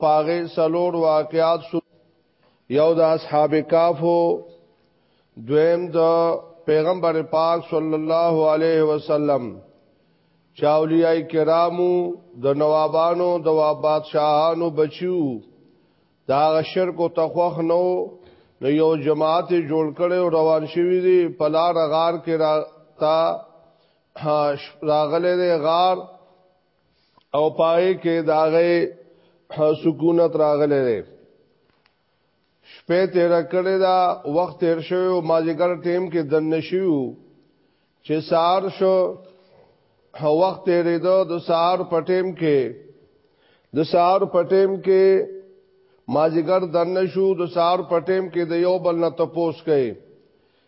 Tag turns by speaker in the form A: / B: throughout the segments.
A: پاغه سلور واقعات شو یو د اصحاب کاف دویم د پیغمبر پاک صلی الله علیه وسلم چاولیای کرامو د نوابانو د بادشاہانو بچیو دا شرک او تخوخ نو نو یو جماعت جوړ کړي او روان شوی دی په لار غار کې را تا راغله دی غار او پای کې داغه سکونت راغله ده شپه تیر کړی دا وخت تیر شوی او ماجګر ټیم کې دن نشیو چې سار شو هو وخت تیر دو د سار پټیم کې د سار پټیم کې ماجګر دن نشو د سار پټیم کې د یو بل نه تپوس کړي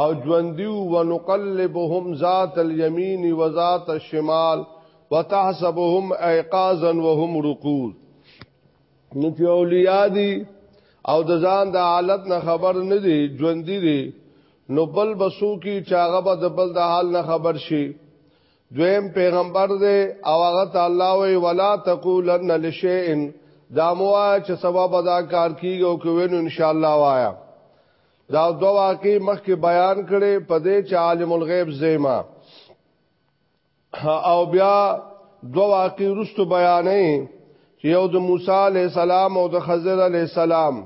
A: او ژوندیو ونقلبهم ذات اليمين وذات الشمال وتحسبهم ايقاظا وهم رقود نو چې اولیاء دي او د ځان د حالت نه خبر نه دي ژوند دي نو بل بسو کی چاغه به د بل د حال نه خبر شي دویم پیغمبر دی او هغه تعالی وی ولا تقولن لشیء دا مو چې سبب ادا کار کیږي او کوي ان شاء الله وایا دا دوه واقعي مخکې بیان کړي په دې چې عالم الغیب زیما او بیا دوه واقعي رستو بیانې چې یو د موسی علی السلام او د خضر علی السلام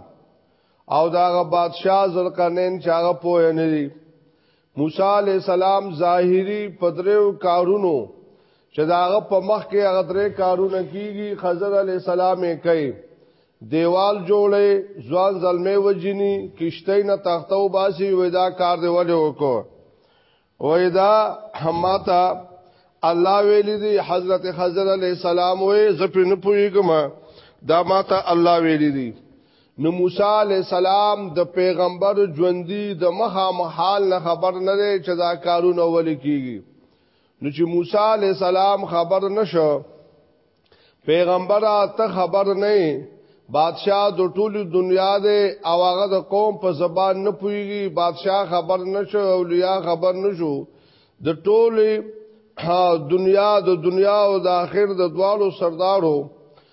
A: او دا غ بادشاہ ذوالقرنین چې هغه پوه نه دي موسی علی السلام ظاهری پدریو کارونو چې داغه په مخ کې هغه درې کارونه کیږي خضر علی السلام یې کوي دیوال جوړي ځوان زلمې وجني کشته نه تختو باسي ودا کار دی وله وکړو وېدا هماتا الله ویلی دی حضرت خضر علی السلام وې زپې نه پويګم دا ماته الله ویلی دی نو موسی علی السلام د پیغمبر ژوندۍ د مخه محال نه خبر نه دی چې دا کارونه ولې کیږي نو چې موسی علی السلام خبر نشو پیغمبر ته خبر نه بادشاہ د ټولو دنیا دی او هغه د قوم په زبان نه پويږي بادشاہ خبر نشو اولیاء خبر نشو د ټولو دنیا د دنیا او د آخر د دوالو سردارو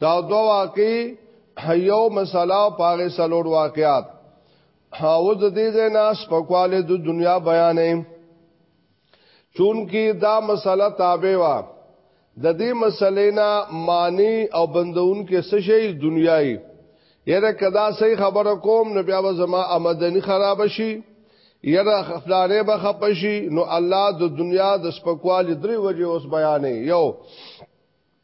A: دا دو واقعي یو مسله پاغه سلوړ واقعات او د دې زنا سپکواله د دنیا بیانې چون کې دا مسله تابع وا د دې مسلې نه معنی او بندون کې څه شي دنیاي یره کدا صحیح خبره کوم نو بیا به زما آمدنی خراب شي یره خفلانه به خپ شي نو الله د دنیا د سپکوالي درې وجه اوس بیانې یو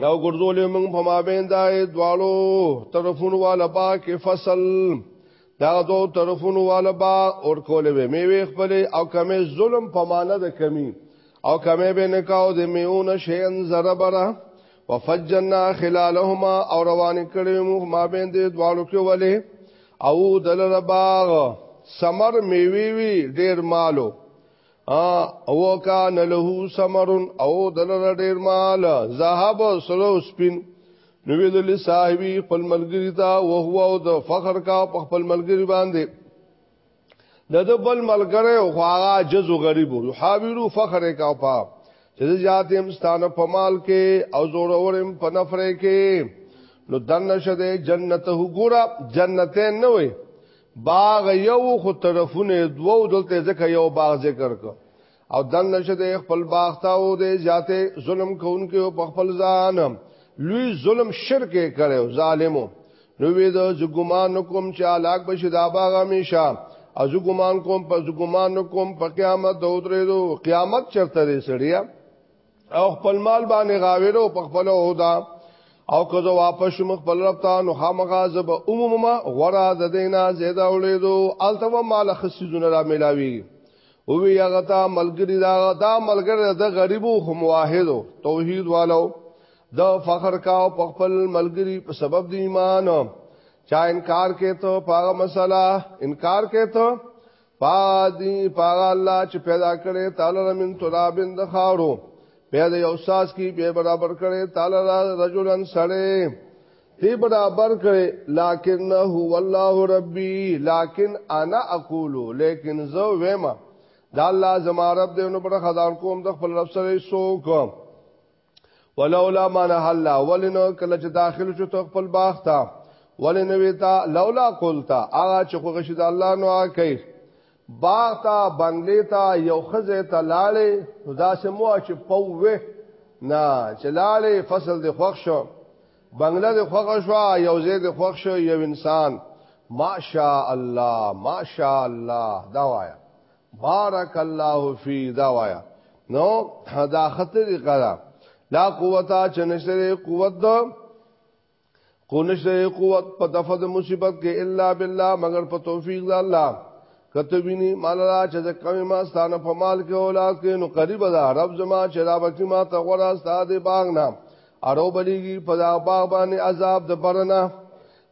A: نو ګرځولې موږ په مابین دا دوالو طرفونو والا با کې فصل دا دو طرفونو والا با اور کولې به میوه خپل او کمې ظلم په معنا د کمی او کمې به نه کاو د میونه شین زره بره وفجنا خلالهما او روان کړې موږ مابین دې دوالو کې ولې او دل رباغ سمر میوي وی ډیر مالو او کان له ثمر او دلر ډیر مال ذهب سلو سپین نو ویل صاحبي خپل ملګری تا او هو او د فخر کا په خپل ملګری باندې د د بل ملګری او هغه جزو غریب او حاویرو فخر کا پا چې ذات هم ستانه په مال کې او زور اورم په نفره کې نو دنه شده جنته ګورا جنته نه وي باغ یو خو طرفونه دوو دلته ځکه یو باغ ذکر کو او دن نشه د خپل باغ ته او د ذاته ظلم کوونکو په خپل ځان لوی ظلم شرک کړو ظالمو نو وی د زګمان کوم چې علاق بشي دا باغ همیشه او زګمان کوم په زګمان کوم په قیامت د درې دو قیامت چرته دې سړیا او خپل مال باندې غاویرو په خپل هدا او که زه واپس شم خپل رب ته نو خامخا زب عموما غورا د دینا زیاده ولیدو التو مال خصیزونه را ملاوی او وی هغه تا ملګری دا دا ملګری د غریبو هم واحدو توحید والو د فخر کا او خپل ملګری په سبب د ایمان چا انکار کې ته پاغه مسله انکار کې ته پادی پاغ الله چې پیدا کړي تعالی من ترابن د خارو پیدا یو ساس کی به برابر کړي تعالی رجلن سړی تی برابر کرے لیکن هو الله ربی لیکن انا اقولو لیکن زو ویما دا الله زما رب دې نو پر خدار کوم د خپل رب سره سوک ولولا ما نه الله ولنو کله چې داخل شو ته خپل باغ ته ولنو ویتا لولا قلتا هغه چې خو غشي د الله نو اکي باغ ته بنگلې ته یو خزه ته لاړې نو داسې مو چې پووه نه چې لاړې فصل د خوښ شو بنگله د خوښ شو یو زید د خوښ شو یو انسان ماشاء الله ماشاء الله دا وایا بارک الله فی دا وایا نو دا خطر قرا لا قوتا چنشر قوت دا قونشر قوت په دفد مصیبت کې الا بالله مگر په توفیق دا الله کته ویني مال را چې د کمی ما ستانه په مال کې اولاد کې نو قریب ده رب زما چې را بکی ما ته غوړه استاد باغ نه اړو بلیږي په دا باغ باندې عذاب د برنه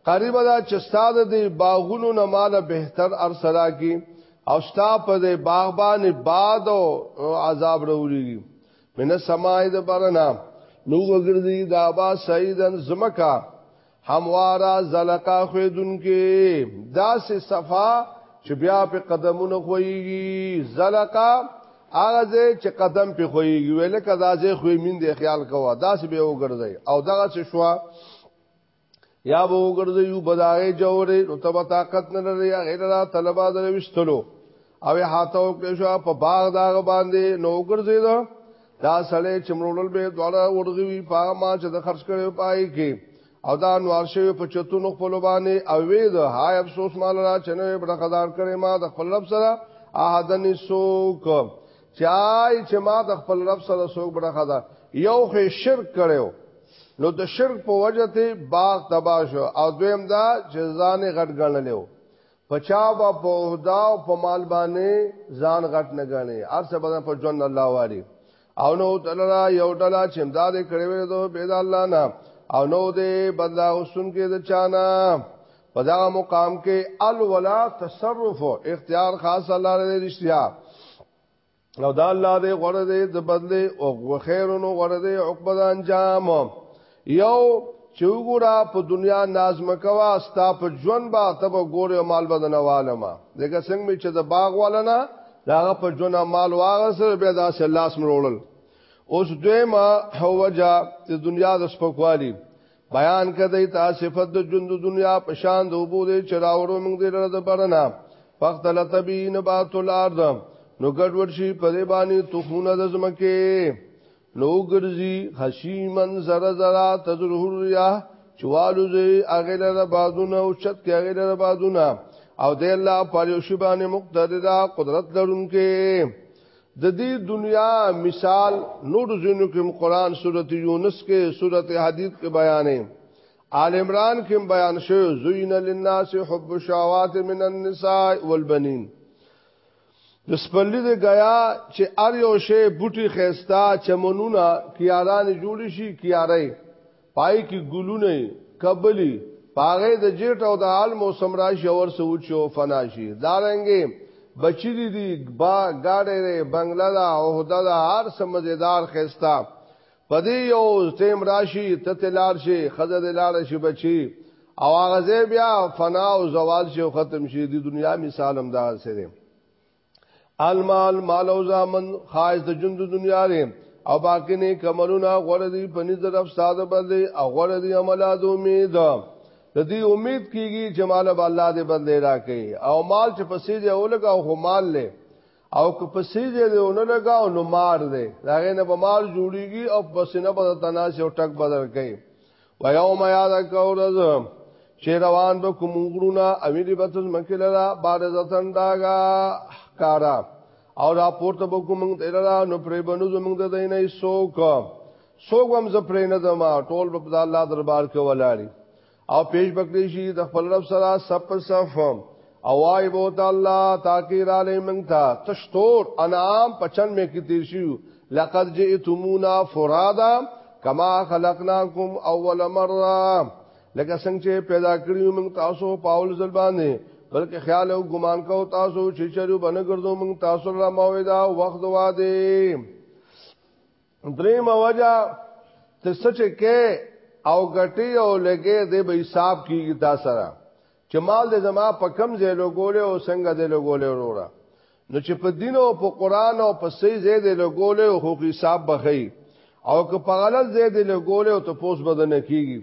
A: قریبه ده چې ستا د دې باغونو نه ما له بهتر هر څه راکړي او ستا په دې باغ باندې باد او عذاب راولېږي من السماء د برنا نو وګرځي دا با سیدن زمکا هموارا زلقا خویدون کې داسې صفا چې بیا په قدمونو خوېږي زلقا هغه ځای چې قدم په خوېږي ویل کدا ځای خوې مين دی خیال کوه داسې به وګرځي او دغه څه شوا یا به وګرځیو بداغه جوړې نو تب طاقت نه لري غیر را طلبا د وشتلو او هاته او کې شو په باغ داغه باندې نو وګرځي دا دا سړی چې مړول به دواړه ورغوي په ما چې د خرج کړي پای کې او دا نوار شوی په چتونو خپل باندې او وی دا هاي افسوس مال را چنه بڑا قدار کړي ما د خپل رب سره احدن سوک چای چې ما د خپل رب سره سوګ برخه ده یو خې شرک کړو نو د شرک په وجه ته باغ تبا شو او دویم دا چې ځان غټ غنلو پچا با په عہدا او په مال باندې ځان غټ نه غني ارسه بدن په جون الله واري او نو دلرا یو ډلا چې امداد کړو به د الله نه او نو دې بدلا اوسن کې د چانا په دا مقام کې الولا تصرف او اختیار خاص الله لري رښتیا او دا الله دې غره دې د بدله او خیرونو غره دې عقبه د انجام یو چوغورا په دنیا ناز مکوا ستا په ژوند با تب ګوره مال بدنواله ما دغه څنګه می چې د باغ ولنا داغه په جون مال واغسر به دا سه لاس مړول اوس دویما هوجا د دنیا د سپکوالی بیان کړی تا صفت د ژوند دنیا په شان د وبو دې چراورو موږ دې لره د برنا وخت لتبی نبات الارض نو ګډ ور شي په دې باندې تخونه د زمکه نو ګرځي حشیمن زرا زرا تزره الرياح چوالو زي اغل را بادونه او چت کې اغل را بادونه او د الله پر یو شی باندې مقتدر قدرت لرونکي د دې دنیا مثال نور ځینو کې قرآن سورته یونس کې سورته حدید کې بیانې آل عمران کې بیان شوی زوین للناس حب الشهوات من النساء والبنین د سپلې د غیا چې ار یو شی بوټي خيستا چمنونه کیاران جوړ شي کیارای پای کې ګلونه کبلی پاغه د جیټ او د حال موسم راشي اور سوچ او فناشي دارنګي بچی دي دي با گاډه ری بنگلا دا عہده دا هر سمزیدار خستا پدې یو تیم راشي ته تلار شي خزه دلار شي بچي او هغه بیا فنا او زوال شي ختم شي د دنیا مثال هم دا سره المال مال او زامن خاص د ژوند دنیا لري او باقی نه کملونه غوړه دی په نظر اف ساده بدلی او غوړه دی عملات امید د دې امید کیږي چې مال به الله دې بدلی راکړي او مال چې پسې دی اولګه او مال له او که پسې دی نه لګا او نو مار دی دا غینه به مال جوړیږي او پسې نه به تناسه او ټک بدل کوي و یوم یاد کورز چې روان به کوم غرونه امیر به تاسو مکه لرا بار زتن داګه کارا او راپورته به کوم تیرا نو پرې بنو زمونږ د دینه سوک سوک هم ز پرې نه دما ټول په الله دربار کې ولاړی او پیش بکلی شي د خپل رب سره سپ سفم او وای بو ته الله تاکي را لې مونږ ته تشتور انعام پچن مې کې تیر شو لقد جئتمونا فرادا کما خلقناکم اول مره لکه څنګه چې پیدا کړیو موږ تاسو پاول ځل باندې بلکې خیال او ګمان کو تاسو چې چرو بنګردو موږ تاسو را موعده وخت واده دریم وجہ ته سچ کې او غټي او لګې دې به حساب کیږي تا سره چې مال دې زما په کم ځای لګولې او څنګه دې لګولې وروره نو چې په دین او په قران او په سې ځای دې لګولې او حقوق حساب بخي او که په غلط ځای دې لګولې او ته پوس بدنه کیږي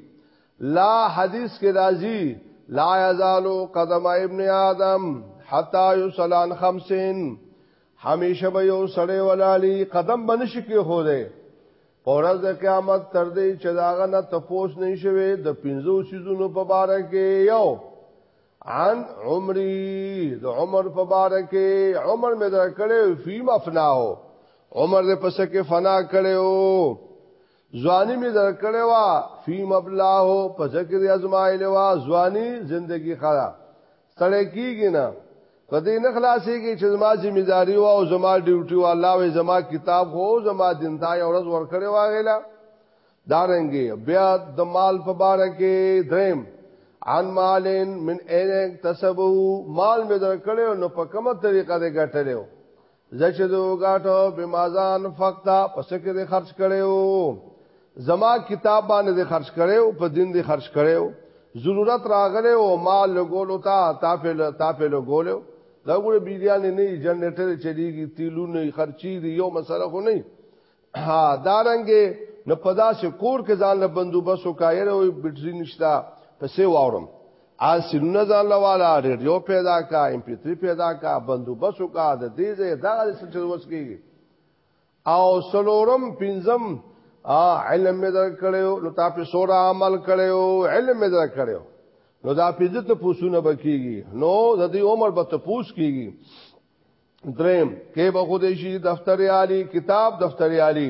A: لا حدیث کې راځي لا یزالو قدم ابن آدم حتا یصلان خمسین همیشه به یو سړی ولالی قدم بنشي کې هو دی پورز د قیامت تر دې چې داغه نه تپوس نه شوي د پنځو سيزونو په باره کې یو عن عمري د عمر په باره کې عمر مې در کړې فیم افناو عمر دې پس کې فنا کړو ځواني مې در کړې وا فیم ابلاو پس کې ازمایل وا ځواني زندگی خراب ستړی کیږي نه په دې نه خلاصيږي چې زما ذمہ داری او زما ډیوټي او الله او زما کتاب خو زما دین دا یو ورځ ورکړی واغله دارنګي بیا د مال په بار کې دریم عن مالن من اين تسبو مال مې درکړیو نو په کومه طریقه دې ګټلیو زچ دو غاټو بمازان فقطا پس کې دې خرج کړو زما کتاب باندې دې خرج کړو په دین دې خرج کړو ضرورت راغله او ما لګولو تا تا په تا په لګولو دا ګوره بیریان نه جنریټر چلیږي تیلونه خرچي دی یو مسله خو نه ها دارنګې نو پدا سه کور کې ځان له بندوبس وکایر او بیټری نشتا پسې واورم آن سینونه ځان له والا ریډیو پیدا کا ایم پی 3 پیدا کا بندوبس وکا د دې ځای دا د سچ وس کېږي او سلورم پنځم علم مې در کړو نو تا په سورا عمل کړو علم مې در کړو نو دا پنځه ته پوسونه بکیږي نو د دې عمر به ته پوس کیږي دریم کې به خو دې شي دفتر عالی کتاب دفتر عالی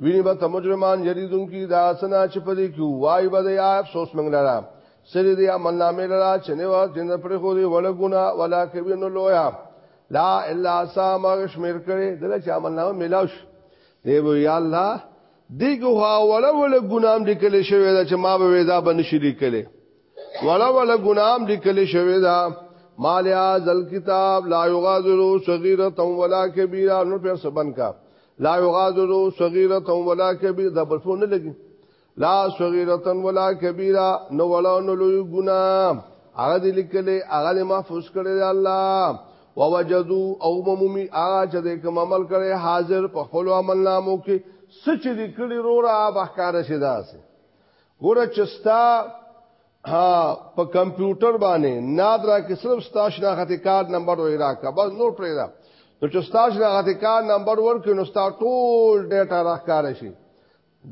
A: ویني به ته مجرمان یریدون کی دا سنا چې په دې کې وای به یا افسوس منګ لرا سری دې عمل نامې لرا چې نه ور جن پر خو دې وړ ګنا ولا کوي نو لویا لا الا سام شمیر کړي دغه چې عمل نامه ملاوش دی وی یا الله دیګه هوا ولا ولا ګنام لیکل شوی دا چې ما به ودا بنشي لیکل ولا ولا ګنام لیکل شوی دا مال ازل کتاب لا یغادر صغیرۃ ولا کبیرہ نو پر سبن کا لا یغادر صغیرۃ ولا کبیرہ دا بل فون نه لګي لا صغیرۃ ولا کبیرہ نو ولا نو لوی ګنا هغه دې لیکلې هغه دې محفوظ کړی دی الله ووجدو او ممومی هغه چې دې کوم عمل کړي حاضر په خپل عمل نامو کې سچ دې کړي رورا بهکار شي داسې ګوره چې ستا په کمپیوټر باندې نادرا کې صرف ستا شناخت کارت نمبر وې راکا بس نور پرې دا نو چې ستا شناخت کارت نمبر ورکې نو ستا ټول ډیټا راخاره شي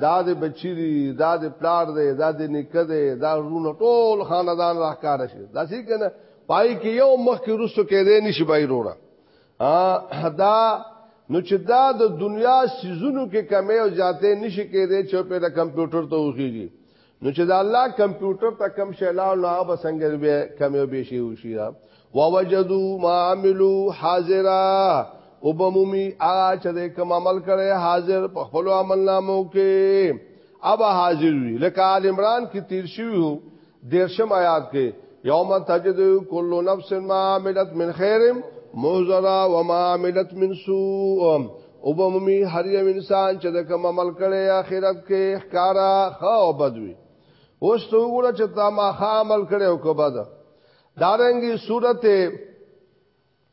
A: دا د بچی دی دا د پلار دی دا د نیکه دی دا رونه ټول خاندان راخاره شي دا څه کنه پای کې یو مخ کې رسو کې دی نشي بای روړه دا نو چې دا د دنیا سيزونو کې کمی او زیاتې نشي کېدای چې په د کمپیوټر ته وخیږي نو چې دا الله کمپیوټر ته کم شلا او نه به څنګه به کمی او به شي وشي ووجدوا ما عملوا حاضرا وبمومي هغه چې کوم عمل کړي حاضر په خپل عمل نامو کې اب حاضر وي لکه آل عمران کې تیر شوی دیرشم آیات کې یوم تجد کل نفس ما عملت من خیر محضرا وما عملت من سوء او بمومی هر یو انسان چې د کوم عمل کړي اخرت کې ښکارا خو بدوي اوس ته وګوره چې تا ما خامل کړي او کو بد دارنګي صورت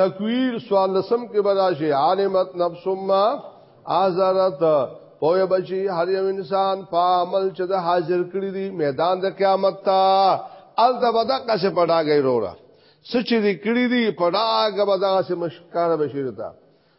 A: تکویر سوال لسم کې براشي عالمت نفس ما ازرت پوهه بچي هر یو انسان په عمل چې د حاضر کړی دی میدان د قیامت ته ال د بدا قصه پډاګی رورا سچ دې کړی دی پډاګه بدا سه مشکار بشیر تا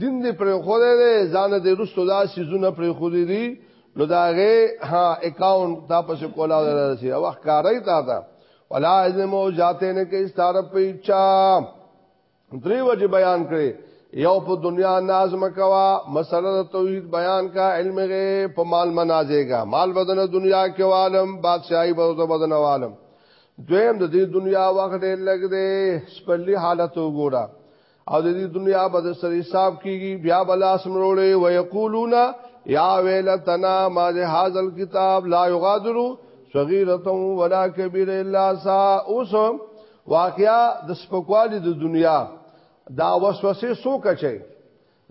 A: دین دې پر خو دې ځان دې رسو دا سيزونه پر خو دې دي نو دا غي ها اکاونټ تا پس کولا درسي او ښکارای تا تا ولا ازمو جاته نه کې ستاره پیچا درې وجه بیان کړي یو په دنیا ناز مکوا مسله توحید بیان کا علم غي په مال منازه کا مال بدن دنیا کې عالم بادشاہي بدن عالم دویم د دې دنیا وخت لګ دې سپلی حالت وګوره او د دې دنیا به د سر حساب کیږي بیا بل اسمرولې و یقولون یا ویلتنا ما ذ هاذا الكتاب لا یغادر صغیرة ولا کبیرة الا سا اوس واقعیا د سپکوالی د دنیا دا وسوسه سو کچي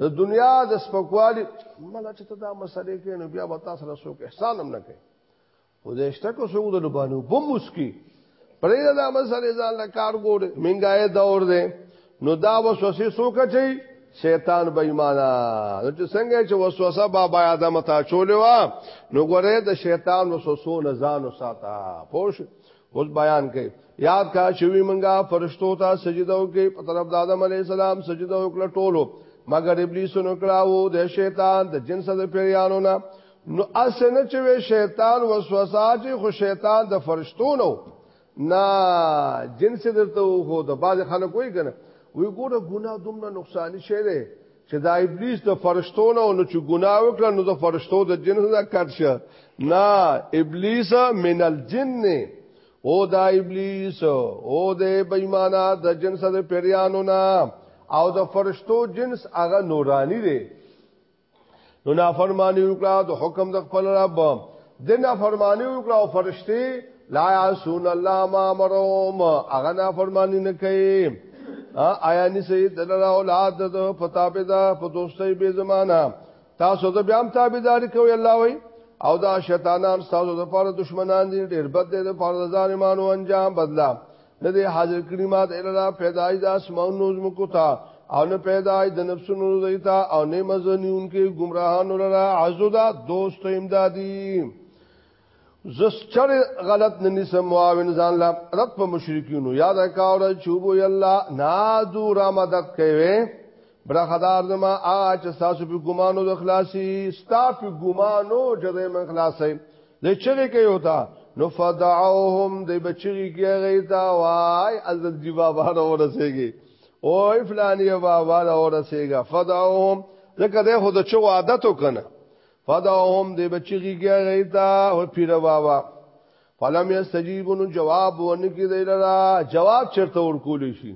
A: د دنیا د سپکوالی مله چې دا مسلې کې نو بیا وتا سره سو احسان هم نه کوي خو دې شته کو څنګه د لبانو بم مسکی پرې دا مسلې ځان له کار ګور منګای دور دې نو دا وسوسه سوک چي شیطان بې ایمانا نو چې څنګه چې وسوسه بابا آدم ته چولې وا نو ګوره د شیطان وسوسو نه ځان وساته پوه اوس بیان کړي یاد کا شوی منګه فرشتو ته سجده وکړي په طرف د آدم علی السلام سجده وکړه ټولو مگر ابلیس نو کړهو د شیطان د جنس د پیرانو نه نو اسنه چې شیطان وسوسه چې خو شیطان د فرشتو نو نه جنس درته خو د باز خلک وای کنه وی ګوره ګناه دومره نقصان شي چې دا ابلیس د فرشتو نه نو چې ګناه وکړه نو د فرشتو د جن نه کټ شه نه ابلیس من الجن او دا ابلیس او د بېمانه د جن سره پیریانو نه او د فرشتو جنس هغه نورانی دی نو نافرمانی وکړه د حکم د خپل رب د نافرمانی وکړه او فرشتي لا یعصون الله ما امرهم هغه نافرمانی نه کوي آیا نسی دلرا اولاد د پتا پیدا په دوستۍ به زمانہ تاسو د بیا هم تابعداري کوي الله وای او دا شیطانان تاسو د پاره دشمنان دي ډېر بد دي د پاره ظالمانو انجام بدلا نه دی حاضر کړی ما د الا پیدای د اسماو نوز مکو تا او نه پیدای د نفسونو دیتا او نه مزنیون کې گمراهان ولرا عزدا دوست امدادی زس چر غلط نه نسم معاون ځان لا رب مشرکینو یاد کاوره چوبو یلا نادو را مدد کوي برخدار زما آج تاسو په ګمانو د خلاصي ستا په ګمانو جزې من خلاصي د چغې کې وتا نو فدعوهم د بچی کې غیتا وای از دی بابا را ورسېږي او فلانی بابا را ورسېږي فدعوهم ځکه د خود چو عادت وکنه فدعوهم د بچی کې غیتا او پیر بابا فلم یستجیبون جواب ونکي دی لرا جواب چرته ورکول شي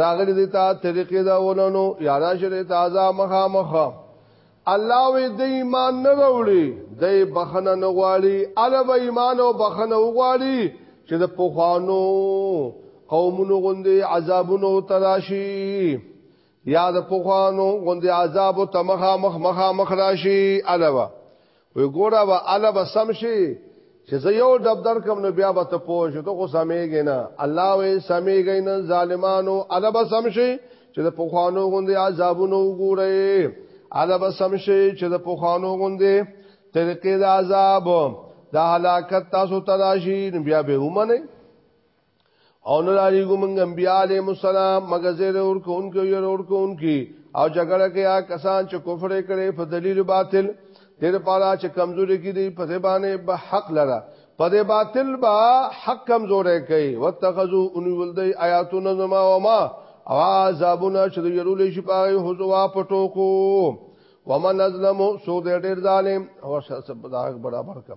A: راغلی دی تا طریقې دا ولونو یا راشد تازه مخامخ الله وی د ایمان نه وروړي د بخنه نه غواړي الوب ایمان او بخنه وغواړي چې د پوخانو قومونو غوندي عذابونو تراشي یا د پوخانو غوندي عذاب او تمخه مخ مخه مخ راشي الوب وی ګوره به اله به سم شي چې زه یو ډب درکم نو بیا به ته پوه شې ته خو سمېږې نه الله وې سمېږې نه ظالمانو اله به سم شي چې د پوخانو غوندې عذابونه وګورئ اله به سم شي چې د پوخانو غوندې طریقې د عذاب د هلاکت تاسو تراشي بیا به ومنئ او نه لري ګمنګ انبیاء علیهم السلام مګر زیر اور کوونکو یې اور کوونکي او جګړه کې آ کسان چې کفر کړي په دلیل باطل دیر پالا چې کمزوري کې دي په زبانه به حق لره په دې باطل با حق کمزورې کوي واتخذو ان ولدی آیاتنا زما و ما او عذابنا چې يرول شي پاره حضوا پټو کو ومن ازلمو سو دې ډېر ظالم او سب برابر کړ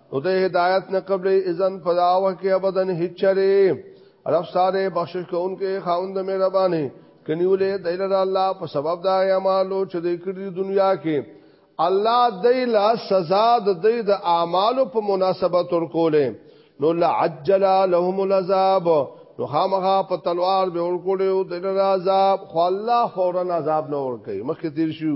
A: نو د هدایت نه قبل اذن په داوه کې ابدن هچره رب ساره بخشش کوونکې خاوند مهرباني کنیولې دایله الله په سبب دا اعمالو چې د کړي دنیا کې الله دایله سزا د دې د اعمالو په مناسبت ورکولې نو لعجل لهم العذاب نو خامخا په تلوار به ورکولې او د عذاب خو الله فورا عذاب نه ورکړي مخکې تیر شو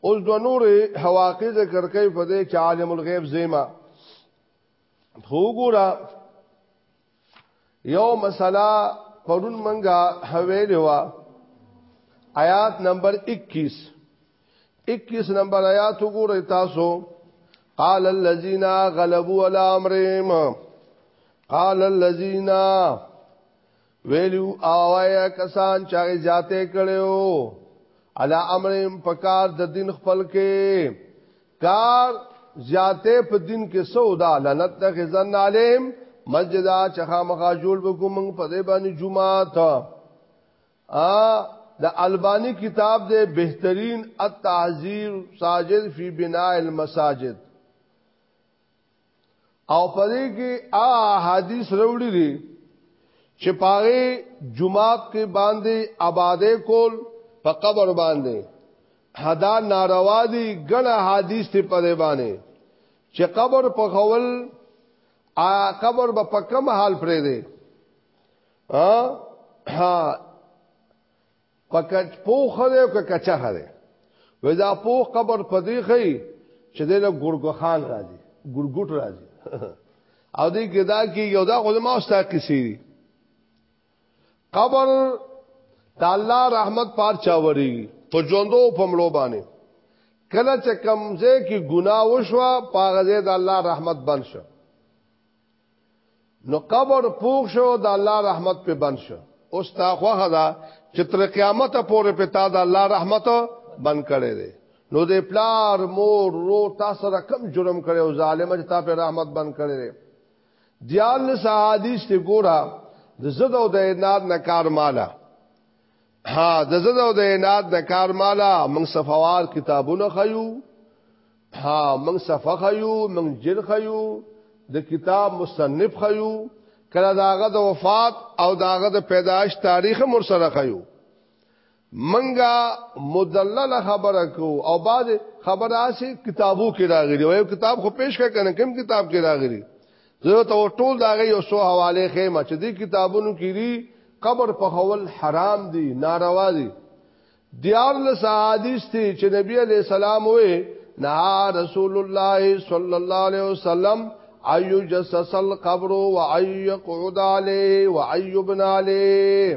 A: اوس دو نور حواقی ذکر کوي په دې کې عالم الغیب زیما خو ګورا یو مسله پرون منګه حویل وا آیات نمبر 21 21 نمبر آیات وګورئ تاسو قال الذين غلبوا على امرهم قال الذين ویلو اوایا کسان چې زیاته کړو علا امرهم پکار د دین خپل کې کار زیاته په دین کې سودا لنت تخزن علیم مسجد چخا مخا جوړ وکوم په دې باندې جمعه ته ا د البانی کتاب دې بهترین التعذير ساجد فی بناء المساجد او پدې کې ا حدیث وروړي دي چې پاره جمعات کې باندې آبادې کول په قبر باندې حدا ناروا دي ګڼه حدیث ته پدې باندې چې قبر په خول ا قبر به په کم حال پرې دی ها پکچ پوخ دی او که کچخ دی وې دا پوخ قبر پدې خي چې د له ګورګو خان راځي ګورګوټ راځي او دې کې دا کې یو دا علماء ستا کسی قبر د الله رحمت پار چاوري په ژوندو په مړو باندې کله چې کمزې کې ګناه وشوه پاغزه د الله رحمت بن شو نو قبر پوښ شو د الله رحمت په بند شو اوس تا خوخه دا چې تر قیامت پورې په تا د الله رحمت بند کړي دي نو د پلار مور رو تاسو را کم جرم کړي او ظالم چې تا په رحمت بند کړي دي دیال سحادیث ته ګورا د زد او د نار نکار مالا ها د زده د عنایت د کار مالا موږ صفوار کتابونه خيو ها موږ صفه خيو موږ جن خيو د کتاب مصنف خيو کله داغه د وفات او داغه د پیدایش تاریخ مر سره خيو منګه مدلل خبره کو او بعد خبره سي کتابو کې راغلي وایو کتاب خو پیش کړه کنه کوم کتاب کې راغلي زه ته ټول دا غي یو سو حواله خېمه چې دې کتابونو کې دي قبر په خول حرام دي ناروا دي دیار لس حدیث تی چې نبی علیہ السلام وې نه رسول الله صلی الله علیه وسلم ایو جسس القبر و ایو قعود علیه و ایو بن علیه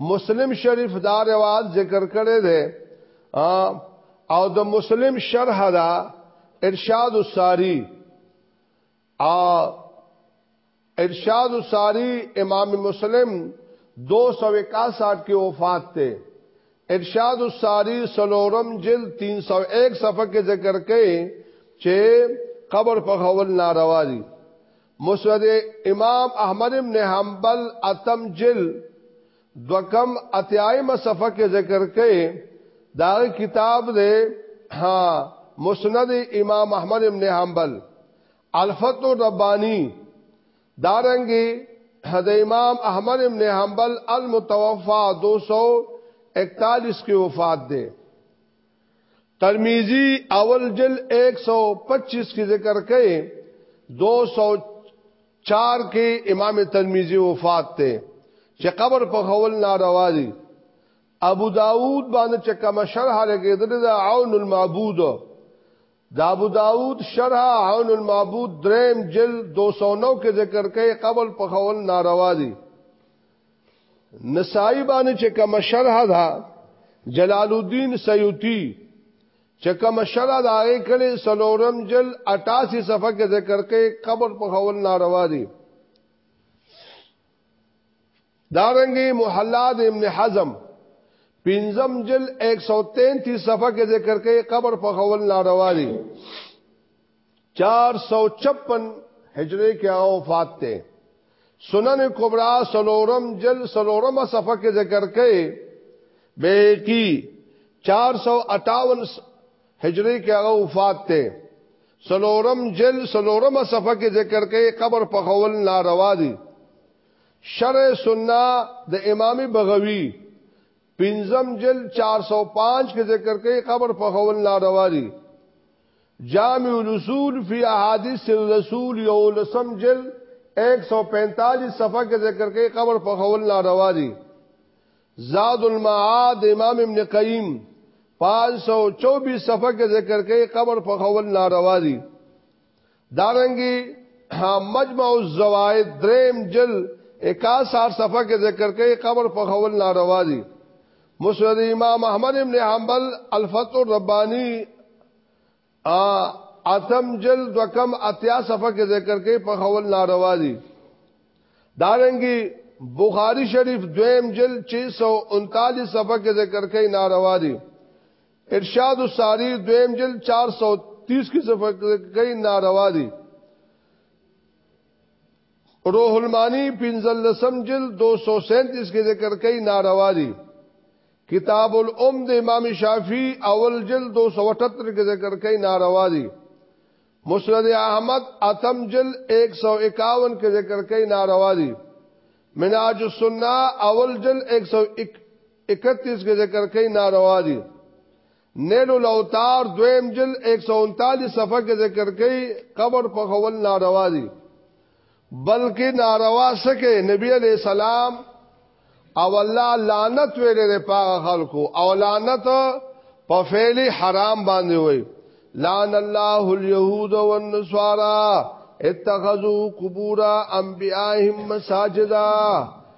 A: مسلم شریف دا روایت ذکر کړی دی او د مسلم شرح دا ارشاد الساری ا ارشاد الساری امام مسلم 261 کې وفات ته ارشاد الساری سلورم جلد 301 صفحه کې ذکر کړي چې قبر په خول ناروا دي مسند امام احمد ابن حنبل اتم جل دوکم اتیایم صفحه کې ذکر کړي دا کتاب دی ها مسند امام احمد ابن حنبل الفتو ربانی دارنګي د امام احمد ابن حنبل المتوفا 241 کې وفات ده ترمذی اول جل 125 کې ذکر کړي 204 کې امام ترمذی وفات ته چې قبر په خول ناروا دي ابو داود باندې چې کوم شرح لګیدل دا عون المعبود دا ابو داود شرح عون المعبود دریم جل 209 کې ذکر کړي قبر په خول ناروا دي نسائی باندې چې کوم شرح ده جلال الدین سیوطی چې کوم شرح ده هغه کړي سلورم جل 88 صفحه کې ذکر کې قبر په خول ناروا دي دارنګي محلات ابن حزم پنځم جل 133 صفحه کې ذکر کې قبر په خول ناروا دي 456 هجری کې هغه وفات ته سنن کبرا سلورم جل سلورم صفحه کې ذکر کړي به کی 458 هجری کې هغه وفات ته سلورم جل سلورم صفحه کې ذکر کړي قبر په خول ناروا دي شرع سنه د امام بغوی پنځم جل 405 کې ذکر کړي قبر په خول ناروا دي جامع الرسول فی احادیث الرسول یو لسم جل 145 صفحه کې ذکر کوي قبر په خول ناروا دي زاد المعاد امام ابن قیم 524 صفحه کې ذکر کوي قبر په خول ناروا دي دارنګي مجمع الزوائد دریم جل 61 صفحه کې ذکر کوي قبر په خول ناروا دي مسند امام احمد ابن حنبل الفتح الربانی ا اتم جل دو کم اتیا صفحه کې ذکر کوي په خول ناروا دي دارنګي بخاری شریف دویم جل 639 صفحه کې ذکر کوي ناروا دي ارشاد الساری دویم جل 430 کې صفحه کې کوي ناروا دي روح المانی پنزل لسم جل 237 کې ذکر کوي ناروا دي کتاب الام د امام شافعی اول جلد 278 کې ذکر کړي ناروا دي مسند احمد اتم جلد 151 کې ذکر کړي ناروا دي مناج السنه اول جلد 131 کې ذکر کړي ناروا دي نیل الاوتار دویم جل 139 صفحه کې ذکر کړي قبر په خول ناروا دي بلکې ناروا سکه نبی علی سلام او الله لعنت ویلې ده پاغه خلکو او لعنت په فعل حرام باندې وای لعن الله اليهود والنصارى اتخذوا قبور انبيائهم مساجدا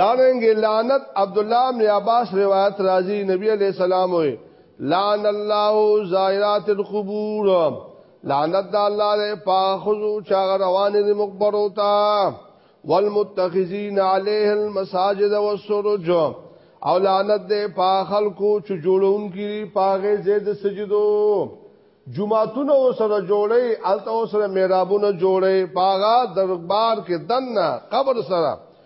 A: دارنګ لعنت عبد الله بن عباس روایت راځي نبی علیہ السلام وی لعن الله زائرات القبور لعنت د الله له پاخذو چا روان دي مقبرو تا والمتخذین علیه المساجد والسرج او لعنت د پاخل کو چې جوړون کی پاغه زید سجدو جمعتونه سره جوړي الته سره میرابونه جوړي پاغا دربار کې دنه قبر سره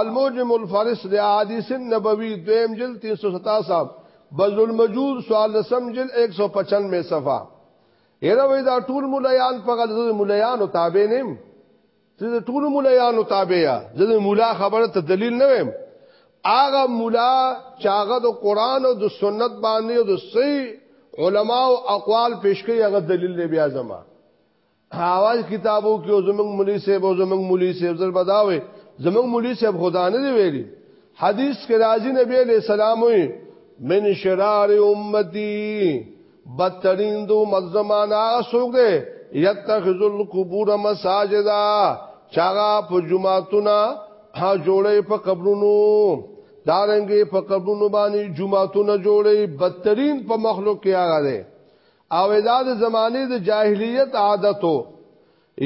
A: الموجم الفرس د احادیث النبوی دویم جلد 377 بذل المجود سوال لسم جلد 195 صفحه یره وې دا ټول مولایان په غلط مولایانو تابع نیم زه ټول مولایانو تابع یا زه مولا خبره ته دلیل نه ویم اغه مولا چاغه د قران او د سنت باندې او د صحیح علما او اقوال پیش کوي هغه دلیل نه بیا زما حواج کتابو کې زمنګ مولوی صاحب او زمنګ مولوی صاحب زر بداوي زمنګ مولوی صاحب خدا نه دی ویلي حدیث کې راځي نبی عليه السلام وي من شرار امتی بدترین دو مزمان آغا سوک دے یتخذ القبور مساجدا چاغا په جمعاتونه ها جوړې په قبرونو دارنګې په قبرونو باندې جمعاتونه جوړې بدترین په مخلوق کې هغه ده او دا د زمانه د جاهلیت عادتو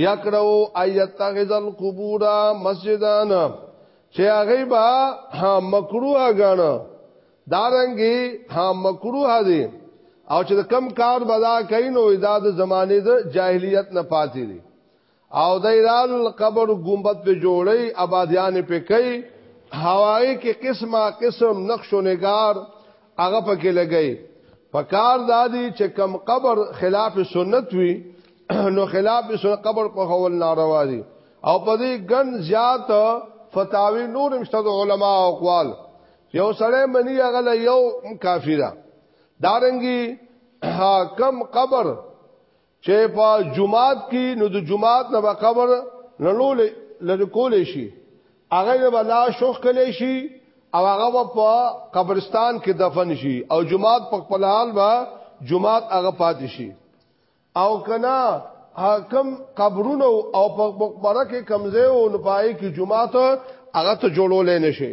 A: یکړو ایتغذ القبور مسجدان چې هغه به مکروه غاڼه دارنګي ها مکروه دي او چې کم کار بدا کینو دا د زمانه د جاهلیت نه پاتې دي او دایرال قبر ګمبت په جوړي آبادیان په کوي هواي کې قسمه قسم نقش و نگار هغه پکې لګي پکار دادی چې کم قبر خلاف سنت وي نو خلاف سنت قبر په خول ناروا دي او په دې ګن زیات فتاوی نور مشتد علما او اقوال یو سره منی هغه یو کافیره دارنګي کم قبر
B: چې په جمعات کې نو د جمعات نه به قبر لړول لری کول شي هغه به بلا شوخ کلی شي او هغه په قبرستان کې دفن شي او جمعات په خپل حال به جمعات هغه پاتې شي او کنا حکم قبرونه او په مقبره کې کمزې او نپای کې جمعات هغه ته جوړول نه شي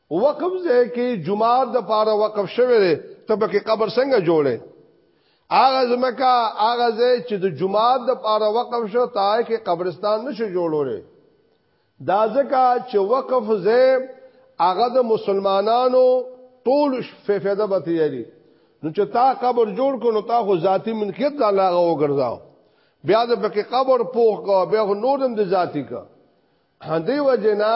B: وقف ځای کې جمعات د پاره وقف شوی دی ته به کې قبر څنګه جوړې هغه زمکا هغه ځای چې د جمعات د پاره وقف شو تای کې قبرستان نشو جوړولې دا ځکه چې وقف ځای هغه د مسلمانانو ټول فیفیده به تیری نو چې تا قبر جوړ کو نو تا خو ذاتی منکیت د الله غو ګرځاو بیا د پکې قبر پوخ کو بیا نورم د ذاتی کا هدی وجنا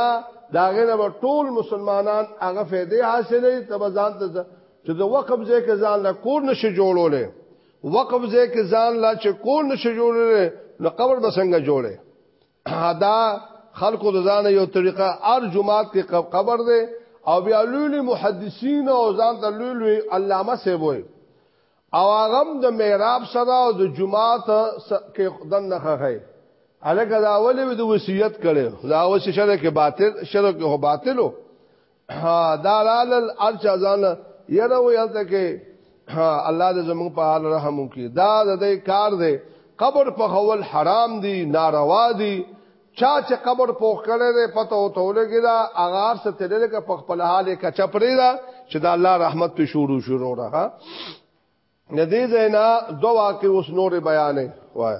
B: داغه نه ټول مسلمانان هغه فائدې حاصلې تبزان ته چې د وقف ځای کې ځان لا کور نشي جوړولې وقف ځای کې ځان لا چې کور نشي جوړولې نو قبر به څنګه جوړې دا خلکو د ځان یو طریقه ار جمعات کې قبر دی او بیا لوی محدثین او ځان ته لوی لوی علامه سیبوي او هغه هم د محراب سره او د جماعت کې خدن نه خخه الکه دا ولې د وصیت کړي دا اوس شرک باطل شرک هو باطلو دا لال ارچ ازان یره وی هلته کې الله دې زموږ په حال رحم وکړي دا د دې کار دی قبر په خول حرام دي ناروا دي چا چې قبر پوخ کړي دي پته او تولګي دا اغار ستلل ک په خپل حال ک چپري دا چې دا الله رحمت په شروع شروع را ها ندی زینا دو واقع اوس نور بیانې وای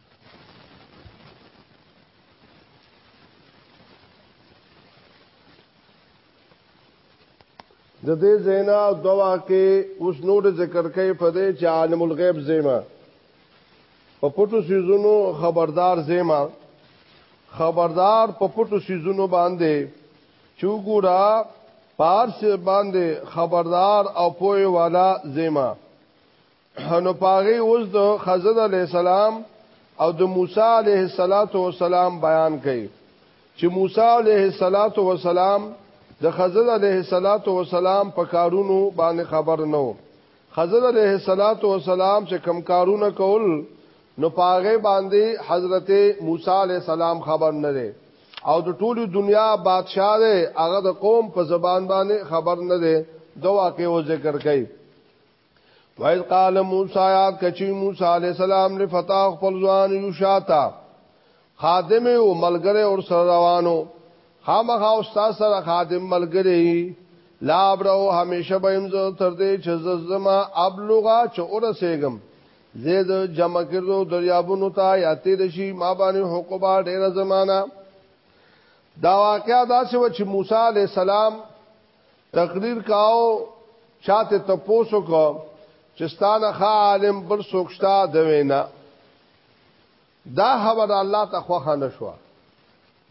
A: د دې زینا او دوا کې اوس نور ذکر کوي په دې چې عالم الغیب زیما په پټو سيزونو خبردار زیما خبردار په پټو سيزونو باندې چوغورا پارس باندې خبردار او پوي والا زیما نو پاغي اوس د خضر علی السلام او د موسی علیه السلام بیان کړي چې موسی علیه السلام د خضر علیه السلام په کارونو باندې خبر نه و خضر علیه السلام چې کم کارونه کول نو پاغه باندې حضرت موسی علیه السلام خبر نه دی او د ټولو دنیا بادشاہ دی هغه د قوم په زبان باندې خبر نه دی دوه کې و ذکر کړي وایز قال موسی یاد کچی موسی علی السلام لفتاح خپل ځوان یوشاتا خادم او ملګری اور سره روانو خامخا استاد سره خادم ملګری لا برو همیشه به امزه تر دې چې زما ابلغه چې اورسېګم زید جمع کړو دریابونو ته یا تیر شي ما باندې حقوبا ډېر زمانہ دا واقعا دا چې موسی علی السلام تقریر کاو چاته تپوسو کو چې ستانه خا عالم بل سوکشتا د وینا دا خبر الله ته خوخه نشو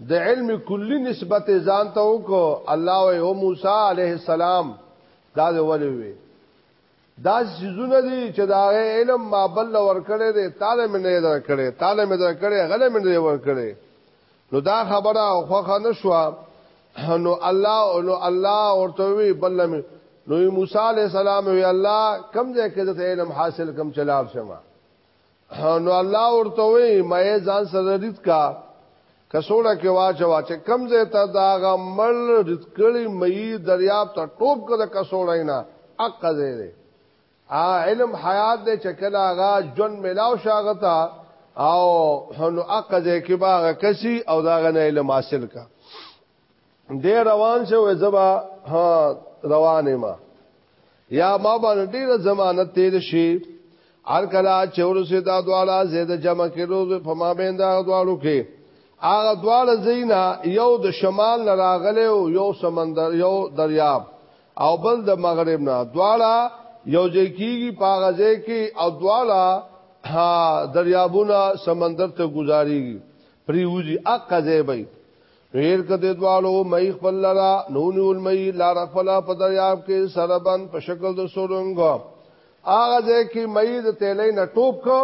A: د علم کلی نسبت ځان ته وکړو الله او موسی عليه السلام دا ولوي دا سيزونه دي چې دا علم ما بل ور کړې دي تعالی مې نه در کړې تعالی مې در کړې غلې مې نه ور کړې نو دا خبره خوخه نشوه نو الله نو الله ورته وی بل مې نو موسی عليه السلام وی الله کم ځای کې د علم حاصل کم چلاب شمه نو الله ورته وی مې ځان سره ریت کا کسوړه کې واچوا چې کم زه ته دا غمل ریت کړي مې دریاب ته ټوب کړه کسوړه نه اق زیره ا علم حیات دې چکلا غا جن ملاو شاغتا او هنو اق زې کې باغ کسي او دا غنه علم حاصل کا دې روان شو زبا ها روانه ما یا ما باندې ډیر زمانه تیر شي هر کلا چور سي دا دواړه زید جمع کړو په ما بیندا دواړو کې هغه دواړه زینا یو د شمال نه راغله او یو سمندر یو دریاب او بل د مغرب نه دواړه یو ځکیږي پاغزه کې او دواړه دریابونه سمندر ته گزاريږي پریوزي اقزه بي هیر کده دوالو مئی خپل لرا نونیول مئی لار خپل په دریاب کې سربن په شکل د سورنګ هغه ځکه مئی د تیلې نه ټوپ کو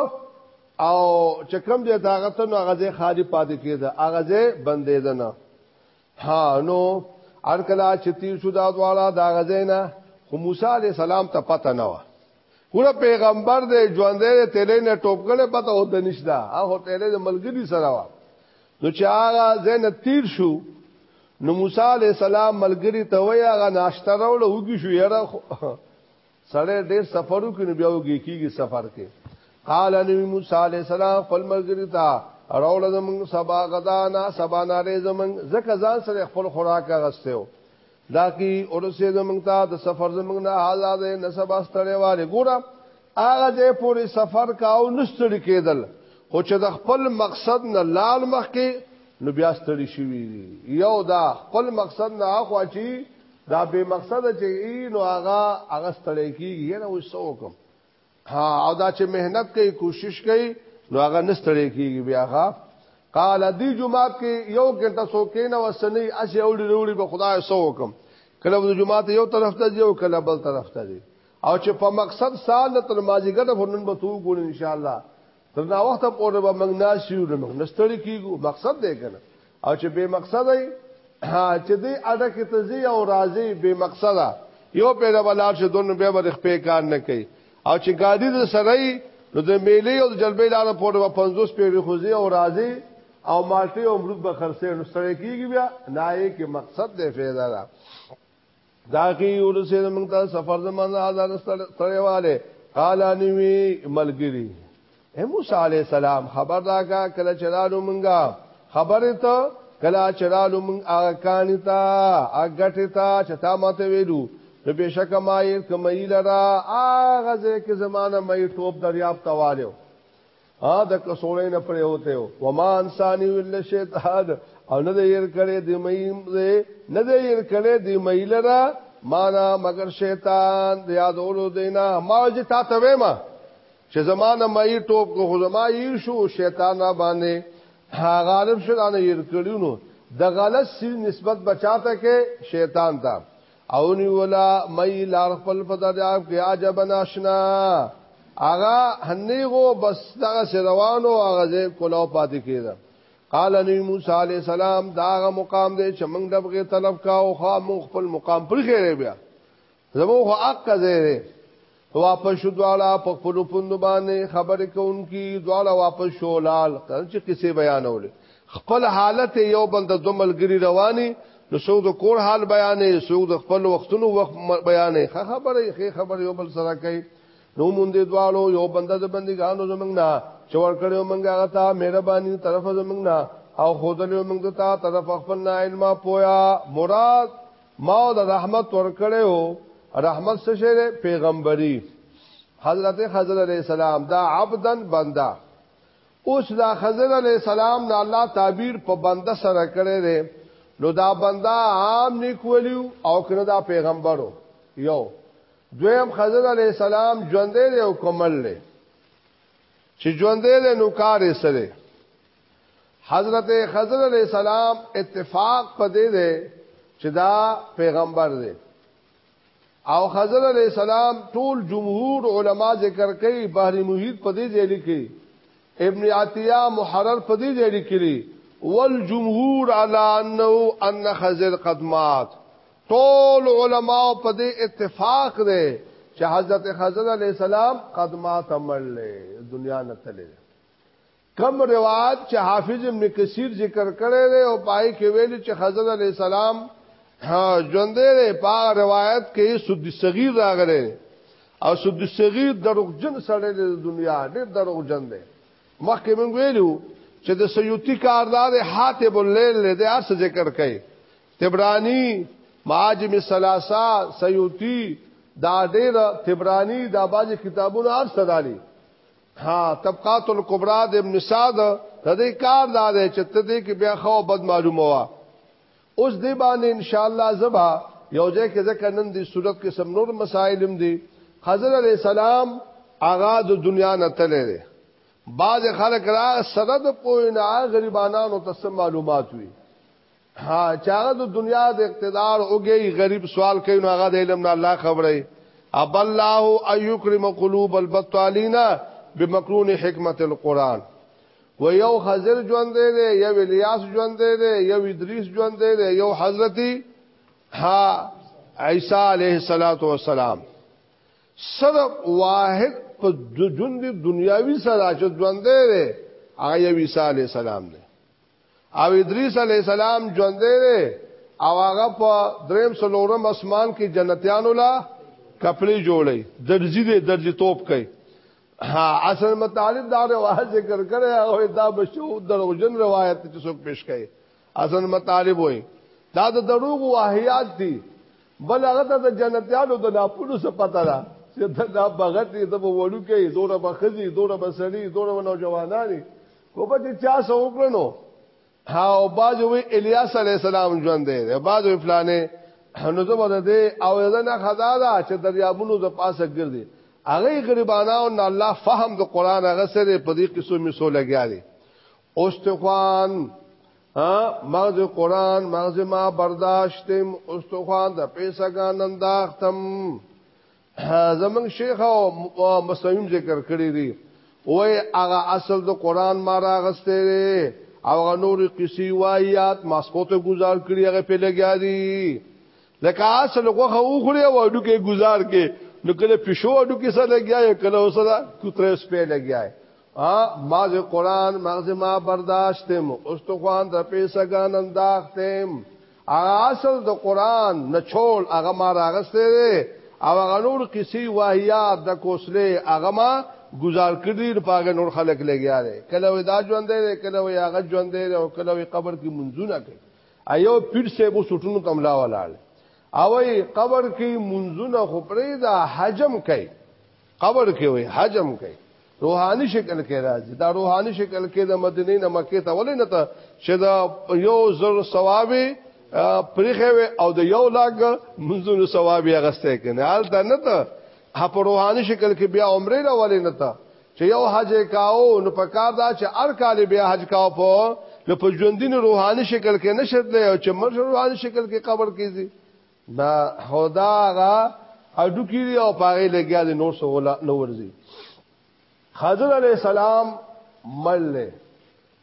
A: او چکم دې داغه ته نو هغه ځې خالی پاتې کېده هغه ځې بندې ده نه ها نو ار کلا چتی شو دا دواړه داغه ځې نه خو موسی عليه السلام ته پته نه و ګوره پیغمبر دې ژوندې تیلې نه ټوپ کړي پته هوته نشته هغه تیلې د ملګری سره و نو چې هغه زنه تیر شو نو موسی علی السلام ملګری ته وای هغه ناشته راوړ وګی شو یاره سړی ډیر سفر وکړي بیا وګی کیږي سفر کې قال نبی موسی علی السلام خپل ملګری ته راوړ زمون سبا غدا نه سبا نه زمون زکه ځان سره خپل خوراک غستیو دا کی اورسه زمنګ ته د سفر زمنګ نه آزاد نه سبا ستړی واره ګوره هغه دې پوری سفر کاو نستړی کېدل خو چې د خپل مقصد نه لال مخ کې نو بیا ستړي شي یو دا خپل مقصد نه اخوا چی دا به مقصد چې نو هغه هغه ستړی کیږي نه وسو کوم ها او دا چې مهنت کوي کوشش کوي نو هغه نستړی کیږي بیا هغه قال دی جمعات کې یو ګټه سو کې نه وسنی اسی اوړي وروړي په خدای سو حکم کله د جمعات یو طرف ته دی او کله بل طرف ته دی او چې په مقصد سال د تلمازیګر په نن به تو ګول ان شاء الله تر دا وخت پورې به موږ ناشیو نه موږ نستړي کیږو مقصد دی کنه او چې به مقصد دی چې دې اډه کې تزي او راځي به مقصد یو پیدا بلار چې دون به ور خپې کار نه کوي او چې ګاډي د سړی نو د میلې او جلبې لار پورې به 50 پیری خوځي او راځي او مالټي او مرغ به خرڅې نو سړی کیږي بیا نه یې کې مقصد دی فایده ده دا کی ولسه موږ ته سفر زمانه آزاد ستړیواله قال انوي ملګری اے موسی علی السلام خبر راکا کله چرالو مونږه خبر ته کله چرالو مونږ هغه کانی ته اګټه ته چتا ماته ویلو نو بشک ما یې کمایل را هغه ځکه زمانہ مې ټوب دریاب توالیو ها د کسوړې نه پرې وته او وما انسانی ول شیطان او نه ير کړي د مې نه د ير کړي د مې لرا معنا مگر شیطان د یادولو دینا ما چې تا ته وې ما چې زمانه مې ټوپ کو خو زما ير شو شیطان را باندې غالب شدانه ير کړیونو د غلط سی نسبت بچاته کې شیطان ته او نیولا مې لار خپل په دریاب کې عجب ناشنا اغا هنیغو بس دغه روانو اغا زه کولاو پاتې کېده قال نبی موسی علی السلام داغه مقام دی چې موږ دغه طلب کاو خو موږ خپل مقام پر خیره بیا زمو خو حق زیره واپس شو دواړه په خپل پوند باندې خبرې کوونکی دواړه واپس شو لال کله چې کیسه بیانول خپل حالت یو بل د دوملګری رواني نو څوک د کور حال بیانې څوک د خپل وختونو وخت بیانې ښه خبره ښه خبره یو بل سره کوي نو مونږ دې دواړو یو بنده د بندګانو زمنګ نه چې ور کړو مونږ هغه ته مهرباني طرف زمنګ نه او خودلې مونږ ته طرف خپل نه علم پویا مراد ما د رحمت ورکړې او رحمت څه شی دی پیغمبري حضرت خضر علیہ السلام دا عبدن بندا اوس دا خضر علیہ السلام نه الله تعبیر په بنده سره کړی دی نو دا بندا عام نیکولیو او کنه دا پیغمبرو یو دویم خضر علیہ السلام ژوندې دی او کومل دی چې ژوندې دی نو کار یې سره حضرت خضر علیہ السلام اتفاق پدې ده چې دا پیغمبر دی او خضر علیہ السلام ټول جمهور علما ذکر کوي بحر محیط پدې ځای لیکي ابن عطیه محرر پدې ځای لیکي والجمهور على انه ان خضر قد مات ټول علما پدې اتفاق ده چې حضرت خضر علیہ السلام قد مات عمل له دنیا نه تللی کوم روایت چې حافظ ابن کثیر ذکر کړی دی او پای کې ویل چې خضر علی السلام ژوندې دی په روایت کې سود صغیر راغلی او سود صغیر دروغجن سره د دنیا ډېر دروغجن دی مخکې موږ ویلو چې د سیوتی کاردار حاتب الليل له دې ارس ذکر کړي تبرانی معاجم الثلاثه سیوتی دا ډېر تبرانی دا باج کتابونو ارس دالي ها طبقات الکبرى د ابن سعد د دې کار دا دی چې ته دې کې بیا خو بد معلومه وا اوس دې باندې ان شاء الله زبا یو ځای کې ځکه نن دې صورت کې سم نور مسائل هم دي حضرت علی السلام آغا د دنیا نه تللی بعض خلک را سره د پوینه غریبانو ته معلومات وي ها چاغه د دنیا د اقتدار اوګي غریب سوال کوي نو هغه د علم نه الله خبره اب الله ايكرم قلوب البطالين بمكرون حکمت القران و یو خضر ژوند دی یو الیاس ژوند دی یو ادریس ژوند دی یو حضرتي ها عیسی علیه الصلاۃ والسلام صرف واحد په ژوند دنیاوی سره چې ژوند دی هغه عیسی علیه السلام دی او ادریس علی السلام ژوند دی او هغه په دریم سلورم اسمان کې جنتیانو لا کپلې جوړي درځي دي درځي توپ کوي ها اصل مطالب دا روایت ذکر کړي او دا بشو دروژن روایت چې څوک پیش کوي اصل مطالب وي دا د دروغ واهیات دي بل هغه ته د جنتیانو د ناپولو څه پته ده چې دا بغت دې د وړو کې دوره بخزي دوره بسړي دوره نوجوانانی کو په کې چا سو وکړنو او باز وی الیاس علی السلام ژوند دی باز وی فلانه نو زبر دی او یزنه خدا دا چې دریابونو ز پاسه ګرځي هغه غریبانو نه الله فهم د قران هغه سره په دې قصو می سو لګیا دی اوستخوان مغز قرآن مغز ما برداشتم استخوان د پیسگان انداختم زمنګ شیخ او مسلم ذکر کړی دی وای هغه اصل د قران ما راغسته او هغه نور قصي وایات ماسکوته گزار کړی هغه په لګیا دی لکه اصل غوخه وخوري او اډو کې گزار کې نو کله پښو اډو کې سره لګیا کله وسره کوتره سپې لګیا ا ماز قران مغز ما برداشتم اوس تو خوان د پیسه غان انداختم اصل د قران نچول هغه ما راغسته او هغه نور کسی واهیات د کوسله هغه ما گزار کړی په هغه نور خلک لګیا دی کله وې دا ژوند دی کله وې هغه ژوند دی او کله وې قبر کې منځونه کوي ایو پیر سه بو سټونو کملا ولاړ او قبر کې منځونه خو پرې دا حجم کوي قبر کې وي حجم کوي روحاني شکل کې راځي دا روحاني شکل کې د مدینه نه مکه ته ولې نه ته چې دا یو زر ثواب پرخه وي او د یو لاګ منځونو ثواب یې غسته کنه حال دا نه ته په روحاني شکل کې بیا عمره را ولې نه ته چې یو حج کاو نو په کار دا چې هر کال بیا حج کاو په لپاره ژوندین روحاني شکل کې نشد لې او چې مرګ روحاني شکل کې قبر کیږي دا خدا غا اډو کیږي او پاره لګیا دي نور سولا نو ورزي خضر علی السلام مل له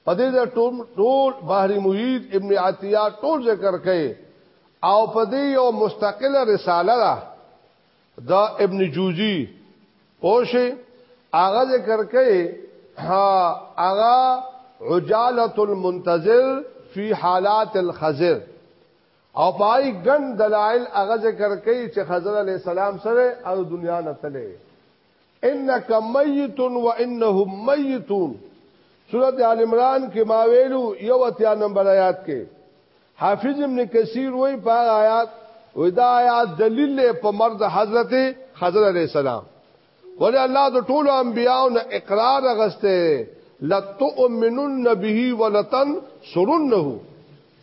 A: پدې دا ټول ټول بحری محیط ابن عطیه ټول ذکر کړي او پدې یو مستقله رساله ده دا ابن جوزی پوشه هغه ذکر کړي ها هغه عجاله المنتظر فی حالات الخزر او پای ګن دلائل هغه ذکر کوي چې خضر علی السلام سره او دنیا نه تله انک میت و انهم میتون سورۃ آل عمران کې ما ویلو یو اتیا نمبر آیات کې حافظ ابن کثیر وای په آیات ودا آیات دلیل په مرد حضرت خضر علی السلام ولی الله د ټولو انبیانو نه اقرار غسته لتؤمنن به ولتن سرنه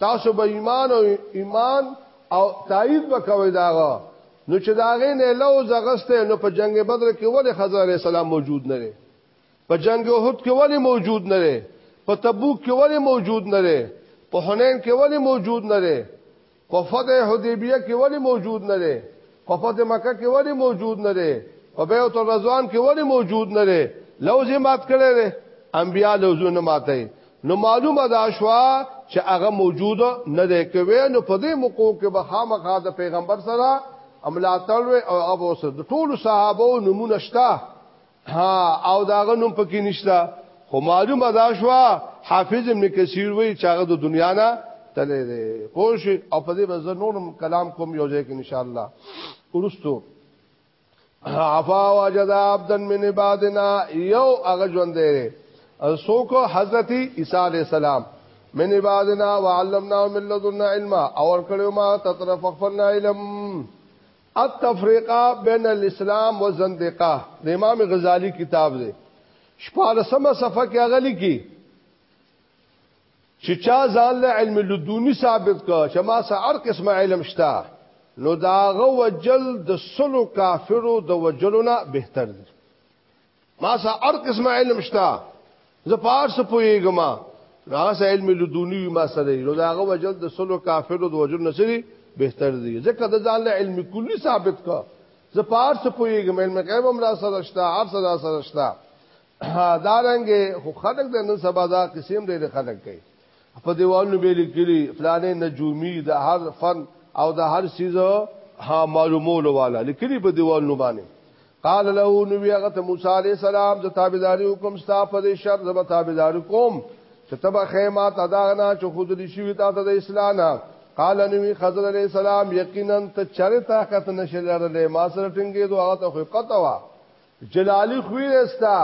A: تاسو به ایمان او ایمان او تایید وکوي داغه نو چې داغه نه لو زغسته نو په جنگ بدر کې ولی خضر علی السلام موجود نه لري په جنگ احد کې ولی موجود نه لري په تبوک کې ولی موجود نه لري په حنین کې ولی موجود نه لري په فتح حدیبیه کې ولې موجود نه دی په فتح مکه کې ولې موجود نه دی په بیعت الرضوان کې ولې موجود نه دی لوز یې مات کړی دی انبیا لوزونه ماتای نو معلومه دا شوا چې هغه موجود نه دی کوي نو په دې موقع کې به خامخا د پیغمبر سره املاتړ او ابو سر د ټولو صحابه نمونه شته ها او داغه نوم پکې نشتا خو معلومه دا شو حافظ ابن کثیر وی چاغه د دنیا نه تلې ده پوه شي او په دې بز نورم کلام کوم یو ځای کې ان شاء الله ورستو عفا وجد عبدن من عبادنا یو هغه ژوند دی سوک حضرت عیسی علیہ السلام من عبادنا وعلمنا من لدنا علما اور کړو ما تطرف خپل علم التفرقه بین الاسلام والزندقه د امام غزالی کتاب دی شپارسمه صفحه کې هغه لیکي چې چا ځان له علم لدونی ثابت کا چې ما سره هر قسمه علم شته نو داغه وجل د سلو کافرو د وجلونه بهتر دی ما سا ار قسم علم شتا زه پار سو پویګم هغه سا علم لدونی ما سره نو دا هغه وجل د سلو کافرو د وجل نشری بهتر دی ځکه د ځان له علم کلی ثابت کا زه پار سو پویګم علم غیب هم را سره شتا هر سره را سره شتا دا رنګ خو خلق د نن سبا دا قسم ډېر خلق کوي په دیوالونو به لیکلي فلانه نجومی د هر فن او د هر سیزه ها معلومولو والا لیکلي په دیوالونو باندې قال له نو هغه ته موسی عليه السلام ز تابعداري حکم ستا په دې شرط زب تابعداري کوم چې تبه خیمه تا دا نه چې خود دې شي تا ته د اسلام قال نو خضر عليه السلام یقینا ته چره طاقت نشلر له ما سره ټینګې دوه هغه ته خو قطوا جلالی خوې رستا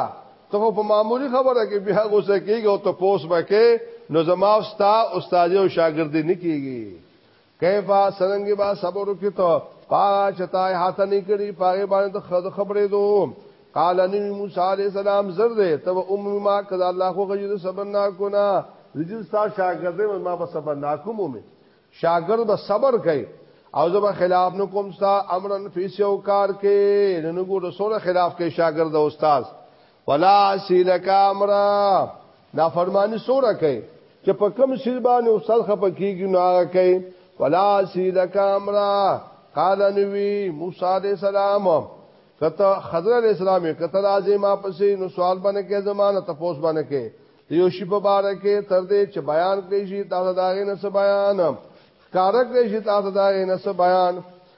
A: ته په معمولی خبره کې بیا غوسه کیږي او ته پوس بکې نو زما استا استاد او شاګرد نه کیږي کیفا سرنګ با صبر وکي ته پا چتا هاته نه کړی پاره باندې ته خد خبرې دو قال نبی موسی علیہ السلام زر دے تب ام ما کذا الله خو غجر صبر نا کو نا رجل ستا شاګرد ما به صبر نا کوم مې شاګرد به صبر کوي او زما خلاف نو کوم ستا امرن فیسو کار کې نن ګو رسول خلاف کې شاګرد او استاد ولا سیلک امر دا فرمانی سوره کوي چې په کوم سیل باندې استاد خپه کیږي نو هغه کوي ولا سیلک امر قال نبی موسی علیہ السلام کته خضر علیہ السلام کته راځي ما پسې نو سوال باندې کې زمانه تپوس باندې کې یو شی په بار کې تر دې چې بیان کړی شي تاسو دا غي نس بیان کارک دې شي تاسو دا غي نس بیان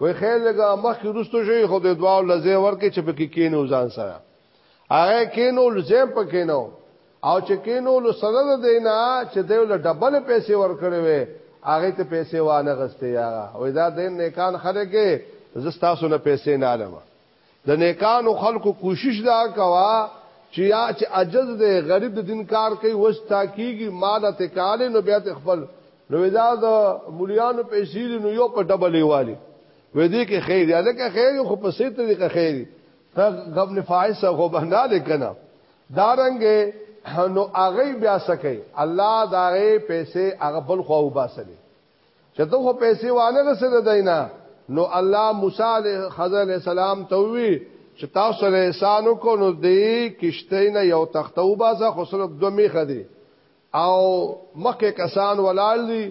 A: وای خیر لګه مخ کې رستو شي خو د دعا لزه ورکه چې پکې کینو ځان سره هغه کینو لزه پکې نو او چې کینو لو سره د دینا چې دیو له ډبل پیسې ورکړې وي هغه ته پیسې وانه غستې یا وای دا دین نیکان خره کې زستاسو نه پیسې نه علمه د نیکانو خلکو کوشش دا کوا چې یا چې عجز دی غریب د دین کار کوي وس تا کیږي مال ته کال نو بیا ته خپل نو ودا د مليانو پیسې نو یو په ډبل ایوالي وې دې کې خیر یا لکه خیر خو په سې طریقه خیر ته غبن فائز خو بنا لیکنه دارنګ نو هغه بیا سکه الله داغه پیسې هغه بل خو وباسلې چې ته خو پیسې وانه رسېده دینا نو الله موسی علیه خضر علیه السلام ته وی چې تاسو له احسان کو نو دی کشته نه یو تختو بازه خو صرف دو میخه دی او مکه کسان ولال دی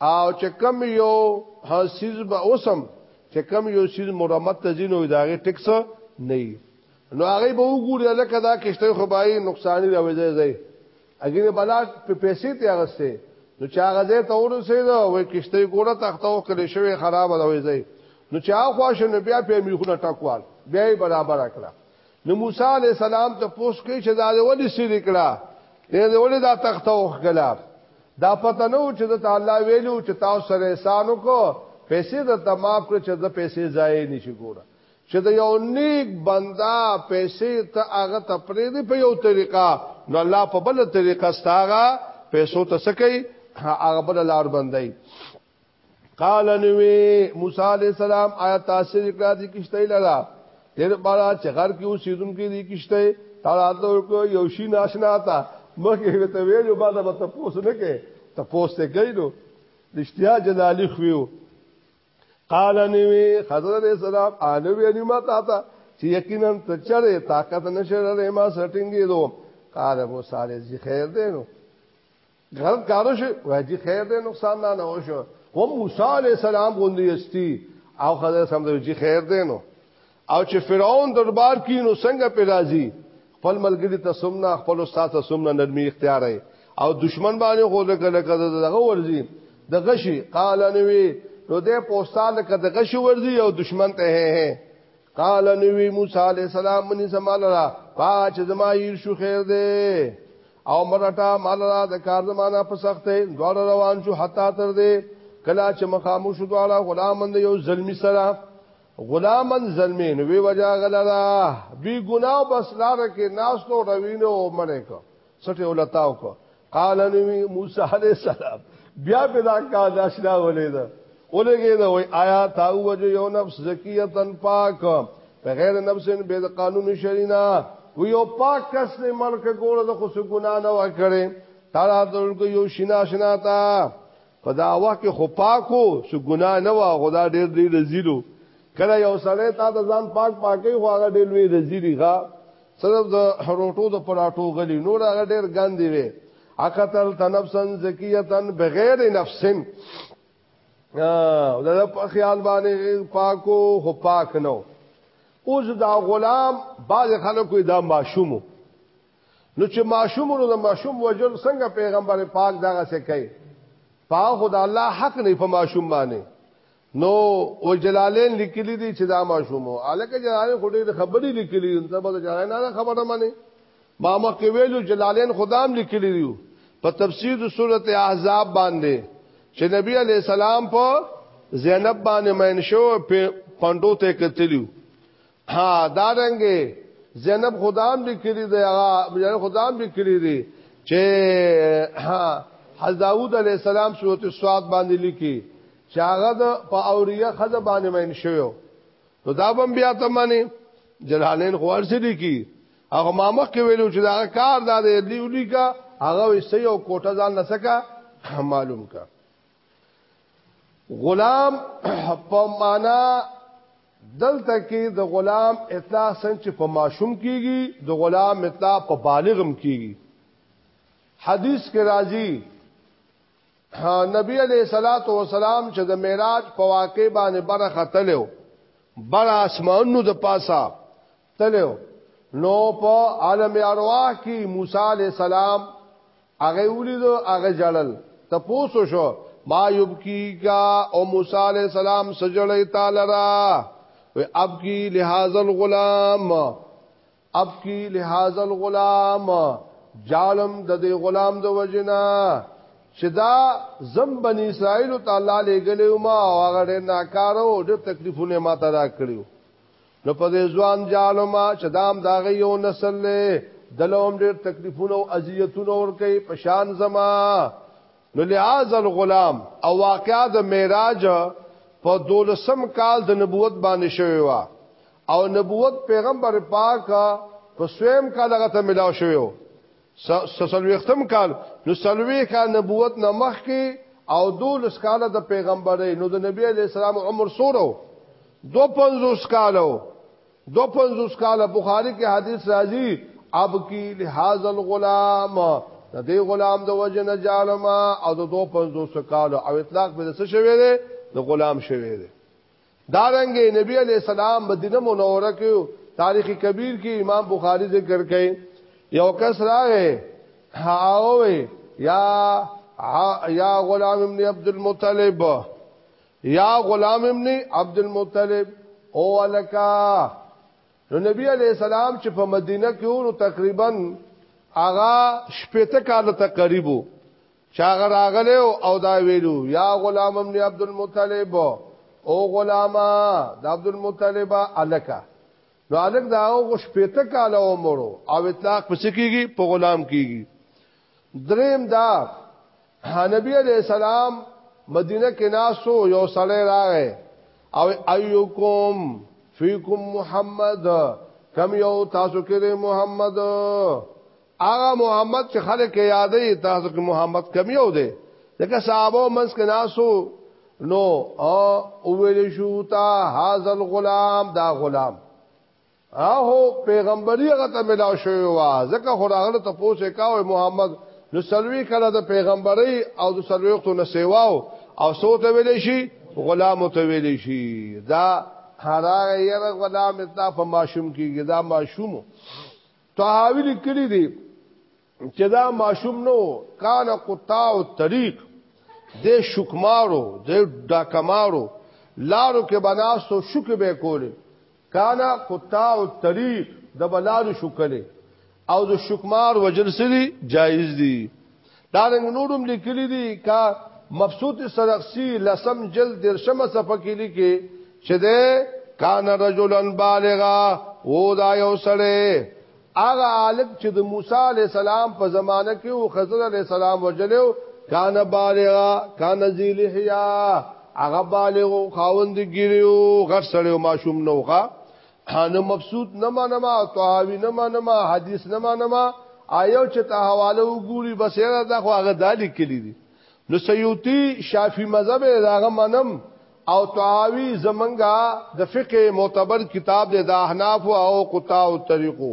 A: او چې کم یو حسیز به اوسم چې کم یو سیز مرمت تزینو ادارې ټیکس نه نو هغه به وګوري لکه دا کشته خو بای نقصان راوځي هغه د بلا په پیسې ته اغسته نو چې هغه ځای ته ورسېد وای کشته ګوره تخته او کلی شوی خراب راوي ځای نو چې هغه خواشه نو بیا په میخونه ټکوال بیا یې برابر کړه نو موسی علی السلام ته پوس کوي چې دا ولې سری کړه دې ولې دا تخته وخګلا دا پته نو چې د تعالی ویلو چې تاسو سره احسان وکړو پیسې د تماف کړ چې د پیسې ضایع نشي ګوره چې د یو نیک بندا پیسې ته هغه ته پرې دی په یو طریقه نو الله په بل طریقه ستاغه پیسو ته سکی هغه بل لار بندای قال نوې موسی علی السلام آیا تاسو ذکر دي کیشته لرا دیر بارا چې غر کې اوسیدون کې دي کیشته تعالی ته کو یو شی ناشنا تا مخه ته ویلو بعد به تاسو نه کې تاسو ته ګیرو رښتیا جلالی خویو قال نوی خضر علیہ السلام آنو بیانی ما تاتا چی یقینا تچر طاقت نشر علیہ ما سٹنگی دو قال ابو صالح جی خیر دینو غلط کارو شو وای جی خیر دې نقصان نه نه وشو و موسی علی السلام غوندي استی او خدای سم دې جی خیر دې نو او چې فرعون دربار کې نو څنګه په راځي خپل ملګری ته سمنا خپل استاد ته سمنا نرمي اختیار او دشمن باندې خو لکه لکه دغه ورزي د غشي قال نوي نو دې پوستال لکه د غشي ورزي او دشمن ته هه هه قال نوي موسی عليه السلام مني سمال را پاچ زما ير شو خير دې او مرټا مال را د کار زمانہ په سخته دوړ روان شو حتا تر دې کلا چې مخامو شو دواړه غلامند یو ظلمی سره غلامن زلمی نو وی وجا غلرا بی گناو بس لار کې ناس نو روینو منه کو سټه ولتاو کو قال نبی موسی علیہ السلام بیا په دا کا داشنا ولید ولګی دا وای آیا تا وجه یو نفس زکیتن پاک په غیر نفس به قانون شرینا و یو پاک کس نه ملک ګوره د خو ګنا نه وکړي تعالی دلګو یو شنا شنا تا په دا وخت کې خو پاکو سو ګنا نه وا خدا ډېر دې رزيلو کله یو سړی تا ته ځان پاک پاکي خو هغه ډېر لوی رزيلي غا صرف د هروټو د پراټو غلي نور هغه ډېر ګاندي وي اقتل تنفسن زکیتن بغیر نفسن دا په خیال باندې پاکو خو پاک نو اوس دا غلام باز خلکو دا ماشومو نو چې ماشوم ورو د ماشوم وجل څنګه پیغمبر پاک دغه څه کوي پاک خدای الله حق نه په ماشوم باندې نو او جلالین لیکلی دي چې دا ماشوم الکه جلالین خو ډېر خبرې لیکلی دي ته به جلالین نه خبره مانی ما مکه ویلو جلالین خدام لیکلی دي په تفسیر د سورته احزاب باندې چې نبی علی السلام په زینب باندې مینشو په پندو ته کتلیو ها دا رنګه زینب خدام لیکلی دی هغه زینب خدام لیکلی دی چې ها حضرت داوود علی السلام سورۃ الصاد باندې لیکي چې هغه د په اوریه خزه باندې مین شوی نو دا بم بیا ته معنی جلالین خوار سي لیکي هغه مامه کې ویلو چې دا کار دا دی لیولي کا هغه وسې یو کوټه ځان لسکا معلوم کا غلام په معنا دلته کې د غلام اطلاق څنګه چې په ماشوم کیږي د غلام اطلاق په بالغم کیږي حدیث کې راځي نبی علیہ الصلات والسلام چې د معراج په واقع باندې برخه تلو بر اسمانونو د پاسا تلو نو په عالم ارواح کې موسی عليه السلام هغه ولیدو هغه جړل ته پوسو شو ما یبکی کا او موسی علیہ السلام سجړی تعالی را و اب کی لهذا الغلام اب کی لهذا الغلام جالم د دې غلام د وجنا چې دا زم بنی اسرائیل تعالی لګلې ما هغه ډېر ناکارو او ډېر تکلیفونه ما ته را کړیو نو په دې ځوان جالو ما چې دام داغه یو نسل له دلوم ډېر تکلیفونه او اذیتونه ور کوي په شان زما نو لعاز الغلام او واقعا د معراج په دولسم کال د نبوت باندې شوی و او نبوت پیغمبر پاک په سویم کال هغه ته ملاو شوی سلوختم کال نو سلوی کا نبوت نه مخکې او دولس کال د پیغمبري نو د نبی علی السلام عمر سورو دو پنځوس کالو دو پنځوس کال بخاری کې حدیث راځي اب کی لحاظ الغلام د دې غلام د وجه نه جالما او د دو پنځوس کالو او اطلاق به څه شوی دی د غلام شوی دی دارنګ نبی علی السلام مدینه منوره کې تاریخ کبیر کې امام بخاری ذکر کړي یو کس راغې هاوي یا یا غلام ابن عبد المطلب یا غلام ابن عبد المطلب او الکا نو نبی علی السلام چې په مدینه کې ورو تقریبا آغا شپته کال تقریبو چاغ راغلی او دا ویلو یا غلام ابن عبد المطلب او غلامه د عبد المطلب الکا نو الک دا او شپته کال عمر او اطلاق پس کیږي په غلام کیږي دریم دا نبی علیہ السلام مدینه کې ناسو یو سړی راغی او ایوکم فیکم محمد کم یو تاسو کې محمد هغه محمد چې خلک یادې تاسو کې محمد کمی او دی ځکه صحابه منس کې ناسو نو او ویل شو تا هاذا الغلام دا غلام اهو پیغمبري هغه ته ملاو شوی و ځکه خو هغه ته پوسه کاوه محمد نو سلوي کړه د پیغمبري او د سلوي وختو نه سیواو او سوته ویل شي غلام ته ویل شي دا هراغه یره غلام ته په ماشوم کېږي دا ماشومو طحاوی لیکلی دی چې دا ماشوم نو کان قطاع الطريق د شکمارو د ډاکمارو لارو کې بناستو شک به کولې کان قطاع الطريق د بلارو شکلې او د شکمار وجل سری جایز دی دا رنګ نورم لیکلی دی کا مبسوط سرخسی لسم جلد درشمه صفحه کې لیکي چې ده کان رجلن بالغا و دا یو سړی هغه عالم چې د موسی علی السلام په زمانه کې او خضر علی السلام وجلو کان بالغا کان ذیل حیا هغه بالغ او خاوند ګیریو غټ سړی او ماشوم نوغه نو مبسوط نه منما طحاوی نه منما حدیث نه منما آیو چې ته حواله وګوري بس یې دا خو هغه دالی کلی دي نو سیوتی شافی مذهب داغه منم او طحاوی زمنګا د فقه معتبر کتاب د احناف او قطاع طریقو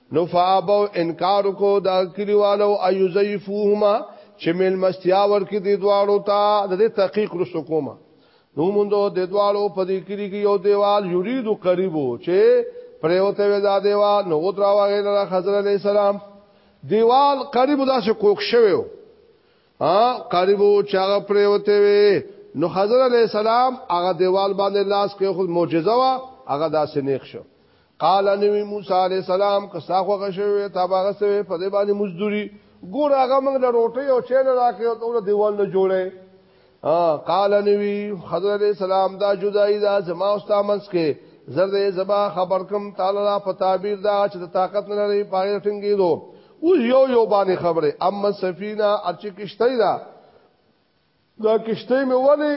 A: نو فابو انکار کو دا کلیوالو ایزیفوهما چې مل مستیا ورکې دي دواړو ته د دې تحقیق رسو کوما نو مونږ د دواړو په دې کې کې یو دیوال یرید قریبو چې پریوته وې دا دیوال نو درا وغه له خضر علی السلام دیوال قریب دا چې کوک شوی ا قریبو چاغه پریوته وي نو خضر علی السلام هغه دیوال باندې لاس کې خود معجزه وا هغه داسې نیک شو قال نبی موسی علی السلام که ساخو غشوي تا باغ سوي په دې باندې مزدوري ګور هغه موږ له روټي او چین راکې او ټول دیوال نه جوړه ا قال نبی خضر علی السلام دا جدای دا زما او ستا منس کې زرد زبا خبر کم تعالی په تعبیر دا چې طاقت نه لري پاره ټینګې دوه او یو یو باندې خبره اما سفینه اچ کشته دا دا کشته مې ولی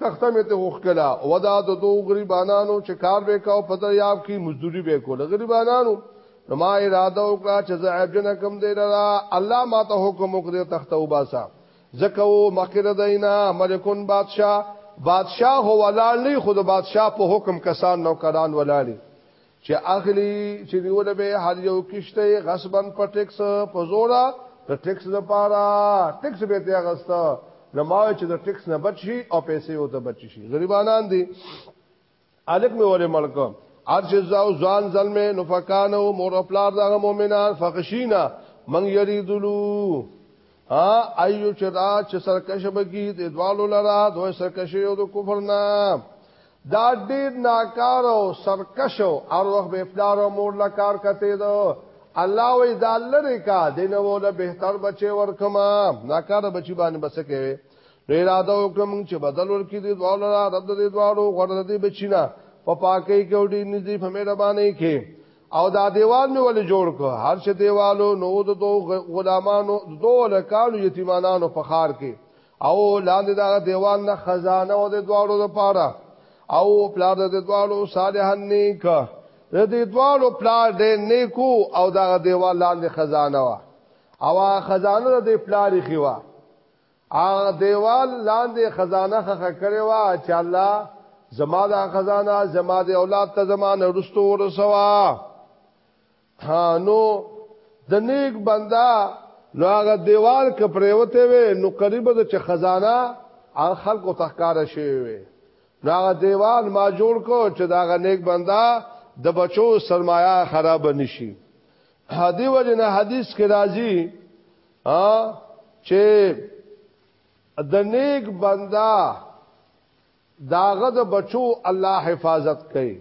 A: تخته مې ته وښکلا ودا د دوه غریبانو چې کار وکاو په دریاب کې مزدوري وکول غریبانو نو ما اراده وکړه چې زه عیب جن کم دی لرا الله ما ته حکم وکړ تخته وباسا زکو مخیر دینا ملکون بادشاہ بادشاہ هو ولال نه خود بادشاہ په حکم کسان نوکران ولالی چې اخلي چې نیول به هر یو کشته غصبا په ټیکس په زورا د ټیکس لپاره ټیکس به ته غستا نو ما چې د ټیکس نه بچي او پیسې او ته بچي شي غریبانان دي الک مې ولې ملک ارج زاو ځان ظلمه نفقانو مور خپلار دغه مؤمنان فقشینا من یریدلو ها ایو چې دا چې سرکشه بگی د دوالو لرا دوی سرکشه یو د کفر نه دا ډیر ناکار او سرکش او اروح به پلار او مور لا کار کته دو الله وی دا لری کا دین وله بهتر بچي ورکما ناکار بچي باندې بسکه وی نو اراده وکم چې بدل ورکې دي دواړه را رب دې دواړو غره دې بچینا په پاکي کې وډي نږدې په مهرباني کې او دا دیوال مې ولې جوړ کو هر څه دیوالو نو د دو غلامانو دو لکانو یتیمانانو په خار کې او لاندې دا دیوال نه خزانه او د دوالو لپاره او پلار د دوالو صالحا نیک د دې دوالو پلار دې نیکو او دا دیوال لاندې خزانه وا او خزانه د پلار خي وا هغه دیوال لاندې خزانه خخه کړې وا چې الله زما دا خزانه زما د اولاد ته زمانه رستو ورسوا ها نو د نیک بندا نو هغه دیوال ک پریوته وي نو قریب د چ خزانه هغه خلکو تخکار شي وي نو هغه دیوال ما جوړ کو چې دا هغه نیک بندا د بچو سرمایا خراب نشي هدي وجنه حدیث کې راځي ا چې د نیک بندا داغه د بچو الله حفاظت کوي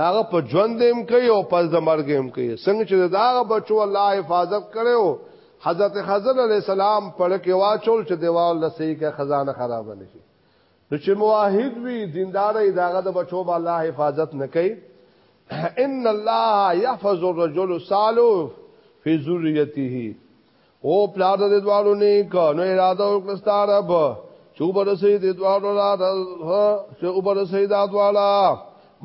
A: داغه په ژوند هم کوي او پس د مرګ هم کوي څنګه چې داغه بچو الله حفاظت کړو حضرت خضر علی السلام پړ کې واچول چې دیوال لسی کې خزانه خراب نشي نو چې موحد وي دیندار ای داغه د بچو به الله حفاظت نه کوي ان الله يحفظ الرجل الصالح في ذريته او پلار د دوالو نیک نو اراده وکړه ستاره به چوب رسې د دوالو را چې او بر سې د دوالا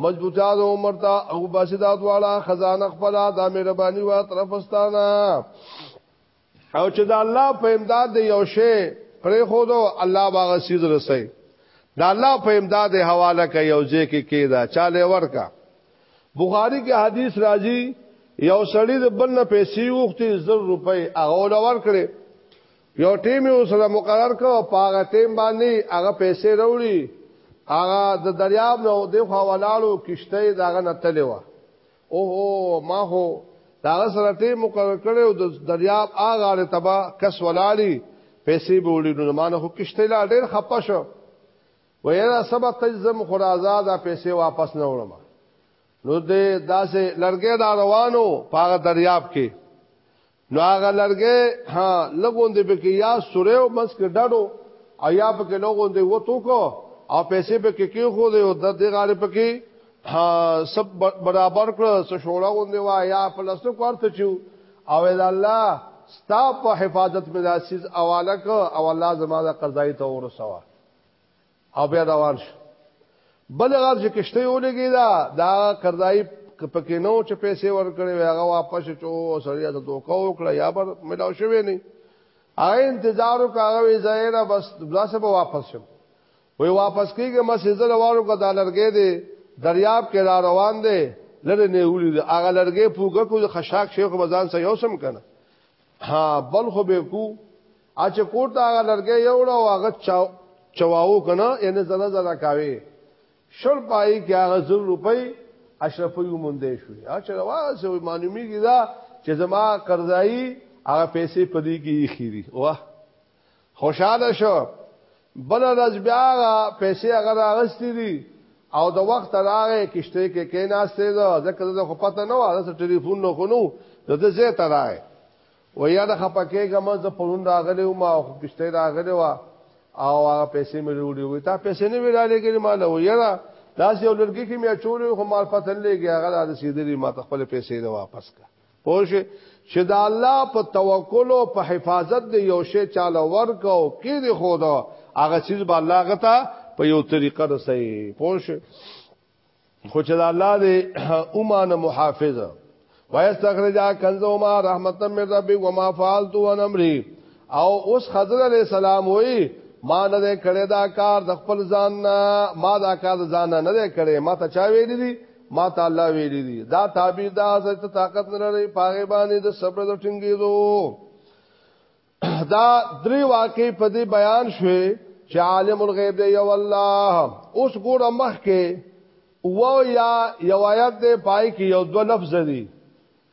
A: مضبوطه د عمر ته او باسي د دوالا خزانه خپل د مهرباني وا طرفستانه او چې د الله په امداد دی یو شی پرې خو دو الله باغ سیز رسې د الله په امداد حواله کوي او ځکه کې دا چاله ورکا بخاری کې حدیث راځي یو سړی د بل نه پیسې وختي زر روپۍ هغه ولور کړې یو ټیم یې سره مقرر کړ په هغه ټیم باندې هغه پیسې وروړي هغه د دریاب نو د خو ولاړو کشته داغه نتلې و اوه ما هو دا سره ټیم مقرر کړو د دریاب هغه تبا کس ولاړي پیسې بولی نو مانه خو کشته لا ډېر خپه شو ویرا سبا تجزم خدا آزاد پیسې واپس نه وړم نو دې داسې لړګې دا روانو پاغه دریاب کې نو هغه لړګې ها لګون دې پکې یا سوره او مس کې ډډو او یا پکې لګون دې وته کو او پیسې پکې کې خو دې او د دې غاړې پکې ها سب برابر کړ سو شوړا غوندې وا یا پلاسو کوارته چو او الله ستا په حفاظت مې داسې اواله کو او الله زما د قضای ته ورسوه او بیا روان شو بل غار چې کشته یو لګی دا دا قرضای پکې نو چې پیسې ورکړي هغه واپس چو سړی ته دوکا وکړه یا بر ملاو شوی نه آی انتظار وکاغه زایره بس داسه به واپس شم وی واپس کیږي ما سیزل وارو کا دالرګې دی دریاب کې را روان دی لره نه ولې هغه لرګې پوګه کو خشاک شیخ مزان سه یو سم کنه ها بل خو به کو اچ کوټ دا لرګي یو ډو هغه چواو کنه ان زړه زړه کاوي شل پای کې هغه زر روپۍ اشرف یو مونږ شو یا چې واغه سوي معلومیږي دا چې زما قرضایي هغه پیسې پدې کې خيري واه خوشاله شو بل ورځ بیا هغه پیسې هغه راغستې دي او د وخت راغې کشته کې کې ناشته ده ځکه زه خو پته نه واره سره ټلیفون نه خونو د دې زه ته راغې و یا د خپکه کوم زه پرون راغلی او ما خو کشته راغلی و او هغه پیسې مې وروړي وي تا پیسې نه ویلالې کې مال و یرا دا چې ولرګي کې مې چولې خو مال پته نه لګي هغه د سیدری ما خپل پیسې نه واپس کړ پوه شئ چې د الله په توکل او په حفاظت د یو شی چاله ورکاو کې دی خو دا هغه چیز به الله غته په یو طریقه رسي پوه شئ خو چې د الله دې اومان محافظ ويستخرجا کنزهما رحمتا من ربي وما فعلت عن امري او اوس خضر عليه السلام وایي ما نه ده کړی دا کار د خپل ځان نه ما دا کار ځان نه ده کړی ما ته چا ویلی دي ما تعالی ویلی دی دا تعبیر دا حضرت طاقت نه لري پاغه باندې د صبر د ټینګېدو دا درې واقع په دې بیان شوه چې عالم الغیب دی یو الله اوس ګور مخ کې و یا یو آیت دی پای کې یو دو لفظ دی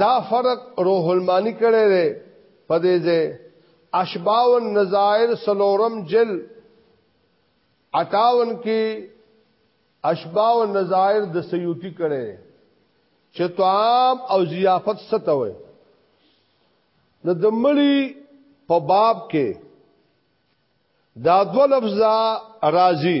A: دا فرق روح المانی کړي دی په دې ځای اشباع النظائر سلورم جل 58 کې اشباع النظائر د سیوطی کړي چې طعام او ضیافت ستوي نو د مړي په باب کې دا دو لفظه راځي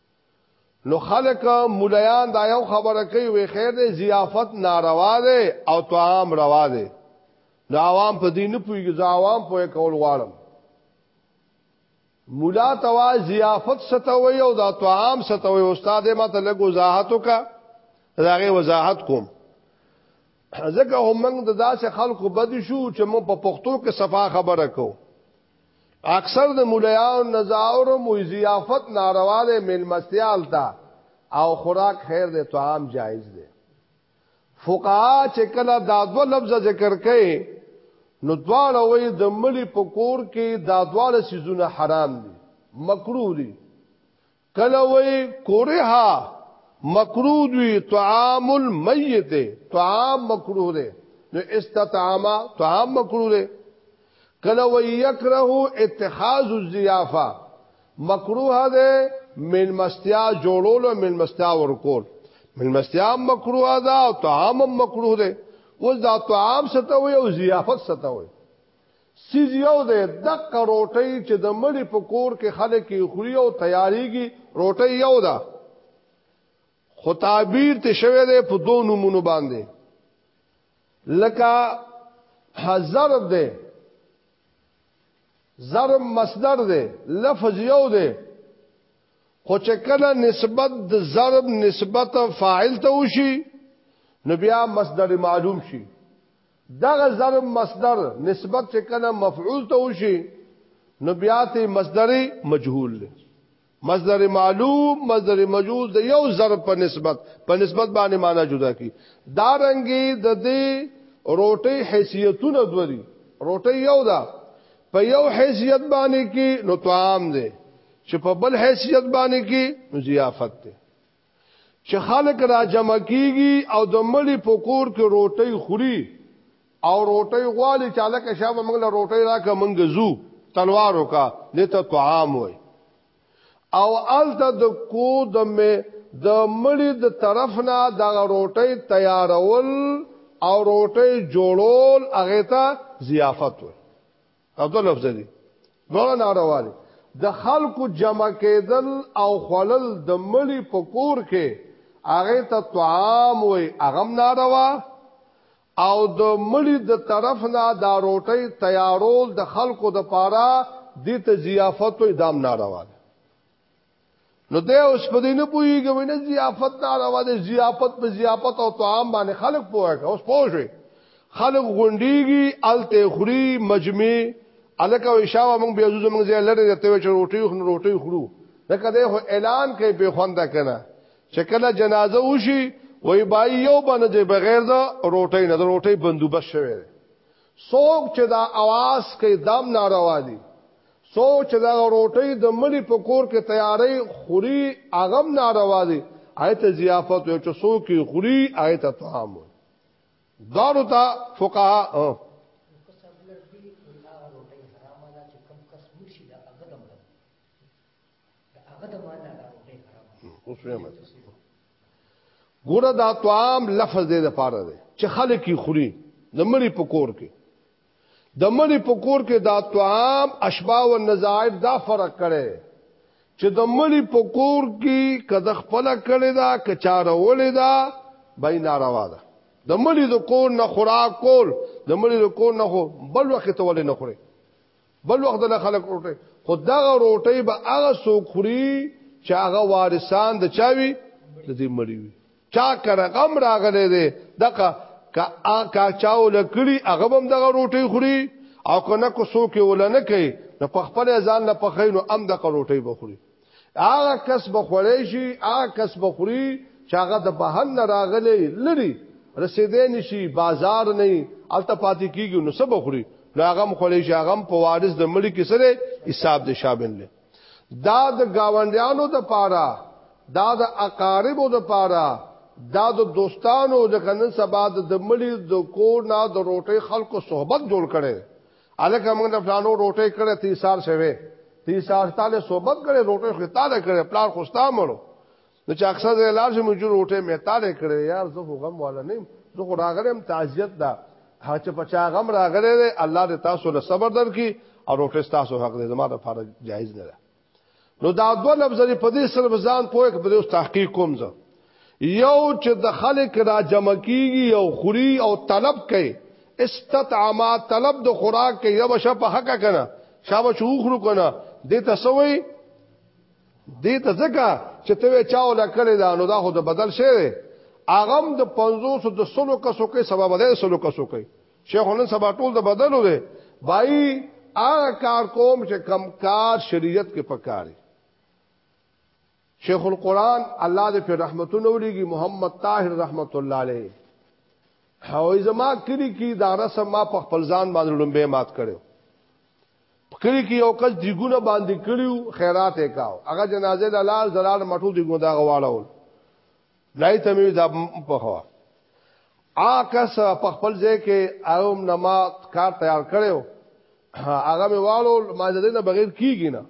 A: نو خلک مولایان دا یو خبره کوي وی خیر دی ضیافت ناروا ده او طعام روا ده نو عوام په دې نه پويږي ځا عوام په کول غواړم مولا توا ضیافت ستوي او دا طعام ستوي استاد ما ته لګو وضاحت وکا داغه وضاحت کوم ځکه هم موږ د داسې خلکو بد شو چې موږ په پښتو کې صفا خبره کوو اکثر د مولایانو نزاور مو ضیافت ناروا ده ملمستیال تا او خوراک خیر ده طعام جایز ده فقها چې کله دا دو لفظ ذکر کړي نو دواړه وې د ملي پکور کې دا دواړه سيزونه حرام دي مکروه دي کله وی کورها مکروه دی طعام المیت طعام مکروه دی نو استطعام طعام مکروه دی کله وی یکره اتخاذ الضیافه مکروه دی من مستیا جوړول من مستیا ورکول من مستیا مکروه ده او طعام مکروه دی اوس دا طعام ستوي او ضیافت ستوي څیز یو دی، دقه روټۍ چې د مړي په کور کې خلک یې خوري او تیارېږي، روټۍ یو ده، خو تعبیر ترې شوی دی په دوو نومونو باندې، لکه ضرب دی، ضرب مصدر دی، لفظ یو دی، خو چې کله نسبت د ضرب نسبت فاعل ته وشي نو بیا مصدر معلوم شي دغه ضرب مصدر نسبت چې کنه مفعول ته وشي نو بیا ته مصدر مجهول دی مصدر معلوم مصدر مجهول د یو ضرب په نسبت په نسبت باندې معنا جدا کی دا رنګي د دې روټي حیثیتونه دوی روټي یو ده په یو حیثیت باندې کې نو طعام دی چې په بل حیثیت باندې کې نو ضیافت دی چې خلک را جمع کیږي او د مړي په کور کې روټۍ خوري او روټۍ غوالي چې لکه شابه موږ له روټۍ راکه موږ زو تلوار وکا دته طعام وای او الته د کو د مې د مړي د طرف نه د روټۍ تیارول او روټۍ جوړول هغه ته ضیافت وای او دوه لفظ دي دوه ناروا دي د خلکو جمع کېدل او خلل د مړي په کور کې هغه ته طعام وي هغه ناروا او د مړي د طرف نه دا روټي تیارول د خلکو د پاره د ته ضیافت وي دام ناروا نو ده اوس په دې نه پوهیږي وینې ضیافت نه راو دي ضیافت په ضیافت او طعام باندې خلک پوهه اوس پوه شي خلک غونډيږي الته خوري مجمع الکه او شاو موږ بیا زو موږ زه لره ته چې روټي خو روټي خورو دا کده هو اعلان کوي په خواندا کنه چې کله جنازه وشي وای بای یو باندې بغیر دا روټي نه دا روټي بندوبست شوی څوک چې دا اواز کوي دا هم ناروا دي، څوک چې دغه روټۍ د مړي په کور کې تیاروي خوري هغه هم ناروا دي، هغې ته ضیافت وایي او چې څوک یې خوري هغې ته طعام وایي. دواړو ته فقها اوس ویم ګوره دا طعام لفظ دې د پاره دی چې خلک یې خوري د مړي په کور کې د مړي په کور کې دا طعام اشباع او نزاعد دا فرق کړي چې د مړي په کور کې کده خپل کړي دا کچاره ولې دا بای ناروا ده د مړي د کور نه خوراک کول د مړي د کور نه خو بل وخت ولې نه خوري بل وخت له خلک روټي خو دغه روټي به هغه سوکري چې هغه وارثان د چاوي د دې مړی وي چا کړه غم راغله دې دغه کا کا چاو لکړي هغه هم دغه روټي خوري او کنه کو سوکي ولنه کوي نو په خپل ځان نه پخینو ام دغه روټي بخوري هغه کس به خوري شي هغه کس به خوري چې هغه د بهر نه راغلي لري رسیدې نشي بازار نه الته پاتې کیږي نو سبا خوري لاغم خوري شي هغه په وارث د مړي کې سره حساب دي شامل دي دا د گاونډیانو د پاره دا د اقاربو د پاره دا د دوستانو د کنن سبا د مړي د کور نه د روټي خلکو صحبت جوړ کړي الکه موږ د پلانو روټه کړه تی سار شوه تی سار تعالی صحبت کړي روټه خو تعالی کړي پلان خو ستا مړو نو چې اکثر زه لار شم جو روټه می تعالی کړي یار زه خو غم والا نیم زه خو راغلم تعزیت دا هڅه پچا غم راغله الله دې تاسو له صبر درکې او روټه تاسو حق دې زما د فرض جایز نه ده نو دا دوه لفظ لري په دې سره ځان پوهه کې په دې تحقیق کوم زه یو چې د خلک را جمع کیږي او خوري او طلب کوي استطعام طلب د خوراک کې یو بشه په حق کنه شابه شوخرو کنه دې تسوي دې ته ځکه چې ته چا ولا کړی دا نو دا خو د بدل شي اغم د 500 د سلو کسو کې سبب ده سلو کسو کې شیخ نن سبا ټول د بدلو دی بای هغه کار کوم چې کم کار شریعت کې پکاري شیخ القران الله دې په رحمتونو ولېږي محمد طاهر رحمت الله علیه او زما کلی کې دا رسم ما په خپل ځان باندې لومبه مات کړو کلی کې یو کس دیګونه باندې کړیو خیرات یې کاو هغه جنازه د لال زلال مټو دیګونه دا غواړو دای ته مې دا په خوا آکس په خپل ځای کې اروم نما کار تیار کړو هغه مې والو ما دې نه بغیر کیږي نه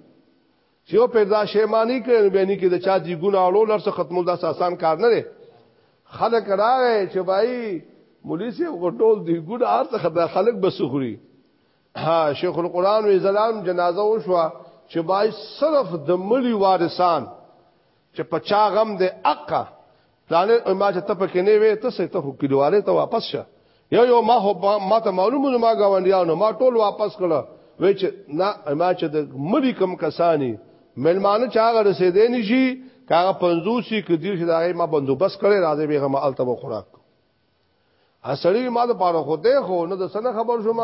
A: چې یو پیدا شی معنی کړي به نه کې د چا دی ګونه اړو لرسه ختمول دا آسان کار نه دی خلک راغی چې بای مولوی سی غټول دی ګونه ارته خدای خلک بسخوري ها شیخ القران و زلام جنازه وشوه چې بای صرف د ملي وارثان چې په چا غم دې اقا پلانې او ما چې ته پکې نه وې ته سه ته کډواله ته واپس شه یو یو ما هو ما ته معلومه ما گاونډیانو ما ټول واپس کړه وې چې نه ما چې د مړي کم کسانی ملمانه چا غره سي دې نشي کاغه 50 کې دیر شي دا ما بندوبست کړي راځي به هم الته وخوراک اسړی ما د پاره خو دی خو نه د سنه خبر شوم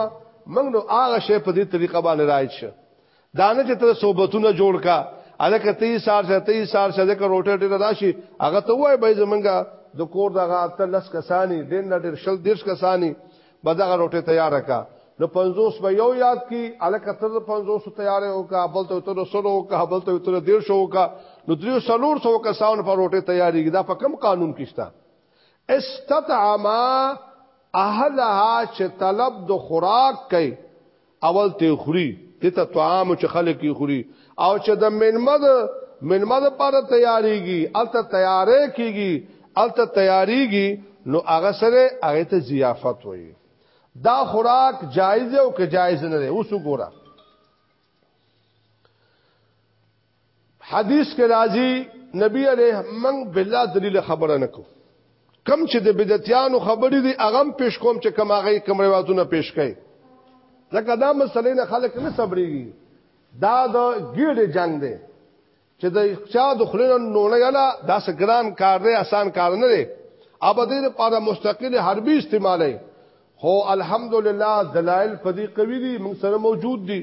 A: موږ نو هغه شی په دې طریقه باندې راځي شه دانه چې تر صحبتونه جوړ کا الکه تی سار شه تی سار شه د روټه ډیر راشي هغه ته وای به زمونږه د کور دغه ته لس کسانی ډیر نه ډیر شل دیش کسانی به دغه روټه تیار کا نو 50 به یو یاد کی الکه تر 500 تیار او کا بل ته تر 100 او کا بل ته تر 150 او کا نو 300 کسان په روټه تیاری دا په کم قانون کې شته استطعما اهلها چې طلب د خوراک کوي اول ته خوري دته طعام چې خلک یې خوري او چې د منمد منمد پر تیاریږي الته تیارې کیږي الته تیاریږي نو هغه سره هغه ته ضیافت وایي دا خوراک جایز او که جایز نه دی اوس وګوره حدیث کې راځي نبی عليه من بلا دلیل خبره نکو کم چې د بدعتانو خبرې دي اغم پیش کوم چې کم هغه کم روایتونه پیش کړي لکه دا مسلې نه خلک نه صبرېږي دا د ګیډې جنگ دی چې د چا د خلینو نونه یلا دا سګران کار دی آسان کار نه دی ابدې لپاره مستقل حربي استعمالي هو الحمدلله دلایل پدې قوی دي موږ سره موجود دي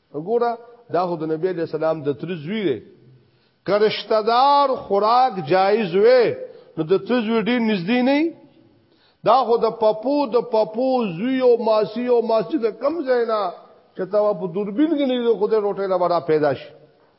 A: وګوره دا خو د نبی علیہ السلام د تر زوی دی کرشتہ دار خوراک جایز وې نو د تر زوی ډیر نږدې نه دا خو د پپو د پپو زوی او ماسی او ماسی د کم زینا چې تا په دوربین کې نه خو د روټه لا پیدا شي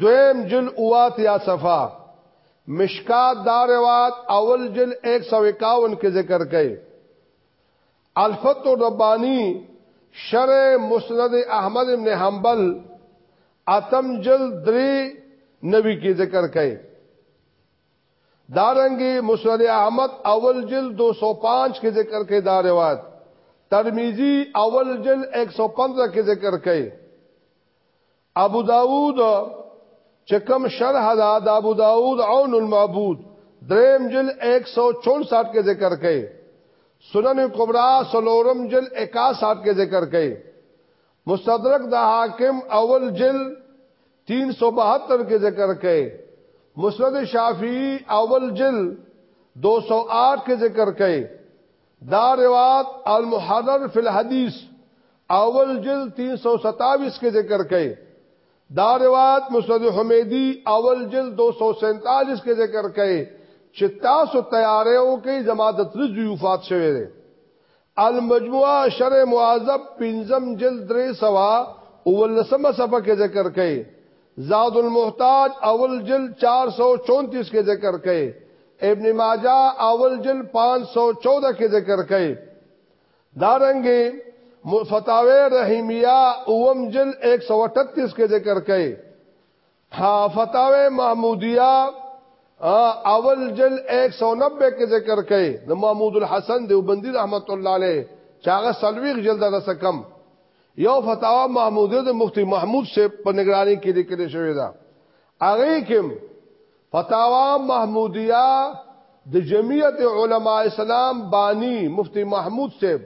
A: دویم جل اوات یا صفا مشکات دا روایت اول جل 151 کې ذکر کړي الفت ربانی شرع مسند احمد ابن حنبل اتم جل 3 نبی کې ذکر کړي دارنګي مسند احمد اول جل 205 کې ذکر کړي دا روایت ترمذی اول جل 115 کې ذکر کړي ابو داوود چې کوم شرح دا د ابو داوود عون المعبود دریم جل 164 کې ذکر کړي سنن کبرا سلورم جل 61 کې ذکر کړي مستدرک د حاکم اول جل 372 کې ذکر کړي مسند شافعی اول جل 208 کې ذکر کړي دا روایت المحرر فی الحدیث اول جلد 327 کې ذکر کړي دا روایت مسند حمیدی اول جلد 247 کې ذکر کړي چې تاسو تیارې او کې زما د تر ضیوفات شوه دي المجموعه شرع معذب پنځم جلد 300 اول لسمه صفحه کې ذکر کړي زاد المحتاج اول جل 434 کې ذکر کړي ابن ماجه اول جل 514 کې ذکر کړي دارنګي فتاوی رحیمیه اوم جل 138 کې ذکر کړي ها فتاوی محمودیه اول جل 190 کې ذکر کړي د محمود الحسن دیوبندی رحمت الله علیه چاغه سلویغ جلد رسکم یو فتاوا محمودیه د مفتی محمود صاحب په نگرانی کې لیکل شوې ده هغه کې فتاوا محمودیه د جمعیت علما اسلام بانی مفتی محمود صاحب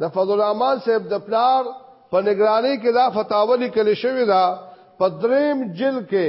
A: د فضل الرحمن صاحب د پلار په نگرانی کې دا فتاوا لیکل شوې ده په دریم جلد کې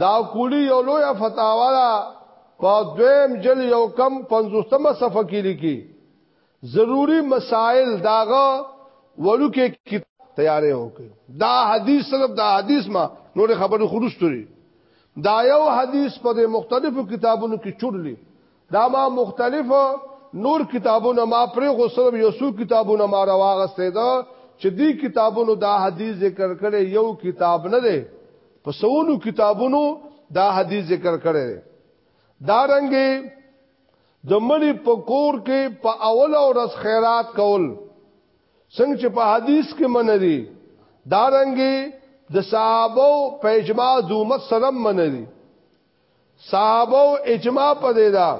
A: دا کولی یو لوی فتاوا ده په دویم جل یو کم 50مه صفحه کې لیکي ضروری مسائل داغه ورکه کی تیارې وکړي دا حدیث صرف دا حدیث ما نور خبرو خروج توري دا یو حدیث په مختلفو کتابونو کې چورلی دا ما مختلف نور کتابونه ما پرې خو صرف یو څو کتابونه ما راوغستې دا چې دې کتابونو دا حدیث ذکر کړي یو کتاب نه دی په سونو کتابونو دا حدیث ذکر کړي دا رنګي د مړي په کور کې په اول او رس خیرات کول څنګه چې په حدیث کې منري دا رنګي د صحابه په اجماع د امت سره منري صحابه اجماع پدې دا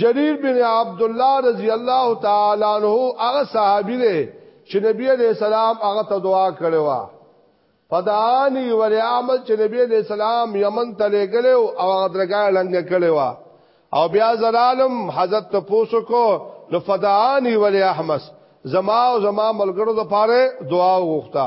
A: جرير بن عبد الله رضی الله تعالی عنہ هغه صحابي دی چې نبی عليه السلام هغه ته دعا کړې و پدانی ور عمل چې نبی عليه السلام یمن ته لګلو او هغه درګه لنګ کړې و او بیا زلالم حضرت ته پوسو کو نو فدعانی ولی احمس زما او زما ملګرو د پاره دعا وغوښته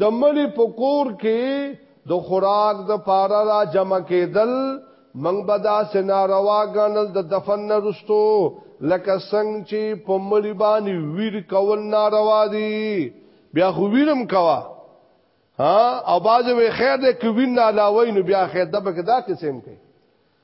A: د مړي په کور کې د خوراک د پاره را جمع کېدل منګ بدا سنا روا غنل د دفن نه رستو لکه څنګه چې په مړي باندې ویر کول ناروا دي بیا خو ویرم کوا ها او باز وی خیر دې کوین نه علاوه نو بیا خیر دبه کې دا قسم کوي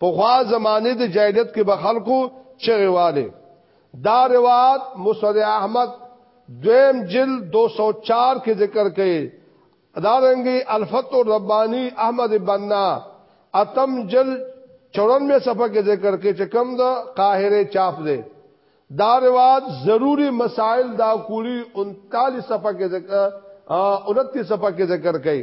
A: په خوا زمانه د جاهلیت کې به خلکو چغې والي دا روایت مسند احمد دویم جلد 204 کې ذکر کړي ادارنګي الفتو ربانی احمد بننا اتم جلد 94 صفحه کې ذکر کړي چې کم د قاهره چاپ دی دا روایت ضروری مسائل دا کولی 39 صفحه کې ذکر 29 صفحه کې ذکر کړي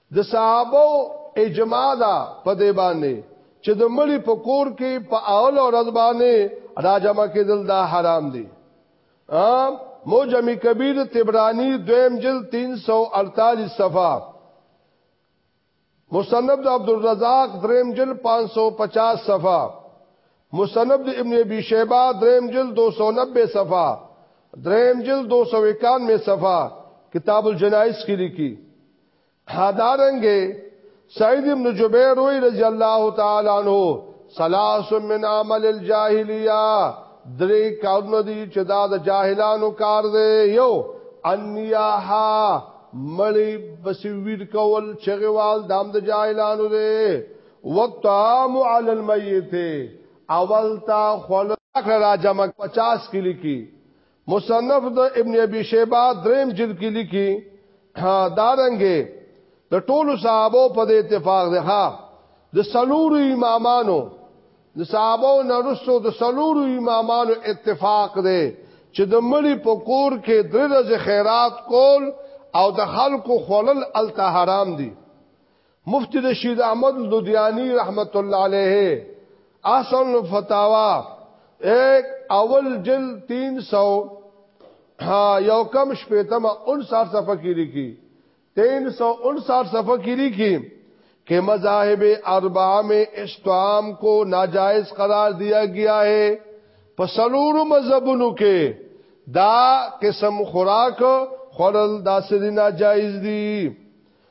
A: د صحابو اجماع ده په دې باندې چې د مړي په کور کې په اول ورځ باندې راجم کېدل دا حرام دي ا موجم کبیر تبرانی دویم جلد 348 صفحه مصنف د عبدالرزاق دریم جلد 550 صفحه مصنف د ابن ابي شيبه دریم جلد 290 صفحه دریم جلد 291 صفحه کتاب الجنائز کې لیکي حدارنګه سعید ابن جبیر رضی الله تعالی عنہ سلاس من عمل الجاهلیه درې کارونه دي چې دا د جاهلانو کار دی یو انیاها مړی بسویر کول چغوال دام د جاهلانو دی وطعام علی المیت اول تا خلق را جمع 50 کلی کی مصنف د ابن ابي شيبه دریم جلد کې لیکي دارنګه د دا ټولو صحابه په دې اتفاق ده ها د سلورو امامانو د صحابه نرسو د سلورو امامانو اتفاق ده چې د مړي په کور کې درې ورځې خیرات کول او د خلکو خلل الته حرام دي مفتی رشید احمد لدیانی رحمت الله علیه احسن الفتاوا ایک اول جل تین سو یو کم شپیتم انسار صفحه کی لکی تین سو انسار صفحه کی لکی کہ مذاہب اربعہ میں اشتعام کو ناجائز قرار دیا گیا ہے پسلور مذہبنو کے دا قسم خوراک خورل دا سری ناجائز دی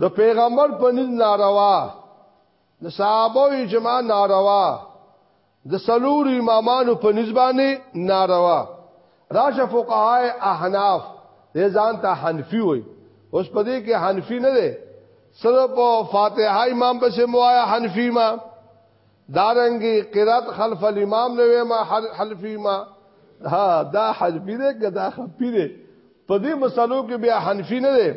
A: د پیغمبر په نس ناروا د صحابه او اجماع ناروا د سلور امامانو په نسبانه ناروا راشه فقهای احناف دې ځان ته حنفي وي اوس په دې کې حنفي نه ده صرف فاتحه امام بس موایا حنفي ما دارنګي قرات خلف الامام نه ما حنفي ما ها دا حنفي ده کدا خفي ده په دې مسلو کې بیا حنفي نه ده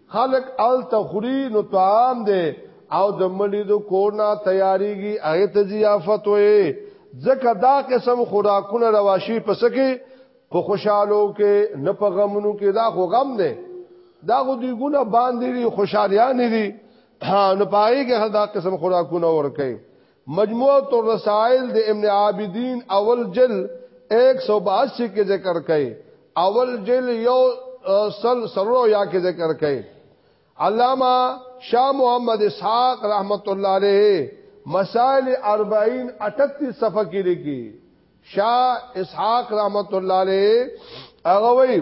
A: خلق ال تخری نو طعام دی او د مړي د کورنا تیاریږي هغه ته ضیافت وي ځکه دا قسم خوراکونه رواشي پس کې په خوشحالو کې نه په غمونو کې دا خو غم دی دا خو دی ګونه باندې خوشالیان دي نو پای کې دا قسم خوراکونه ورکي مجموعة الرسائل د ابن عابدین اول جلد 182 کې ذکر کړي اول جلد یو سل سرو یا کې ذکر کړي علامه شاه محمد اسحاق رحمت الله علیه مسائل 40 38 صفحه کې لیکي شاه اسحاق رحمت الله علیه هغه وی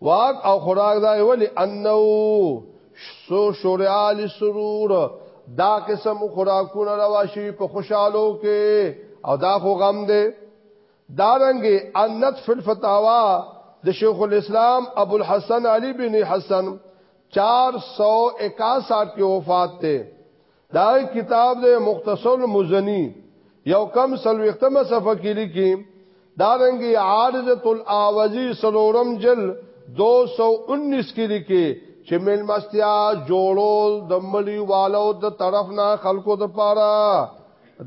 A: واک او خوراک دا ولی انو سو شورعال سرور دا قسم خوراکونه رواشي په خوشحالو کې او دا خو غم دی دارنګي انت فی الفتاوا د شیخ الاسلام ابو الحسن علی بن حسن 461 کې وفات ته دا کتاب د مختصر مزنی یو کم سلوختمه صفحه کې لیکي دا رنګي عارضه الاوازی سلورم جل 219 کې لیکي چې ملمستیا جوړول د ملي والو د طرف نه خلکو د پاره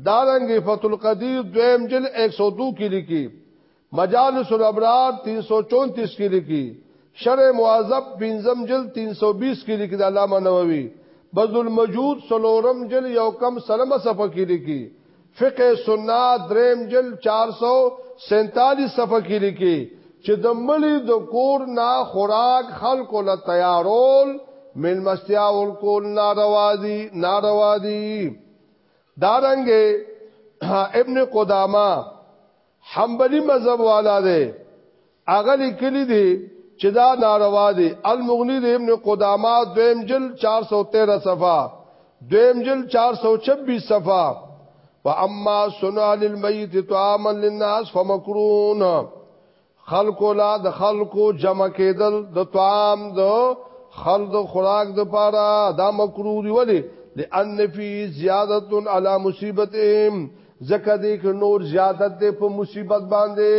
A: دارنګ فتل قدیر دویم جل 102 کې لیکي مجالس الابرار 334 کې لیکي شرع معذب بنظم جل 320 کې لیکي د علامه نووي بذل المجود سلورم جل یو کم سلمه صفه کې لیکي فقه سنه دریم جل 447 صفه کې لیکي چې د ملي د کور نه خوراک خلکو له تیارول من مستیا ور کول ناروا دي ناروا دي دارنګ ابن قدامه حنبلی مذهب والا دی هغه لیکلی دی چې دا ناروا دی المغنی د ابن قدامه دویم جل 413 صفه دویم جل 426 صفه واما سنع للمیت طعاما للناس فمکرون خلقو لا د خلقو جمع کېدل د طعام د خلد خوراک د پاره دا مکروه دی ولی لان فی زیادت علی مصیبتهم ځکه دې کې نور زیادت دې په مصیبت باندې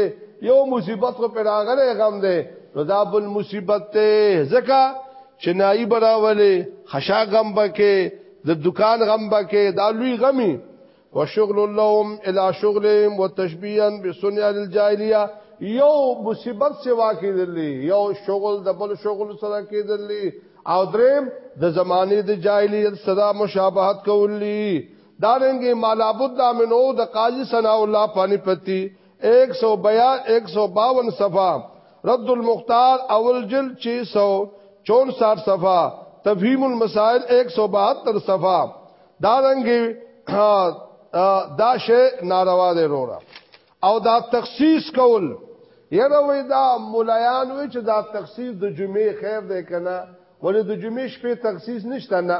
A: یو مصیبت خو پر راغله غم دې نو دا بل مصیبت ته ځکه چې نای براولې خشا غم بکې د دکان غم بکې دا لوی غمي وشغل اللهم الى شغلهم وتشبيها بسنه الجاهليه یو مصیبت سوا کېدلې یو شغل د بل شغل سره کېدلې او دریم د زمانه د جاهلیت صدا مشابهت کولی دارنګه مالابود دا منو د قاضی ثناء الله پانی پتی 152 صفه رد المختار اول جلد 664 صفه تفهیم المسائل 172 صفه دارنګه دا شی ناروا دی وروره او دا تخصیص کول یره وې دا مولایان وې چې دا تخصیص د جمعې خیر دی کنه ولې د جمعې شپې تخصیص نشته نه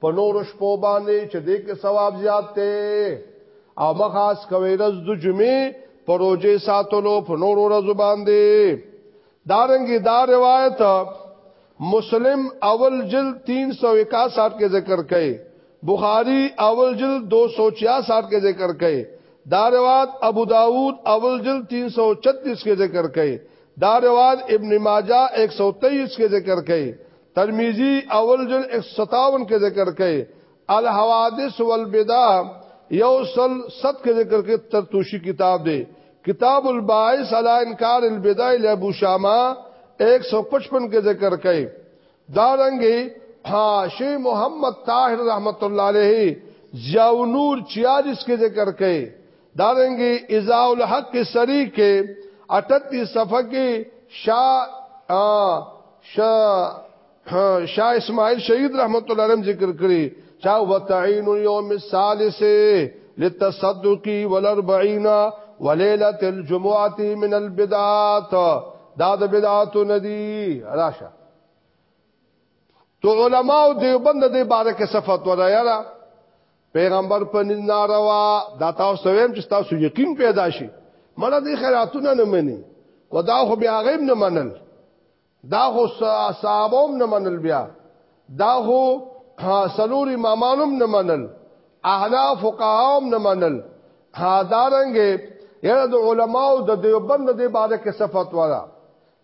A: په نور شپو باندې چې دې کې ثواب زیات دی او مخاص کوي رز د جمعې پروژې ساتلو په نور ورځ باندې دارنګي دا روایت مسلم اول جلد 361 کې ذکر کړي بخاری اول جلد 266 کې ذکر کړي دا روایت ابو داود اول جلد 336 کې ذکر کړي دا روایت ابن ماجه 123 کې ذکر کړي ترمذی اول جل 157 کې ذکر کړي الحوادث والبدع یو سل ست کې ذکر کړي ترتوشی کتاب دی کتاب الباعث علی انکار البدع لابو شاما 155 کې ذکر کړي دا رنګي ها شی محمد طاهر رحمت الله علیه ضیاء نور 46 کې ذکر کړي دارنګي اذا الحق سری کې 38 صفحه کې شا شا شا اسماعیل شهید رحمت الله علیه ذکر کړی چا وتعین یوم الثالث للتصدق والاربعین وليله الجمعه من البدعات دا د بدعات ندی راشه تو علماء دیوبند دې بارکه صفات ودا یاره پیغمبر په نس ناروا دا تاسو ویم چې تاسو یقین پیدا شي مړه دې خیراتونه نه مني ودا خو بیا غیب نه منل دا خو صحابوم نه منل بیا دا خو سلور امامانم نه منل احنا فقهاوم نه منل ها دارنګ یره د علماو د دیوبند د باره کې صفات وره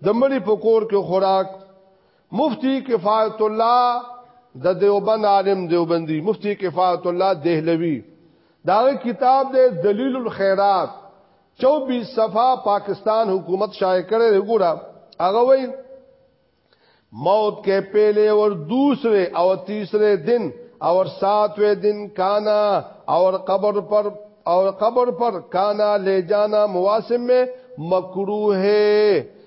A: د مړي په کور کې خوراک مفتی کفایت الله د دیوبند عالم دیوبندی مفتی کفایت الله دهلوی دا کتاب د دلیل الخيرات 24 صفه پاکستان حکومت شایع کړي وګوره هغه وایي موت کے پہلے اور دوسرے اور تیسرے دن اور ساتویں دن کانا اور قبر پر اور قبر پر کانا لے جانا مواسم میں مکروه ہے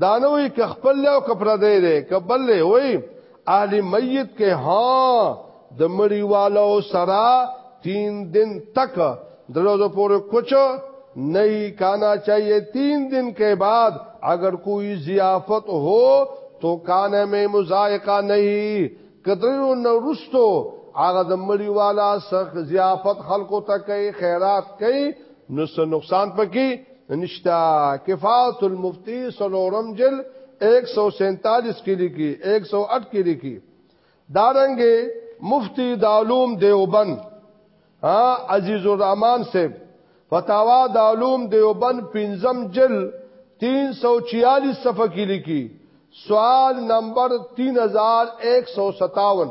A: دانوی که خپل له کپر دی دی کبل له وای اهل میت کې ها د مړی والو سرا تین دن تک دروازه پورې کوچ نه کانا چاہیے تین دن کې بعد اگر کوئی ضیافت هو تو کانه مې مزایقه نه کدرو نورستو هغه د مړی والا سخ ضیافت خلکو ته کوي خیرات کوي نو څه نقصان پکې نشتا کفایت المفتی سلورم جل 147 کې لیکي 108 کې لیکي دارنګه مفتی دعلوم دیوبند ها عزیز الرحمن صاحب فتاوا دعلوم دیوبند پنځم جل 346 صفحه کې لیکي سوال نمبر 3157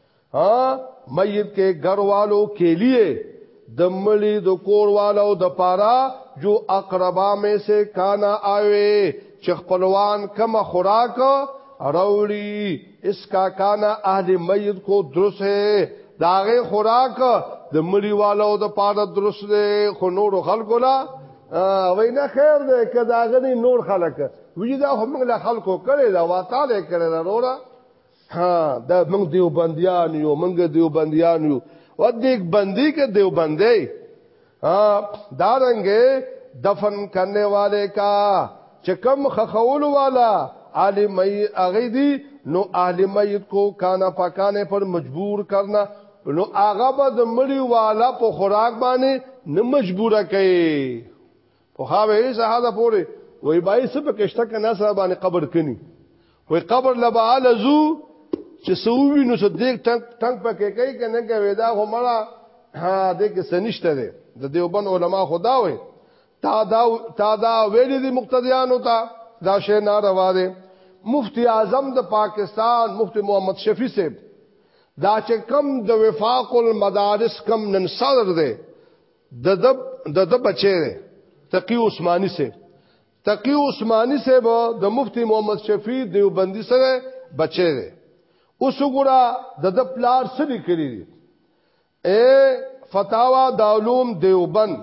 A: ها میت کې ګروالو کې لیه د مړي د کوروالو د پارا جو اقربا مې سه کانا آوي چې خپلوان کم خوراک راوړي اس کا کانا اهل میت کو درس ہے داغه خوراک د مړي والو د پاره درس دی خو نور خلکو لا وینا خیر دی کدا غني نور خلک وی دا هم له خلکو کړي دا واته کړي دا وروره ها دا موږ دیو بندیان یو موږ دیو بندیان یو و دې بندي کې دیو بندي ها دا رنګ دفن کرنے والے کا چکم خخول والا عالی مئی اغی دی نو اهل میت کو کانا پکانه پر مجبور کرنا نو هغه به د مړي والا په خوراک باندې نه مجبوره کوي خو خاوه یې زهاده پورې وای بای سپ کشته کنا سره باندې قبر کني وای قبر لبا لزو چې سووی نو څه دیک ټنګ ټنګ پکې کوي کنه کوي دا خو مړه ها دې کې سنشته ده د دیوبن علما خدا وای تا دا تا دا ویل دي مقتدیانو ته دا شی ناروا ده مفتی اعظم د پاکستان مفتی محمد شفیع صاحب دا چې کم د وفاق المدارس کم نن صدر ده د د د بچی دی تقی عثماني صاحب تقی عثماني صاحب د مفتی محمد شفیع دیوبندی سره بچی دی اوس وګوره د د پلار سری کړی دی اے فتاوا د علوم دیوبند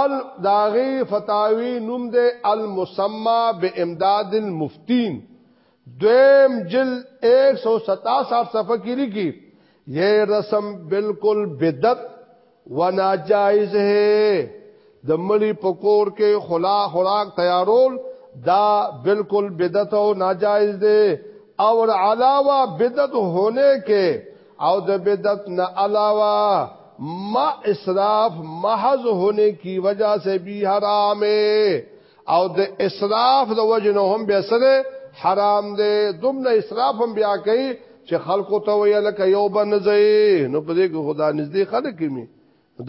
A: ال داغي فتاوی نوم دی المسمى بامداد المفتین دویم جل 167 صفحه کې لري یہ رسم بالکل بدعت و ناجائز ہے د مړي پکور کې خلا خوراک تیارول دا بالکل بدعت او ناجائز دی او علاوه بدعت ہونے کې او د بدعت نه علاوه ما اسراف محض ہونے کی وجہ سے بھی حرام ہے او د اسراف د وجه نه هم بیا سره حرام دی دومره اسراف هم بیا کوي چې خلکو ته ویل ک یو بنځي نو په دې کې خدا نږدې خلک می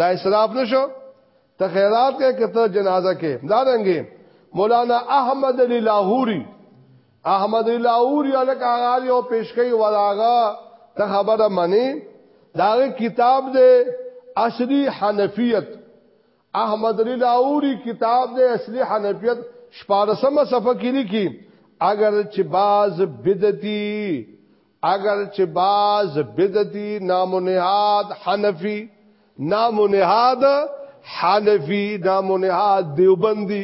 A: دا اسراف نشو ته خیرات کې کته جنازه کې دا رنګي مولانا احمد علی لاهوري احمد علی لاهوري الک هغه یو پیشکې ولاغه ته خبره منی دا کتاب دی اصلي حنفیت احمد علی لاوری کتاب د اصلي حنفیت شپارسمه صفحه کې لیکي اگر چې باز بدعتي اگر چې باز بدعتي نامنهاد حنفي نامنهاد حنفي نامنهاد دیوبندي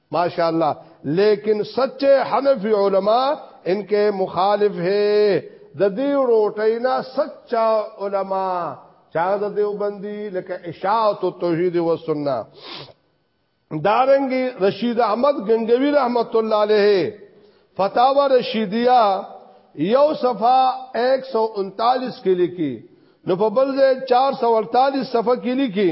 A: ماشاءاللہ لیکن سچے حنفی علماء ان کے مخالف ہے د دې روټۍ نه سچا علما چا د دیوبندی لکه اشاعت توحید و سنت دارنګي رشید احمد غنگوی رحمت الله علیه فتاوا رشیدیه یو صفه 139 کې لیکي نو په بل ځای 448 صفه کې لیکي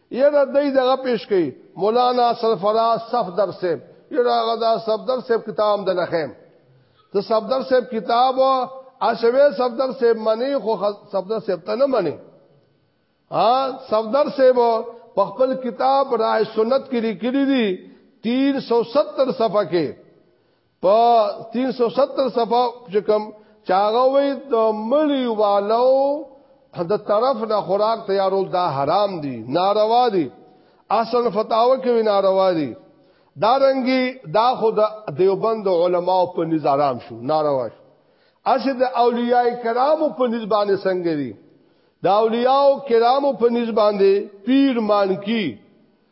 A: یره دای دغه پیش کړي مولانا سرفراز صفدر صاحب یره غدا صفدر صاحب کتاب د نخیم ته صفدر صاحب کتاب اشوی صفدر صاحب منی خو صفدر صاحب ته نه منی ها صفدر صاحب په خپل کتاب رائے سنت کې لیکلي دي 370 صفحه کې په 370 صفه چې کوم چاغه وي د ملي والو د طرف نه خوراک تیارول دا حرام دي ناروا دي اصل فتاوا کې ناروا دي دا رنګي دا خود دیوبند علما په نظارام شو ناروا شو اسد اولیاء کرام په نسبانه څنګه دي دا اولیاء کرام په نسبانه پیر مانکی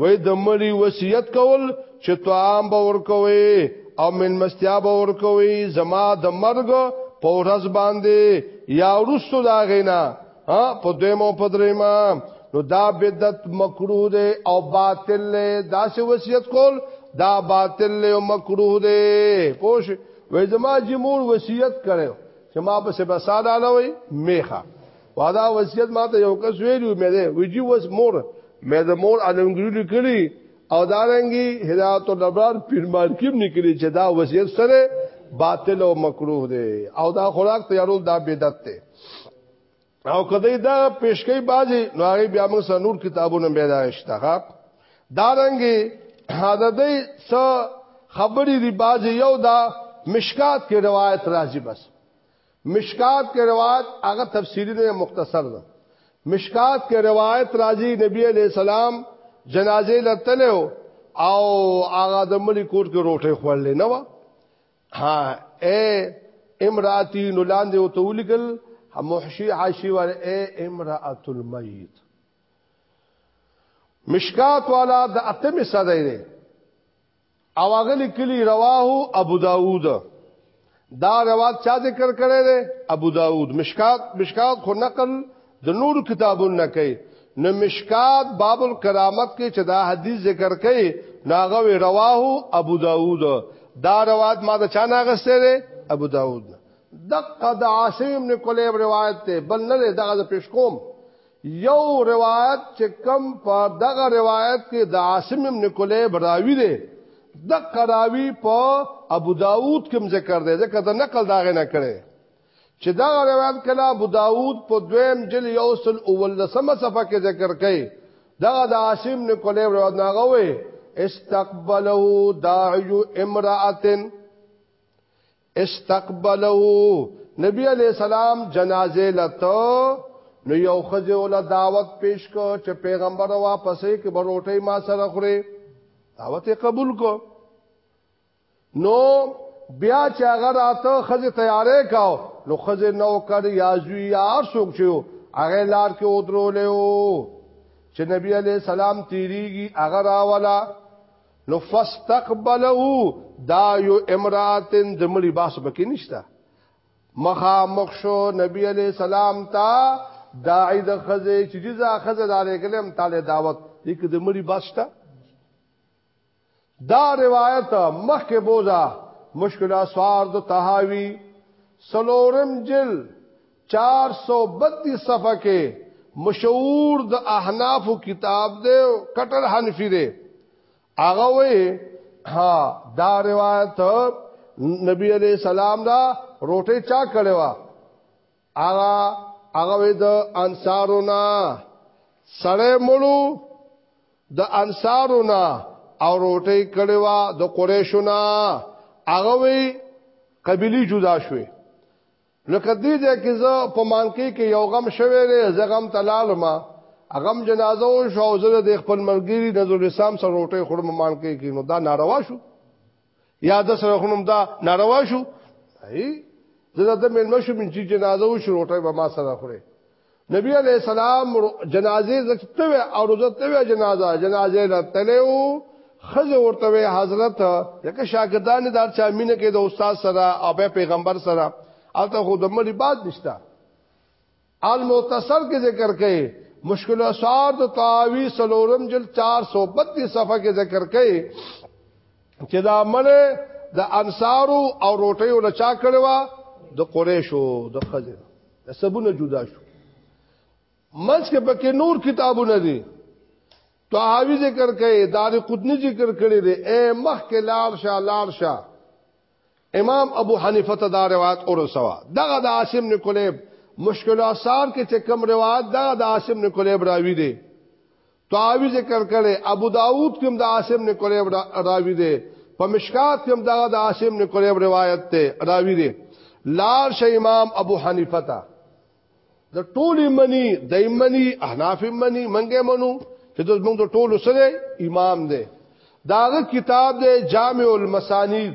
A: وې د مړي وصیت کول چې طعام به ورکوي او ملمستیا به ورکوي زما د مرګ په ورځ باندې یا ورستو دا غینا ها په دیمو په دریمه نو دا بدعت مکروه ده او باطل ده دا سه وصیت کول دا باطل ده او مکروه ده پوش وې زما جمهور وصیت کړو چې ما په سبا ساده لوي میخه وادا وصیت ما ته یو کس ویلو مې ده ویجی وس مور مې د مور اننګری لیکلی او دارنګي هدایت الابرار پیر مالکیم نکلی چې دا وصیت سره باطل او مکروه دی او دا خوراک تیارول دا بدعت دی او کدی دا پیشکی بازی نو هغه بیا موږ سره نور کتابونه به داشته ها دارنګي هدا دې س خبرې دی بازی یو دا مشکات کې روایت راځي بس مشکات کې روایت هغه تفسیری نه مختصر ده مشکات کې روایت راځي نبی علی السلام جنازې لتلو او هغه د ملي کوټ کې روټه خوړلې نه و ها اے امراتی نولاندې او تولیکل محشی عاشی ور اے امراه المیت مشکات والا د اتمه صدې او هغه لیکلی رواه ابو داوود دا روایت چا ذکر کړی دی ابو داوود مشکات مشکات خو نقل د نور کتابونو نه کوي نو مشکات باب الکرامت کې چې دا حدیث ذکر کړي ناغه رواه ابو داوود دا روایت ما د چا ناغسته دی ابو داوود دقه د عاصم ابن کلیب روایت ته بل نه دغه پیش کوم یو روایت چې کم په دغه روایت کې د عاصم ابن کلیب راوی دی د قراوی په ابو داود کې ذکر دی ځکه د نقل داغه نه کړي چې دا روایت کله ابو داود په دویم جل یوسل اول لسمه صفحه کې ذکر کړي دا د عاصم ابن کلیب روایت ناغه وي استقبله داعی امراه استقبله نبی علیہ السلام جنازه لته نو یو خزه ول دعوت پیش کو چې پیغمبر واپسې کې بروټي ما سره خوري دعوت قبول کو نو بیا چې هغه راته خزه تیارې کاو نو خزه نو کړ یازوی یا څوک چې هغه لار کې ودرولې او چې نبی علی سلام تیریږي هغه راولا نو فاستقبله دا یو امراتن د مړي باس بکې نشته مخا مخشو نبی علی سلام تا داعی د خزه چې جزا خزه دارې کلم تعالی دعوت دې کې د مړي باس شته دا روایت مخکې بوزا مشکل اسوار د تهاوی سلورم جل چار سو بتیس صفحه کې مشهور د احناف کتاب دی کټر حنفی دی هغه وی ها دا روایت نبی علیہ السلام دا روټه چا کړي وا هغه هغه د انصارونه سړې مړو د انصارونه او روټه کړي وا د قریشونه هغه وی قبيلي جدا شوه لکه دې ځای کې زه په مانکې کې یو غم شوی دی زه غم ته لاړم غم جنازه او شو او زه د خپل ملګری نظر اسلام سره روټي خورم مانکې کې نو دا ناروا شو یا د سره خونم دا ناروا شو هی زه د مېلمه شو من چې جنازه او شو روټي به ما سره خوري نبی علیہ السلام جنازه زکته او روزته وی جنازه جنازه لتلو خزه ورته وی حضرت لکه شاګردان دار چا مینه کې د استاد سره او به پیغمبر سره الته خو د مړي باد نشتا المتصل کې ذکر کړي مشکل اسوار د تاوی سلورم جل 432 صفحه کې ذکر کړي چې دا عمل د انصارو او روټیو لچا کړوا د قریشو د خزه نسبونه جدا شو منځ کې پکې نور کتابونه دي طحاوی ذکر کړي دار قطنی ذکر کړي دي اے مخ کې لار شاه لار شاه امام ابو حنیفه ته دا روایت اور سوا دغه د عاصم نکولیب مشکل آثار کې چې کم روایت دغه د عاصم نکولیب راوی دي طاوی ذکر کړي ابو داود کوم د عاصم نے کړي راوی دی په مشکات کوم دا د عاصم نے کړي روایت ته راوی دی لار شه امام ابو حنیفه تا د ټول منی د منی احناف منی منګه منو چې د موږ د ټول سره امام دی داغه کتاب دی جامع المسانید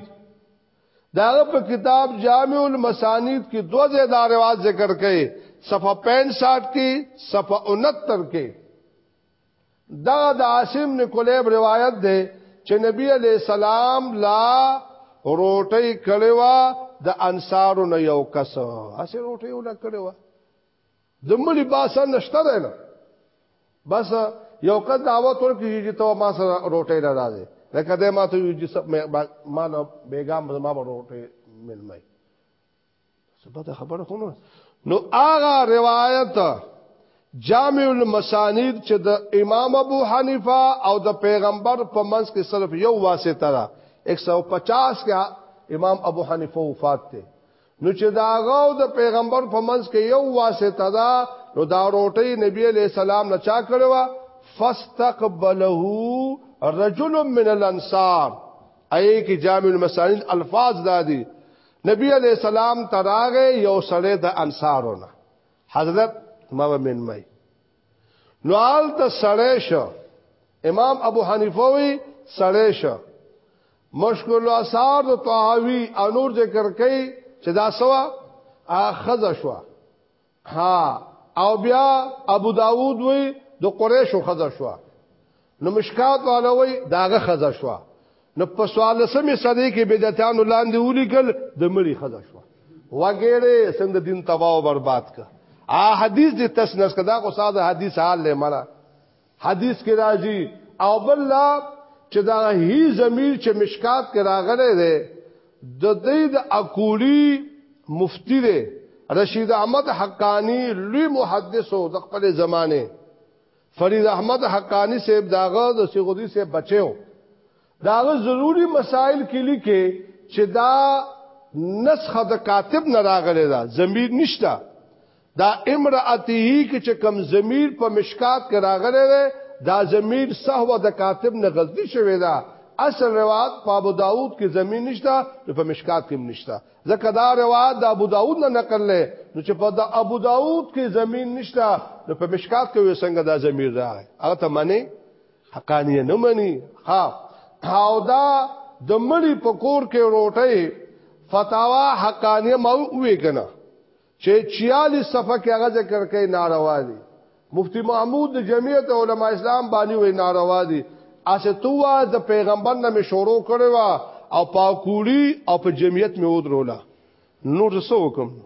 A: داغه په کتاب جامع المسانید کې دوه ځای دا رواج ذکر کړي صفه 65 کې صفه 69 کې دا د عاصم نکولیب روایت ده چې نبی علی سلام لا روټي کړي وا د انصارو نه یو کس اسی روټي ولا کړي وا د مړي باسه نشته دی نه بس یو کس دعوت ورکړي چې ته ما سره روټۍ نه راځي لکه دا ما ته یو چې ما نه بیګام ما به روټۍ ملمای سبا ته خبره خو نه نو هغه روایت جامع المسانید چې د امام ابو حنیفه او د پیغمبر په منځ کې صرف یو واسطه ده 150 کې امام ابو حنیفه وفات ته نو چې دا غاو د پیغمبر په منځ کې یو واسطه ده نو دا روټي نبی علیہ السلام نه چا کړو فاستقبله رجل من الانصار اې کې جامع المسانید الفاظ دادي نبی علیہ السلام تراغه یو سړی د انصارونه حضرت ما ومن مای نو آل ته سړی شو امام ابو حنیفه وی سړی شو مشکل اثار د طحاوی انور ذکر کوي چې دا سوا اخذ شو ها او بیا ابو داوود وی د قریشو خذ شو نو مشکات والوي داغه خزه شو نو په سوال سمې صدې کې بدعتان لاندې ولیکل د مړي خزه شو وګړي څنګه دین تباہ او برباد ک ا حدیث دې تسنس کدا کو ساده حدیث حال له مړه حدیث کې راځي او بل لا چې دا هی زمير چې مشکات کې راغله ده د دې د اکوړي مفتی ده رشید احمد حقانی لوی محدث او د خپل زمانه فرید احمد حقانی صاحب داغه د سیغودی سے بچو داغه ضروری مسائل کې لیکي چې دا نسخه د کاتب نه راغلی دا ضمیر نشته دا امراته کې چې کم ضمیر په مشکات کې راغلی دی دا ضمیر سهو د کاتب نه غلطی شوی دا اصل روایت په ابو داود کې ضمیر نشته په مشکات کې نشته ځکه دا روایت د ابو داود نه نقل لې نو چې په د ابو داود کې زمين نشته نو په مشکات کې وسنګ دا زمير راغی هغه ته معنی حقانیه نه معنی ها او دا د مړي په کور کې روټي فتاوا حقانیه مو وې کنه چي چيالیس صفحه کي هغه ذکر کوي ناروا دي مفتي محمود د جمعيت علماء اسلام باني وایي ناروا دي هسي ته ووایه د پيغمبر نه مي شروع کړي وه او په کوړي او په جمعيت مي ودروله نور زه څه وکم نو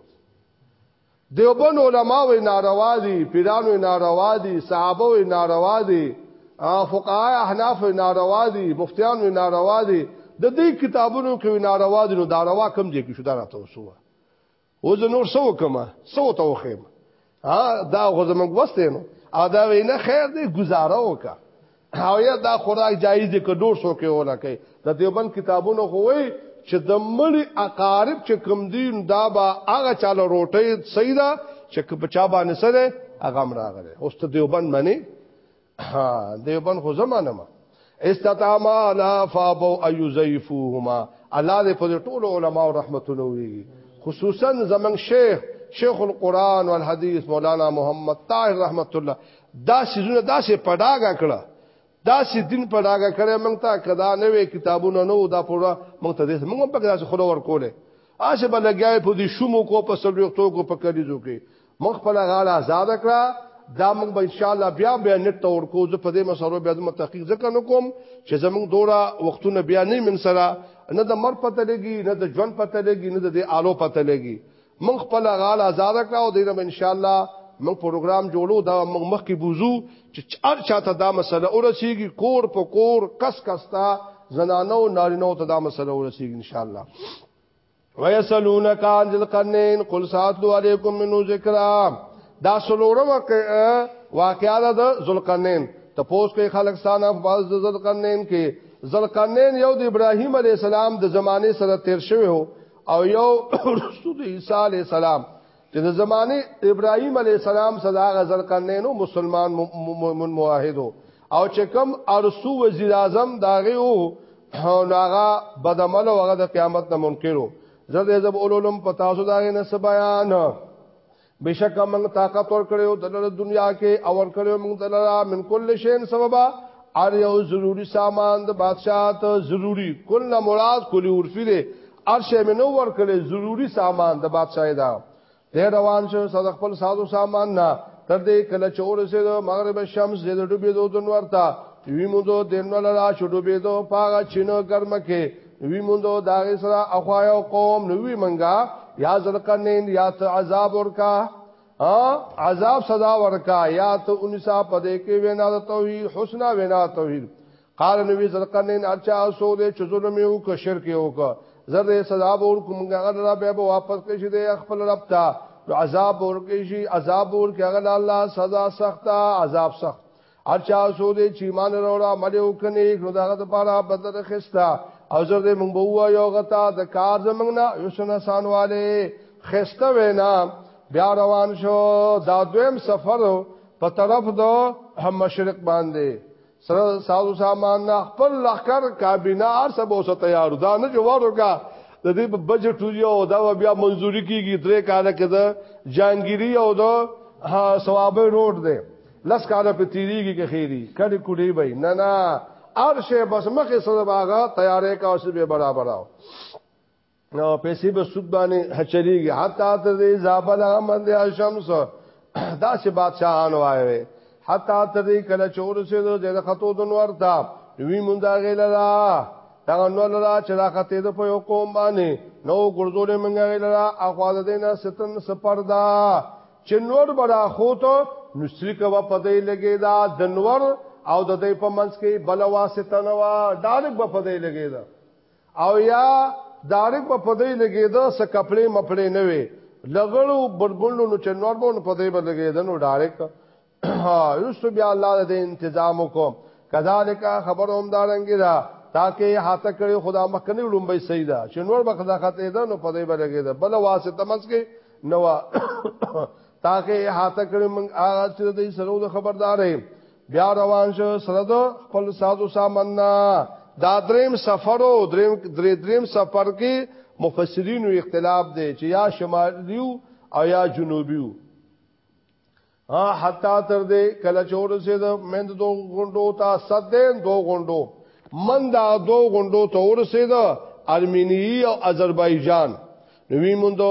A: دیوبند علماء وی ناروا دي پیران وی ناروا دي صحابه وی ناروا دي فقهای احناف وی ناروا دي مفتیان وی ناروا دي د دې کتابونو کې وی ناروا دي نو دا روا کم دي کې شو دا راته وسوه او زه نور سو کما سو ته وخیم ها دا خو زموږ وسته نو او دا وینه خیر دی گزاره وکا او یا دا خوراک جایز دی که ډور سو کې ولا کوي د دیوبند کتابونو خو وای چې د مړي اقارب چې کم دین دا با هغه چاله روټي سیدا چې په چا باندې سره هغه راغله اوس ته دیوبند منی ها دیوبند خو زمانه ما استطعما لا فابو ايزيفوهما الله دې په ټول علما او رحمتونه وي خصوصا زمنګ شیخ شیخ القرآن والحدیث مولانا محمد طاهر رحمت الله دا سيزونه دا سي پډاګه کړه دا سي دین پډاګه کړه موږ ته کدا نه وی کتابونه نو دا پورا موږ ته دې موږ په داسې خلو ورکولې آشه بلګیای په دې شومو کو په سلوختو کو په کلیزو کې موږ خپل غاړه آزاد کړه دا موږ به ان شاء الله بیا بیا نت تور کو زه په دې مسرو بیا د تحقیق ځکه نکوم چې زموږ دوره وختونه بیا نه من سره نه د مر پته لګي نه د ژوند پته لګي نه د آلو پته لګي موږ خپل غال آزاد کړه او دینه ان شاء الله موږ پروګرام جوړو دا موږ مخ کې بوزو چې هر چاته دا مسله ورسیږي کور په کور کس کستا زنانو نارینو ته دا مسله ورسیږي ان شاء الله ويسلونك عن القرنين قل ساتلو عليكم منه ذکرا دا سلورم واقعا د ذوالقرنین تپوس کوي خلک ستانه په باز د ذوالقرنین کې ذوالقرنین یو د ابراهیم علی السلام د زمانه سره تیر شوی او یو رسول عیسی علی السلام چې د زمانه ابراهيم عليه السلام صدا غزل کنه نو مسلمان مؤمن موحدو او چې کوم ارسو وزیر اعظم داغه او ناغا بدعمل او هغه د قیامت نه منکرو زرد ازب اولولم په تاسو داغه نه بیان بشک موږ طاقت ور کړو د دنیا کې او ور کړو موږ دلرا من کل شین سببا ار یو ضروری سامان د بادشاہت ضروری کل مراد کلی عرفی دی ارشه مې نو ورکړې ضروری سامان د بادشاہ دا دی روان شو صد خپل سازو سامان نه تر دې کله چې ورسېد مغرب شمس دې ډوبې دو دنور ته وی موندو دنور لا شو ډوبې دو پاغه چینو ګرم کې وی موندو دا سره اخوا یو قوم نو وی منګه یا زلقنین یا ته عذاب ورکا عذاب صدا ورکا یا ته انسا پدې کې وینا د توحید حسنا وینا توحید قال نبی زلقنین ارچا سو دې چې ظلم یو ک شرک یو ک زره سزا ور کوم غل را به واپس کې شي دې خپل رب ته نو عذاب ور کې شي عذاب ور کې غل الله سزا سخته عذاب سخت ارچا سو دې چې مان وروړه مړیو کني نو داغه د پاره بدل خستا او زر دې مونږ بوا یو غتا د کار زمنګ نه یوسن آسان والے خسته وینا بیا روان شو دا دویم سفر په طرف دو هم مشرق باندې سره ساو سامان نه خپل لخر کابینه ارسه به اوسه تیار دا نه جواب وکا د دې په بجټ یو دا بیا منزوري کیږي درې کاله کې دا جانګيري او دا ثواب روډ دی لس کاله په تیریږي کې خيري کړي کړي وای نه نه ارشه بس مخه سره باغه تیارې کا اوس به برابر او نو پیسې به سود باندې چلیږي حتا ته دې زابل احمد دې شمس دا سه بادشاہان وایي حتا ته دې کله چور سه د خطو د نور تا وی مونږ دا غیلا دا نو لرا چې دا خطې د په یو قوم باندې نو ګرځولې مونږ غیلا اخواز دې نه ستن سپردا چې نور بڑا خو ته نسری کوا پدې لګې دا دنور او د دې په منځ کې بل واسطه نوا ډالک په پدې لګې دا او یا دارک په پدې لګیدا س کپلې مپلې نه وي لګړو برګونډو نو چنور بون پدې به لګیدنو دارک یوست بیا الله دې تنظیم وکم کذالک خبرهم دارنګی دا تاکي هاته کړي خدا مخکنی لومبي سیدا چنور به خدا خطه ده نو پدې به لګیدا بل واسطه مسکه نو تاکه هاته کړی موږ هغه چې د سرو د خبردارې بیا روان شو سره د خپل سازو سامان نه دا دریم سفر او دریم درې دریم سفر کې مفسرینو اختلاف دی چې یا شمالیو او یا جنوبیو ها حتا تر دې کله چور سه د مند دو غونډو تا صدین دو غونډو من دا دو غونډو ته ورسېده ارمینی او آذربایجان نوی مونږ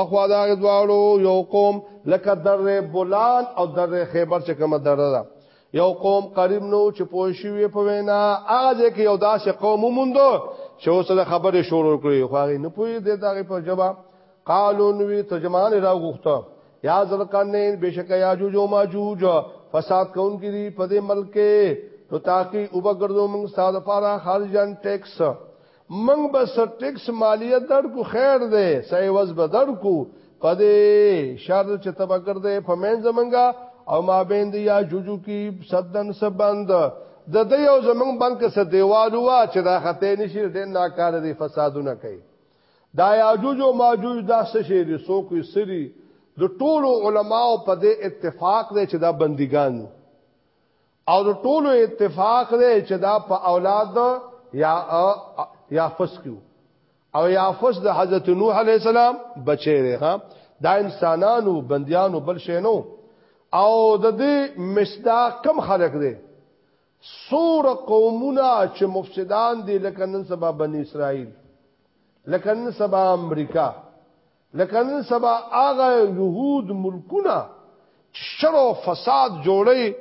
A: اخوا دا غواړو یو قوم لکه در بولان او در خیبر چې کومه دره ده یو قوم قریب نو چې پوه شي په وینا اځه کې یو داسې قوم مونږ چې اوس د خبرې شروع کړې خو هغه نه پوي د دغه په جواب قالون وی ترجمان را غوښته یا ذلقنین بشک یاجوج او ماجوج فساد کون کی دی په دې ملک نو تاکي وبګردو موږ ساده پارا خارجن ټیکس موږ به څه ټیکس مالیه درکو خیر دی څه عوض به درکو په دې شرط چې تبه ګرځې په مین زمنګا او ما بین دی یا جوجو کی صدن سبند د دې یو زمنګ بند کې څه دیوال وا چې دا خطه نشي ډېر ناکاره دي فسادونه کوي دا یاجوج او ماجوج دا څه شي دي سو کوي سری د ټولو علماو په دې اتفاق دی چې دا بندګان او د ټولو اتفاق دی چې دا په اولاد یا یافس کیو او یافس د حضرت نوح علی السلام بچی دی ها دا انسانانو بندیانو بل شي نو او د دې مصداق کم خلق دی سور قومونه چې مفسدان دي لکه نن سبا بنی اسرائیل لکه نن سبا امریکا لکه نن سبا هغه يهود ملکونه شر او فساد جوړي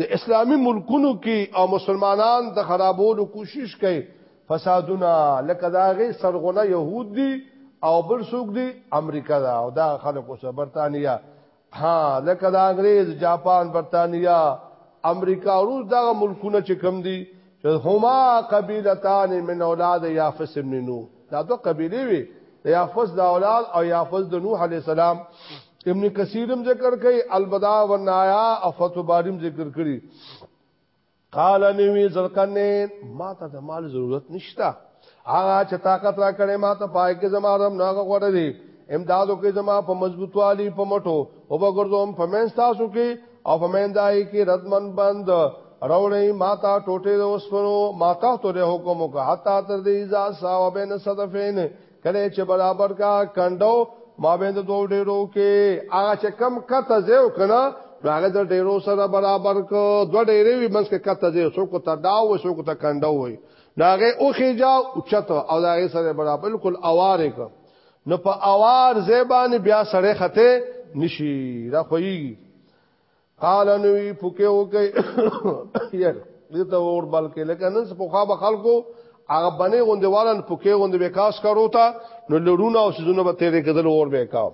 A: د اسلامی ملکونو کې او مسلمانان د خرابولو کوشش کوي فسادونه لکه داغه سرغونه يهود دي او بل څوک دي امریکا دا او دا خلکو سره برتانیا ها لکه د انګريز جاپان برتانیا امریکا روس دغه ملکونه چې کم دي چې هما قبيلتان من اولاد یافس ابن نوح دا دوه قبيله وي یافس د اولاد او یافس د نوح علی السلام ابن کثیرم ذکر کوي البدا و نایا او فتح باریم ذکر کړي قال نوی ذلقنین ما ته د مال ضرورت نشتا هغه چې طاقت را کړې ما ته پای کې زما رب ناغه غوړه دي امدادو کې زما په مضبوطوالي په مټو او بغردوم په من تاسو کې او په من دای کې ردمن بند راوړې ما ته ټوټه د وسپنو ما ته ته حکم وکړه حتا تر دې ځا صاحب بین صدفین کله چې برابر کا کندو ما به د دوه ډیرو کې هغه چې کم کته زیو کنه هغه د ډیرو سره برابر کو دوه ډیرې وي منځ کې کته زیو سو کو ته دا و سو کو ته کندو وي داغه او خېجا اوچت او داغه سره برابر بالکل اواره کو نو په اوار زیبان بیا سره خته نشي دا خوېږي قال نوی پوکې وکي ير دې ته اور بلکې لکه نن په خوا به خلکو هغه باندې غوندوالن پوکې غوند وکاس کرو تا نو لړونه او سيزونه به تیرې کېدل اور به کا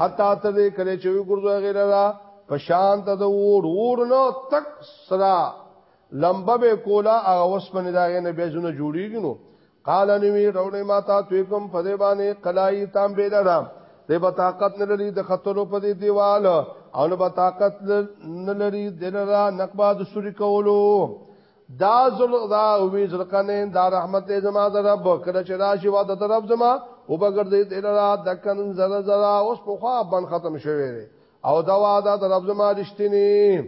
A: حتا ته دې کله چې ګرځو غیر را په شان ته د اور اور نو تک سرا لمبه به کولا هغه وسمنه دا غنه به زونه جوړیږي نو قال نوی روړې ما تا توی کوم په دې باندې قلای تام به لرم دې به طاقت نه لري د خطرو په دې دیوال او نه به طاقت نه لري دلرا نقبا د سوري کولو دا زل دا وی زلقنه دا رحمت دې زما د رب کله چې راشي وا د رب زما او بغیر دې دلرا د کن زرا زرا اوس په خوا بن ختم شوی دی او دا وعده د رب زما رښتینی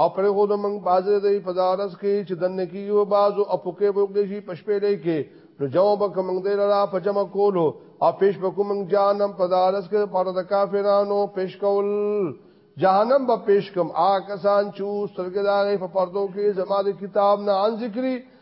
A: او پر غو د منګ بازه دی په دارس کې چې دنه کې یو بازو اپوکه بوګې شي پشپېلې کې نو جواب کوم دې لرا په جمع کولو او پیش بکوم جانم په دارس کې پر د کافرانو پیش کول جهنم به پیش کوم آ کسان چې سترګې داغه په پردو کې زما د کتاب نه ان ذکرې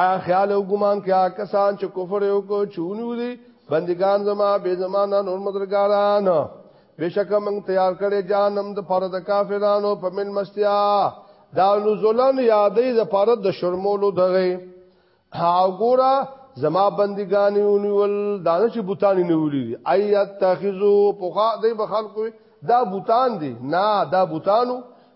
A: آیا خیال او ګمان کې آ کسان چې کفر یو کو چونو دي بندگان زما به زمانہ نور مدرګاران بشک موږ تیار کړي جانم د پر د کافرانو په من مستیا دا نزولن یادې د پر د شرمولو دغه او ګوره زما بندگان ونیول دانه چې بوتان نیولې دي ایت تخذو په خا دې بخال کوي دا بوتان دي نه دا بوتانو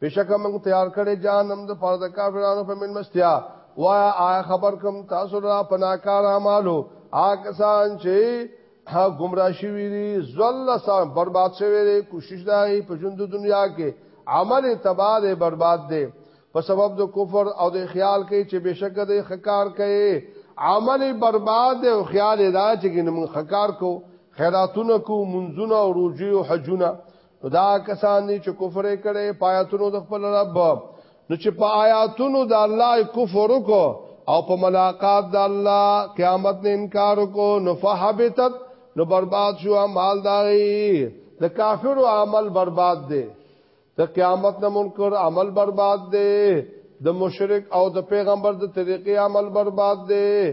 A: بشک موږ تیار کړی جهنم د پاره د کافرانو په ملمستیا وایا آیا خبر کوم تاسو را پناکار اعمالو آکسان چې ها گمراه شوی دي زل سان برباد شوی دي کوشش دای په ژوند دنیا کې عمل تباہ دی برباد دی په سبب د کفر او د خیال کې چې بشک د خکار کوي عمل برباد دی او خیال دا چې موږ خکار کو خیراتونه کو منځونه او روزي او حجونه دا کسان دي چې کفر کړي پایاتونو د خپل رب نو چې په آیاتونو د الله کفر وکړو او په ملاقات د الله قیامت نه انکار وکړو نو فحبتت نو برباد شو مال داغي د کافر عمل برباد دي د قیامت نه منکر عمل برباد دي د مشرک او د پیغمبر د طریقې عمل برباد دي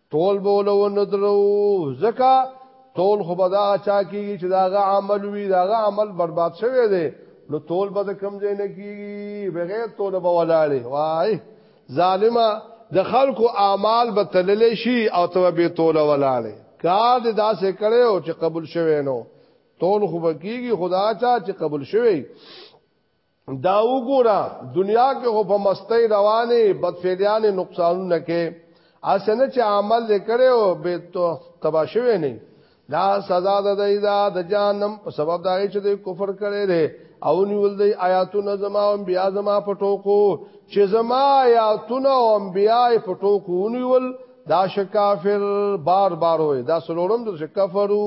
A: تول بولو ندرو زکا تول خو به دا چا کیږي چې دا غا عمل وي دا غا عمل برباد شوی دی نو تول به کم ځای نه کیږي بغیر تول به ولاړې وای ظالما د خلکو اعمال به تللې شي او ته به تول ولاړې کار دې داسې کړي او چې قبول شوی نو تول خو به کیږي خدا چا چې قبول شوی دا وګوره دنیا کې خو په مستۍ روانه بدفعلیان نقصانونه کې اسنه چې عمل وکړي او به تو تبا شوی نه دا سزا ده دا د جهنم په سبب دا چې د کفر کړي دي او نیول دی آیاتونه زما او انبیا زما په ټوکو چې زما آیاتونه او انبیا په ټوکو نیول دا شکافر بار بار وي دا سلورم د شکفرو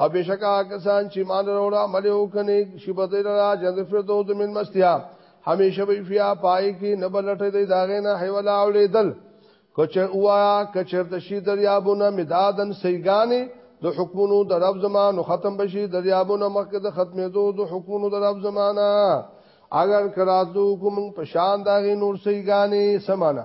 A: او بشکا کسان چې مان وروړ عمل وکني شي په دې را جنت فردوس د من مستیا همیشه به فیا پای کې نه بلټې دی داغه نه حیولا اولیدل کچ اوایا کچر د شي دریابونه مدادن سیګانی د حکمونو د رب زمانو ختم بشي دریابونه مخکې د ختمېدو د حکمونو د رب زمانہ اگر کراتو کوم پشان داغي نور سیګانی سمانه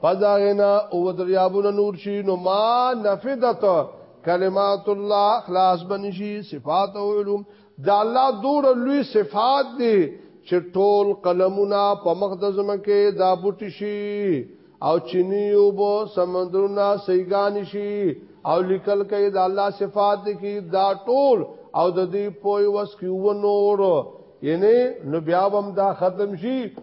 A: پزاغنا او دریابونه نور شي نو ما نفدت کلمات الله خلاص بنشي صفات او علوم دا الله دور لوی صفات دي چې ټول قلمونه په مقدس مکه دا بوټي شي او چینی او بو سمندرونه سیګان شي او لیکل کوي دا الله صفات دي کې دا ټول او د دې پوي وس کیو نور یعنی نو بیا هم دا ختم شي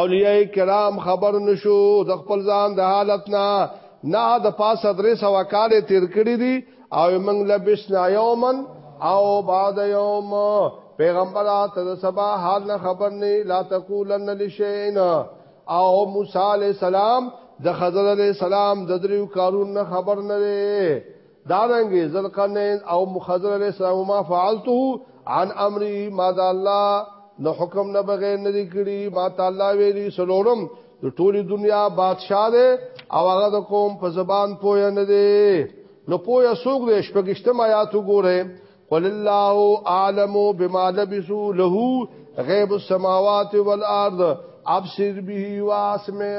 A: اولیاء کرام خبر نشو د خپل ځان د حالت نه نه د پاس درې سوا کال تیر کړی دي او موږ لبسنا یومن او بعد یوم پیغمبر ته د سبا حال نه خبر نه لا تقولن لشین او موسی علی السلام د خضر علی السلام د دریو کارون نه خبر نه دارنګ ذلقنین او مخضر علیہ السلام ما فعلته عن امری ما دا الله نو حکم نه بغیر نه کړی ما تعالی ویلی سلورم د ټولي دنیا بادشاہ دی او هغه د قوم په زبان پوه نه دی نو پوه سوق دی شپږشتم آیات وګوره قل الله اعلم بما لبسو له غیب السماوات والارض ابصر به واسمع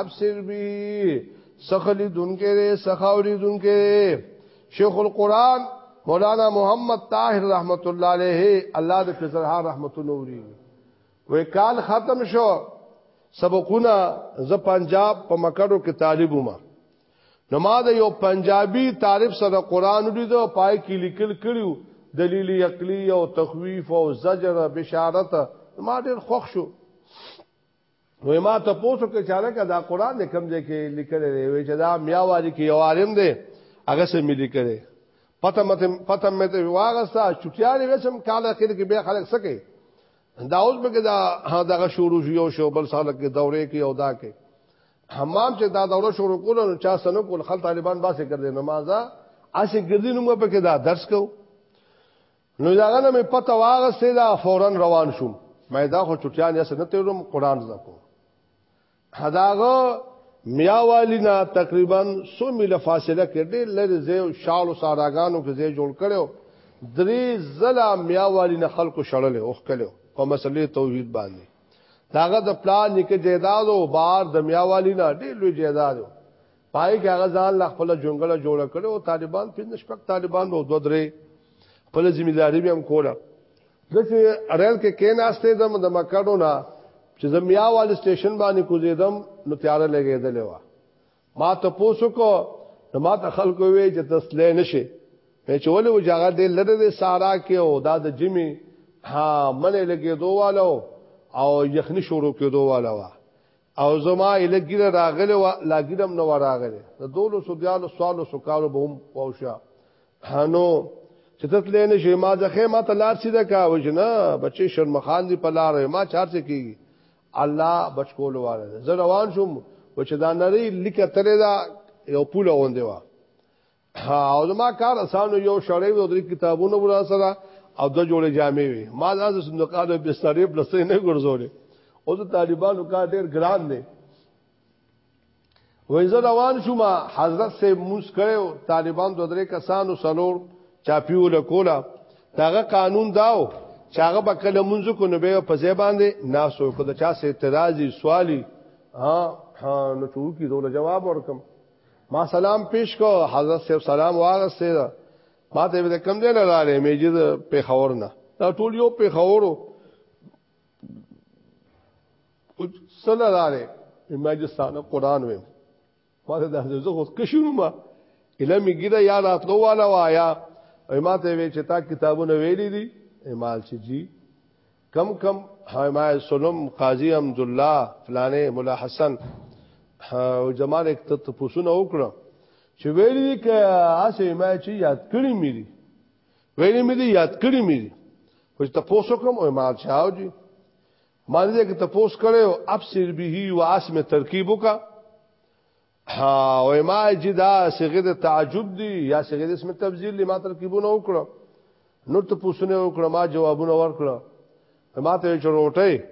A: ابصر به سخلی دونکې دې سخاوري دونکې شیخ القرآن مولانا محمد طاهر رحمت الله علیه الله دې په زړه رحمت نوري وې کال ختم شو سبقونه ز پنجاب په مکرو کې طالب ما نو ما د یو پنجابي طالب سره قرآن لیدو پای کې لیکل کړیو دلیل عقلی او تخویف او زجر بشارت ما ډېر خوښ شو نو ما ته پوسو کې چاله کا دا قران دې کم ځای کې لیکل دی وی چې دا میاواری کې یو عالم دی هغه سم ملي کړي پته مته پته مې ته واغستا چټیاري وسم کال اخر کې به خلک سکے دا اوس به دا دغه شروع یو شو بل سال کې دورې کې او دا کې حمام چې دا دوره شروع کول نو چا سنو کول خل طالبان باسه کړل نمازه اسی ګرځي نو په کې دا درس کو نو داغه نه مې پته واغسته دا فورا روان شوم مې دا خو چټیان یې سنت تیرم قران زکو هداغه میاوالی نه تقریبا 100 میل فاصله کې ډېر لري زیو شالو ساراګانو کې زی جوړ کړو درې زلا میاوالی نه خلکو شړل او خلکو په مسلې توحید باندې داغه د پلان کې جیداد او بار د میاوالی نه ډېر لوی جیداد پای کې هغه ځان لا خپل جونګړه جوړ کړو او طالبان په نشپک طالبان وو دوه درې خپل ذمہ داری به هم کوله دغه اړل کې کیناسته دم د مکړو نه چې زمیا وال سټیشن باندې کوزیدم نو تیار لګیدل و ما ته پوسو کو نو ما ته خلکو وی چې تسلی نشي په چول و جګړه دې لره دې سارا کې او دا د جمی ها منه لګیدو والو او یخنی شروع کېدو والو او زما الګیره راغله وا لاګیرم نو راغله د دولو سو دیالو سوالو سو کارو به هم واوشا هانو چې تت لین شي ما ځخه ما تلار سیده کا وجنا بچي شرمخان دی پلار ما چار څه کیږي الله بچکول واره زه روان شوم و چې دا نری لیکه تلې دا یو پوله غوندې و او زما کار اسانو یو شړې و درې کتابونه ورا سره او د جوړې جامې وي ما ځاز صندوقات به سړې بلسې نه ګرځولې او د طالبانو کار ډېر ګران دی وینځه روان شوم حضرت سے موس کړو طالبان د درې کسانو سلور چاپیو لکولا داغه قانون داو چې هغه به کله منځ کو نه به په ځای باندې ناسو کو د چا سه اعتراضي سوالي ها ها نو ټول کی دوله جواب ورکم ما سلام پیش کو حضرت صاحب سلام واغسته ده ما ته به کم دی نه راغلی میجز په خور نه دا ټول یو په خورو سره راغلی میجستانه قران ویم ما ته د زه خو کښینو ما اله میګیره یا راتلو والا وایا ما ته وی چې تا کتابونه ویلي دي امال چې جی کم کم حمای سلم قاضی حمد الله فلانه مولا حسن او جمال یک ته پوسونه وکړه چې ویل دي ک اسه ما چې یاد کړی مې دي ویل مې دي یاد کړی مې دي خو ته پوسو کوم او ما چاو جی ما دې کې ته پوس کړو ابصر به او اسمه ترکیب وکا ها او ما چې دا صيغه د تعجب دي یا صيغه د اسم تبذير لما ترکیبونه وکړه نو ته پوښتنه وکړه ما جوابونه ورکړه ما ته چروټه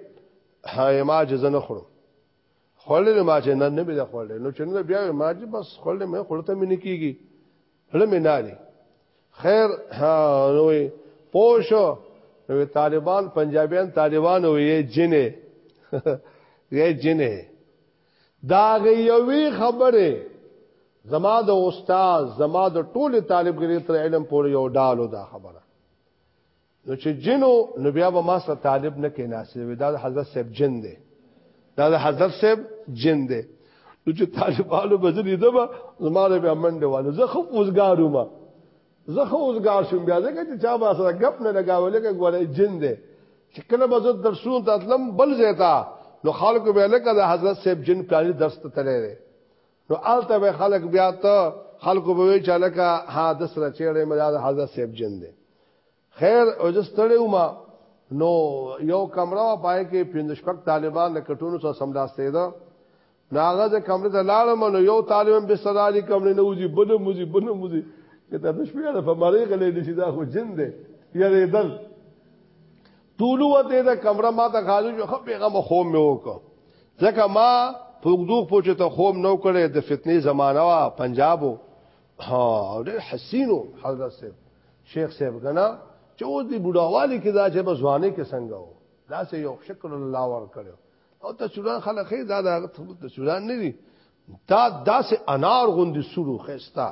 A: ها ما جزنه خړو خړل ما چې نن نه بیا خړل نو چې نو بیا ما چې بس خړل مې خړته مې نه کیږي هله مې نه دي خیر ها نو پوښو نو طالبان پنجابیان طالبان وې جنې یې جنې دا غیوی خبره زما د استاد زما د ټول طالب ګری تر علم پورې یو ډالو دا خبره نو چې جنو نو بیا به ما سره طالب نه کې ناسې وي دا حضرت صاحب جن دی دا حضرت صاحب جن دی نو چې طالبانو بزلی دبا زما له به منډه والو زه خو وزګارو ما زه خو اوس ګار شوم بیا ځکه چې چا با سره غپ نه لگاولې کې ګوره جن دی چې کله به زه درسون ته تلم بل زیتا نو خلکو به لکه د حضرت صاحب جن پلاني درس ته تللی دی نو آلته به خلک بیا ته خلکو به وی چې لکه ها د سره چیرې مې د حضرت صاحب جن دی خیر او زستړې وما نو یو کمره پای کې پنځه شپږ طالبان د کټونو سره سملاستې ده ناغه د کمره ته لاړم نو یو طالبان به سرالی کمره نه وځي بل موزي بل موزي کته د شپې د فماري غلې دي چې دا خو جن دی یاره دل طولو وته د کمره ما ته خالو جو خو بیغه مخوم مې وکړه ځکه ما فوګدوغ پوچې ته خوم نو کړې د فتنې زمانہ وا پنجابو ها ډېر حسینو حضرت سید شیخ صاحب کنا چې اوس دی بډاوالی کې دا چې بزوانه کې څنګه وو دا سه یو شکر الله ور کړو او ته سوران خلک دا دا ته سوران نه دي دا داسې انار غوندي سورو خستا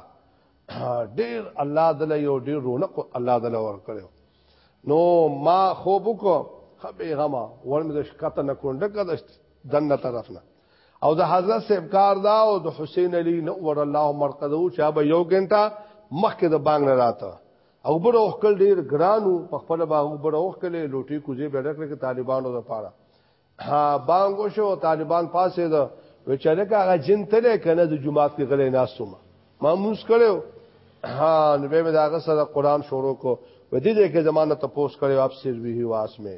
A: ډیر الله دل یو ډیر رونق الله دل ور کړو نو ما خوب کو خبي غما ورمه د شکته نه کونډه کده دنه طرف نه او د حضرت صاحب کار دا او د حسین علی نور الله مرقده چې ابا یو غنټه مخکې د بانګ نه راته او بر اوخکل ډیر ګرانو په خپل باغ بر اوخکل لوټي کوزي به ډکل کې طالبانو د پاره ها بانګ شو طالبان پاسه ده و چې لکه هغه جن تلې کنه د جمعات کې غلې ناسوم ما موس کړو ها نو به دا هغه سره قران شروع کو و دې دې کې زمانه ته پوس کړو اپ سر وی واسمه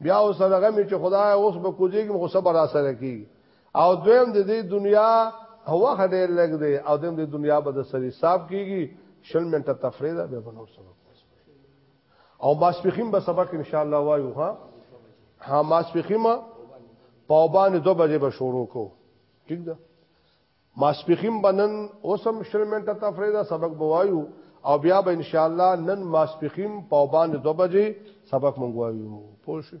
A: بیا او صدقه می چې خدای اوس به کوزیږم خو صبر را سره کی او دویم د دې دنیا هوا خډې لګ دی او دویم د دنیا به د سری صاحب کیږي شل منټه تفرید به بنور سبق او ماسپخیم به سبق ان شاء الله وایو ها ها ماسپخیم په باندې 2 بجې به شروع کو ٹھیک ده ماسپښین به نن اوس هم شل منټه تفریح ده سبق به وایو او بیا به ان شاء الله نن ماسپښین په باندې 2 بجې سبق مونږ وایو پوه شئ